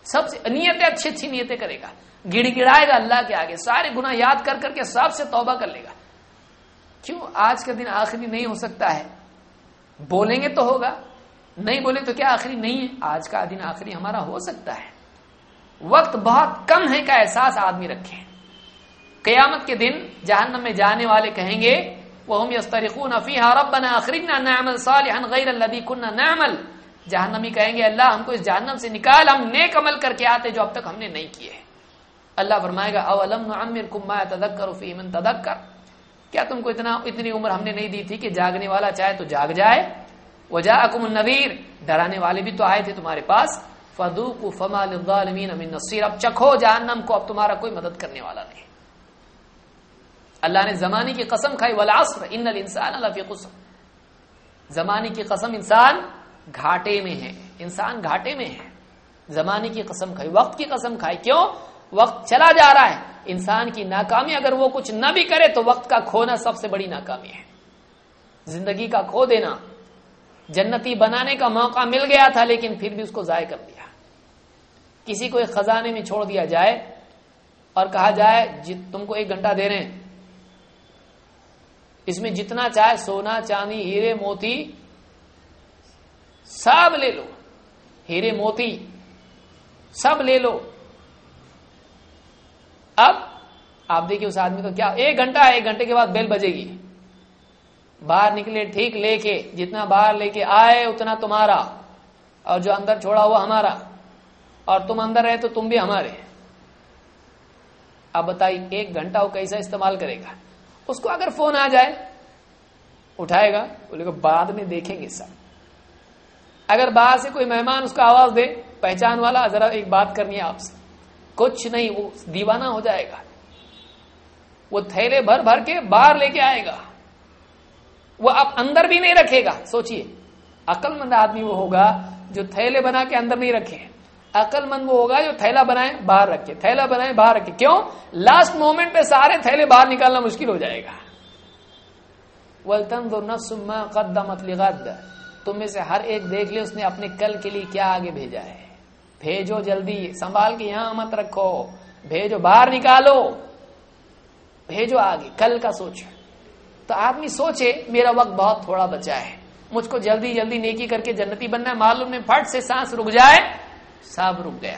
سب سے نیتیں اچھی اچھی نیتیں کرے گا۔ گڑ گڑائے گا اللہ کے آگے۔ سارے گنا یاد کر کر کے سب سے توبہ کر لے گا۔ کیوں؟ آج کا دن آخری نہیں ہو سکتا ہے۔ بولیں گے تو ہوگا۔ نہیں بولے تو کیا آخری نہیں ہے؟ آج کا دن آخری ہمارا ہو سکتا ہے۔ وقت بہت کم ہے کا احساس آدمی رکھے۔ قیامت کے دن جہنم میں جانے والے کہیں گے وہ ہم یسترخون فیہا ربنا اخرجنا نعمل صالحا غیر الذی كنا نعمل۔ جہنمی کہیں گے، اللہ، ہم کو اس جہنم سے نکال، ہم نیک عمل کر کے آتے جو اب تک ہم نے نہیں کیے۔ اللہ فرمائے گا، اولم نعمرکم ما تذکر فی من تذکر؟ کیا تم کو اتنا، اتنی عمر ہم نے نہیں دی تھی کہ جاگنے والا چاہے تو جاگ جائے؟ وجاءکم النذیر۔ ڈرانے والے بھی تو آئے تھے تمہارے پاس۔ فذوقوا فما للظالمین من نصير اب چکھو جہنم کو، اب تمہارا کوئی مدد کرنے والا نہیں۔ اللہ نے زمانے کی قسم کھائی، والعصر، ان الانسان لفی خسر۔ زمانے کی قسم انسان گھاٹے میں ہے۔ انسان گھاٹے میں ہے۔ زمانے کی قسم کھائی، وقت کی قسم کھائی۔ کیوں؟ وقت چلا جا رہا ہے۔ انسان کی ناکامی اگر وہ کچھ نہ بھی کرے تو وقت کا کھونا سب سے بڑی ناکامی ہے۔ زندگی کا کھو دینا، جنتی بنانے کا موقع مل گیا تھا لیکن پھر بھی اس کو ضائع کر دیا۔ کسی کو ایک خزانے میں چھوڑ دیا جائے اور کہا جائے جی، تم کو ایک گھنٹہ دے رہے ہیں۔ اس میں جتنا چاہے، سونا، چاندی، ہیرے، موتی سب لے لو۔ ہیرے موتی، سب لے لو۔ اب آپ دیکھیے اس آدمی کو کیا، ایک گھنٹہ، ایک گھنٹے کے بعد بیل بجے گی۔ باہر نکلے، ٹھیک لے کے، جتنا باہر لے کے آئے، اتنا تمہارا۔ اور جو اندر چھوڑا ہوا ہمارا۔ اور تم اندر رہے تو تم بھی ہمارے۔ اب بتائیے ایک گھنٹہ وہ کیسا استعمال کرے گا؟ اس کو اگر فون آ جائے، اٹھائے گا، بولے گا، بعد میں دیکھیں گے سب۔ اگر باہر سے کوئی مہمان اس کو آواز دے، پہچان والا ذرا ایک بات کرنی ہے آپ سے۔ کچھ نہیں، وہ دیوانہ ہو جائے گا۔ وہ تھیلے بھر بھر کے باہر لے کے آئے گا۔ وہ اب اندر بھی نہیں رکھے گا۔ سوچئے عقل مند آدمی وہ ہوگا جو تھیلے بنا کے اندر نہیں رکھے۔ عقل مند وہ ہوگا جو تھیلا بنائے باہر رکھے۔ تھیلا بنائے باہر رکھے۔ کیوں؟ لاسٹ مومنٹ پہ سارے تھیلے باہر نکالنا مشکل ہو جائے گا۔ قدمت لغد۔ تم میں سے ہر ایک دیکھ لے، اس نے اپنے کل کے لیے کیا آگے بھیجا ہے؟ بھیجو جلدی، سنبھال کے یہاں مت رکھو۔ بھیجو، باہر نکالو۔ بھیجو آگے، کل کا سوچو تو آدمی سوچے، میرا وقت بہت تھوڑا بچا ہے۔ مجھ کو جلدی جلدی نیکی کر کے جنتی بننا ہے۔ معلوم میں پھٹ سے سانس رک جائے، سب رک گیا۔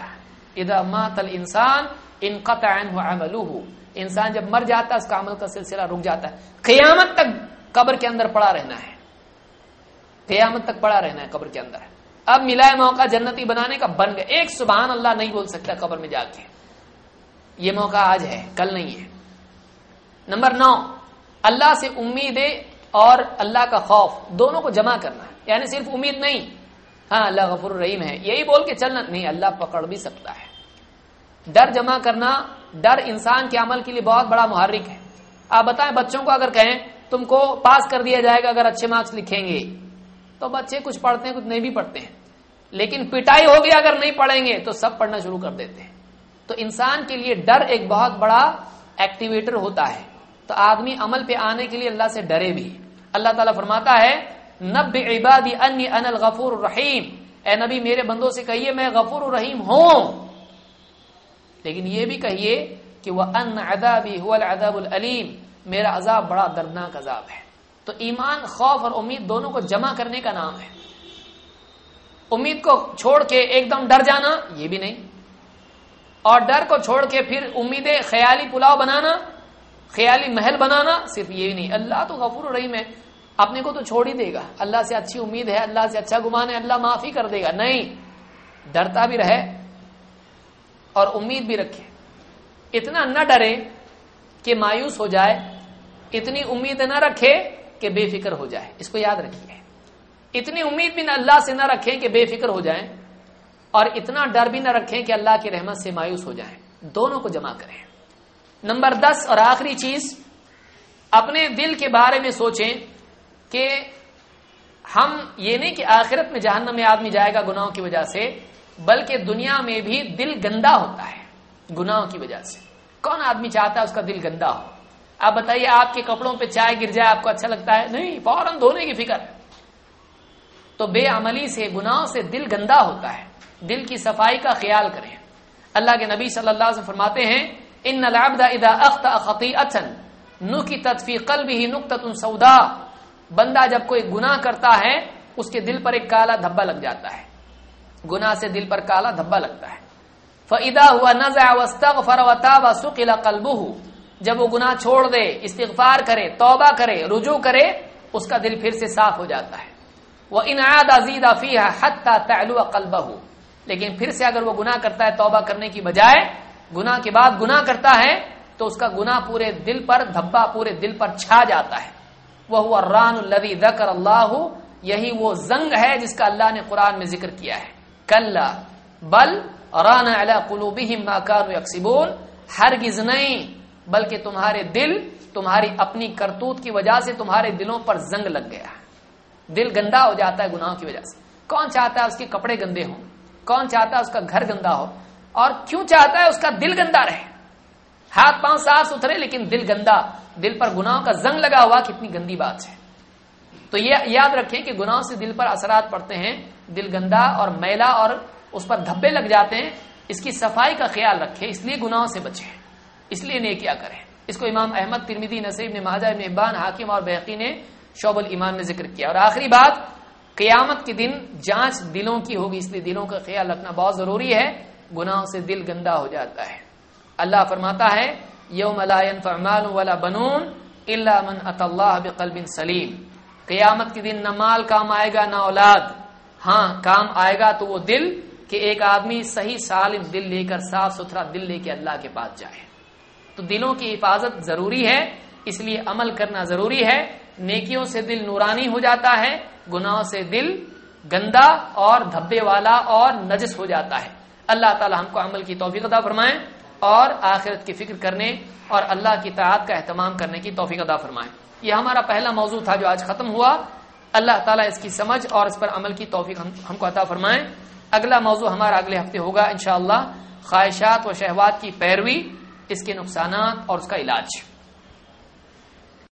اذا مات الانسان، انقطع عنه عمله انسان جب مر جاتا ہے، اس کا عمل کا سلسلہ رک جاتا ہے۔ قیامت تک قبر کے اندر پڑا رہنا ہے۔ قیامت تک پڑا رہنا ہے قبر کے اندر۔ اب ملا ہے موقع جنتی بنانے کا بن گیا ایک سبحان اللہ نہیں بول سکتا قبر میں جا کے۔ یہ موقع آج ہے، کل نہیں ہے۔ نمبر نو، اللہ سے امید اور اللہ کا خوف۔ دونوں کو جمع کرنا ہے۔ یعنی صرف امید نہیں۔ ہاں اللہ غفور الرحیم ہے۔ یہی بول کے چلنا۔ نہیں، اللہ پکڑ بھی سکتا ہے۔ ڈر جمع کرنا، ڈر انسان کے عمل کے لیے بہت بڑا محرک ہے۔ آپ بتائیں، بچوں کو اگر کہیں، تم کو پاس کر دیا جائے گا اگر اچھے مارکس لکھیں گے۔ تو بچے کچھ پڑھتے ہیں، کچھ نہیں بھی پڑھتے ہیں۔ لیکن پٹائی ہوگی اگر نہیں پڑھیں گے تو سب پڑھنا شروع کر دیتے ہیں۔ تو انسان کے لیے ڈر ایک بہت بڑا ایکٹیویٹر ہوتا ہے۔ تو آدمی عمل پہ آنے کے لیے اللہ سے ڈرے بھی۔ اللہ تعالیٰ فرماتا ہے نب عبادی انی ان الغفور الرحیم۔ اے نبی، میرے بندوں سے کہیے، میں غفور الرحیم ہوں۔ لیکن یہ بھی کہیے کہ وہ ان عذابی هو العذاب العلیم میرا عذاب بڑا دردناک عذاب ہے۔ تو ایمان، خوف اور امید دونوں کو جمع کرنے کا نام ہے۔ امید کو چھوڑ کے ایک دم ڈر جانا، یہ بھی نہیں۔ اور ڈر کو چھوڑ کے پھر امید خیالی پلاؤ بنانا، خیالی محل بنانا، صرف یہ نہیں۔ اللہ تو غفور الرحیم ہے۔ اپنے کو تو چھوڑ ہی دے گا۔ اللہ سے اچھی امید ہے، اللہ سے اچھا گمان ہے، اللہ معافی کر دے گا۔ نہیں، ڈرتا بھی رہے اور امید بھی رکھے۔ اتنا نہ ڈرے کہ مایوس ہو جائے، اتنی امید نہ رکھے کہ بے فکر ہو جائے۔ اس کو یاد رکھیے۔ اتنی امید بھی نہ اللہ سے نہ رکھیں کہ بے فکر ہو جائیں اور اتنا ڈر بھی نہ رکھیں کہ اللہ کی رحمت سے مایوس ہو جائیں۔ دونوں کو جمع کریں۔ نمبر دس اور آخری چیز، اپنے دل کے بارے میں سوچیں کہ ہم، یہ نہیں کہ آخرت میں جہنم میں آدمی جائے گا گناہوں کی وجہ سے، بلکہ دنیا میں بھی دل گندا ہوتا ہے۔ گناہوں کی وجہ سے۔ کون آدمی چاہتا ہے اس کا دل گندا ہو؟ آپ بتائیے آپ کے کپڑوں پہ چائے گر جائے، آپ کو اچھا لگتا ہے؟ نہیں، فوراً دھونے کی فکر۔ تو بے عملی سے گناہوں سے دل گندا ہوتا ہے۔ دل کی صفائی کا خیال کریں۔ اللہ کے نبی صلی اللہ علیہ وسلم فرماتے ہیں، ان العبد اذا اخطا قلب ہی سودا بندہ جب کوئی گناہ کرتا ہے، اس کے دل پر ایک کالا دھبا لگ جاتا ہے۔ گناہ سے دل پر کالا دھبا لگتا ہے۔ فعدا ہوا نزا وسطب فروتا و سکلا جب وہ گناہ چھوڑ دے، استغفار کرے، توبہ کرے، رجوع کرے، اس کا دل پھر سے صاف ہو جاتا ہے۔ وہ انعد عزیز افی ہے حت تعلو قلبہ لیکن پھر سے اگر وہ گناہ کرتا ہے توبہ کرنے کی بجائے، گناہ کے بعد گناہ کرتا ہے، تو اس کا گناہ پورے دل پر، دھبا پورے دل پر چھا جاتا ہے۔ وہ ران الدی ذکر اللہ یہی وہ زنگ ہے جس کا اللہ نے قرآن میں ذکر کیا ہے۔ کل بل ران یکسبون ہرگز نہیں بلکہ تمہارے دل تمہاری اپنی کرتوت کی وجہ سے تمہارے دلوں پر زنگ لگ گیا دل گندا ہو جاتا ہے گناہوں کی وجہ سے۔ کون چاہتا ہے اس کے کپڑے گندے ہوں؟ کون چاہتا ہے اس کا گھر گندا ہو؟ اور کیوں چاہتا ہے اس کا دل گندا رہے؟ ہاتھ پاؤں صاف ستھرے، لیکن دل گندا، دل پر گناہوں کا زنگ لگا ہوا کتنی گندی بات ہے۔ تو یہ یاد رکھیں کہ گناہوں سے دل پر اثرات پڑتے ہیں، دل گندا اور میلا اور اس پر دھبے لگ جاتے ہیں۔ اس کی صفائی کا خیال رکھے اس لیے گناہوں سے بچے اس لیے نہیں کیا کریں۔ اس کو امام احمد ترمیدی نصیب نے مہاجا ابان حاکم اور بحقی نے شعب المان میں ذکر کیا۔ اور آخری بات، قیامت کے دن جانچ دلوں کی ہوگی، اس لیے دلوں کا خیال رکھنا بہت ضروری ہے۔ گناہوں سے دل گندا ہو جاتا ہے۔ اللہ فرماتا ہے، یوم فرمان والا بنون اللہ من اللہ بقلب سلیم۔ قیامت کے دن نہ مال کام آئے گا، نہ اولاد۔ ہاں کام آئے گا تو وہ دل کہ ایک آدمی صحیح سالم دل لے کر، صاف ستھرا دل لے کے اللہ کے پاس جائے۔ تو دلوں کی حفاظت ضروری ہے، اس لیے عمل کرنا ضروری ہے۔ نیکیوں سے دل نورانی ہو جاتا ہے، گناہوں سے دل گندا اور دھبے والا اور نجس ہو جاتا ہے۔ اللہ تعالی ہم کو عمل کی توفیق عطا فرمائیں اور آخرت کی فکر کرنے اور اللہ کی تعداد کا اہتمام کرنے کی توفیق ادا فرمائیں یہ ہمارا پہلا موضوع تھا جو آج ختم ہوا۔ اللہ تعالیٰ اس کی سمجھ اور اس پر عمل کی توفیق ہم کو عطا فرمائیں اگلا موضوع ہمارا اگلے ہفتے ہوگا انشاءاللہ۔ خواہشات و شہوات کی پیروی۔ اس کے نقصانات اور اس کا علاج۔